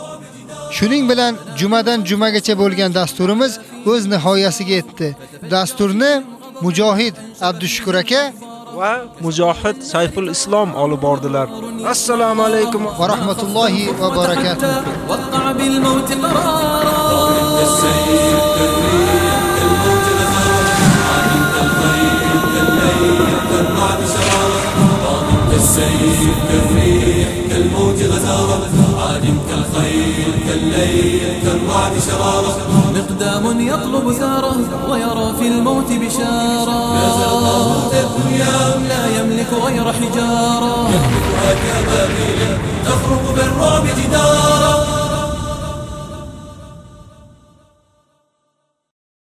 Speaker 3: Shuning bilan jumadan jumagacha bo'lgan dasturimiz o'z nihoyasiga yetdi. Dasturni Mujohid Abdushukur aka
Speaker 2: va Mujohid Sayful Islom olib bordilar. Assalomu alaykum
Speaker 3: va rahmatullohi va barakatuh.
Speaker 22: كالريح كالموت غزارة عادمت الخيل كالليل كالرعد شرارة. مقدام يطلب ثاره ويرى في الموت بشارة. لا يملك غير حجارة. يهبطها كبابيل تخرق بالرعب جدارا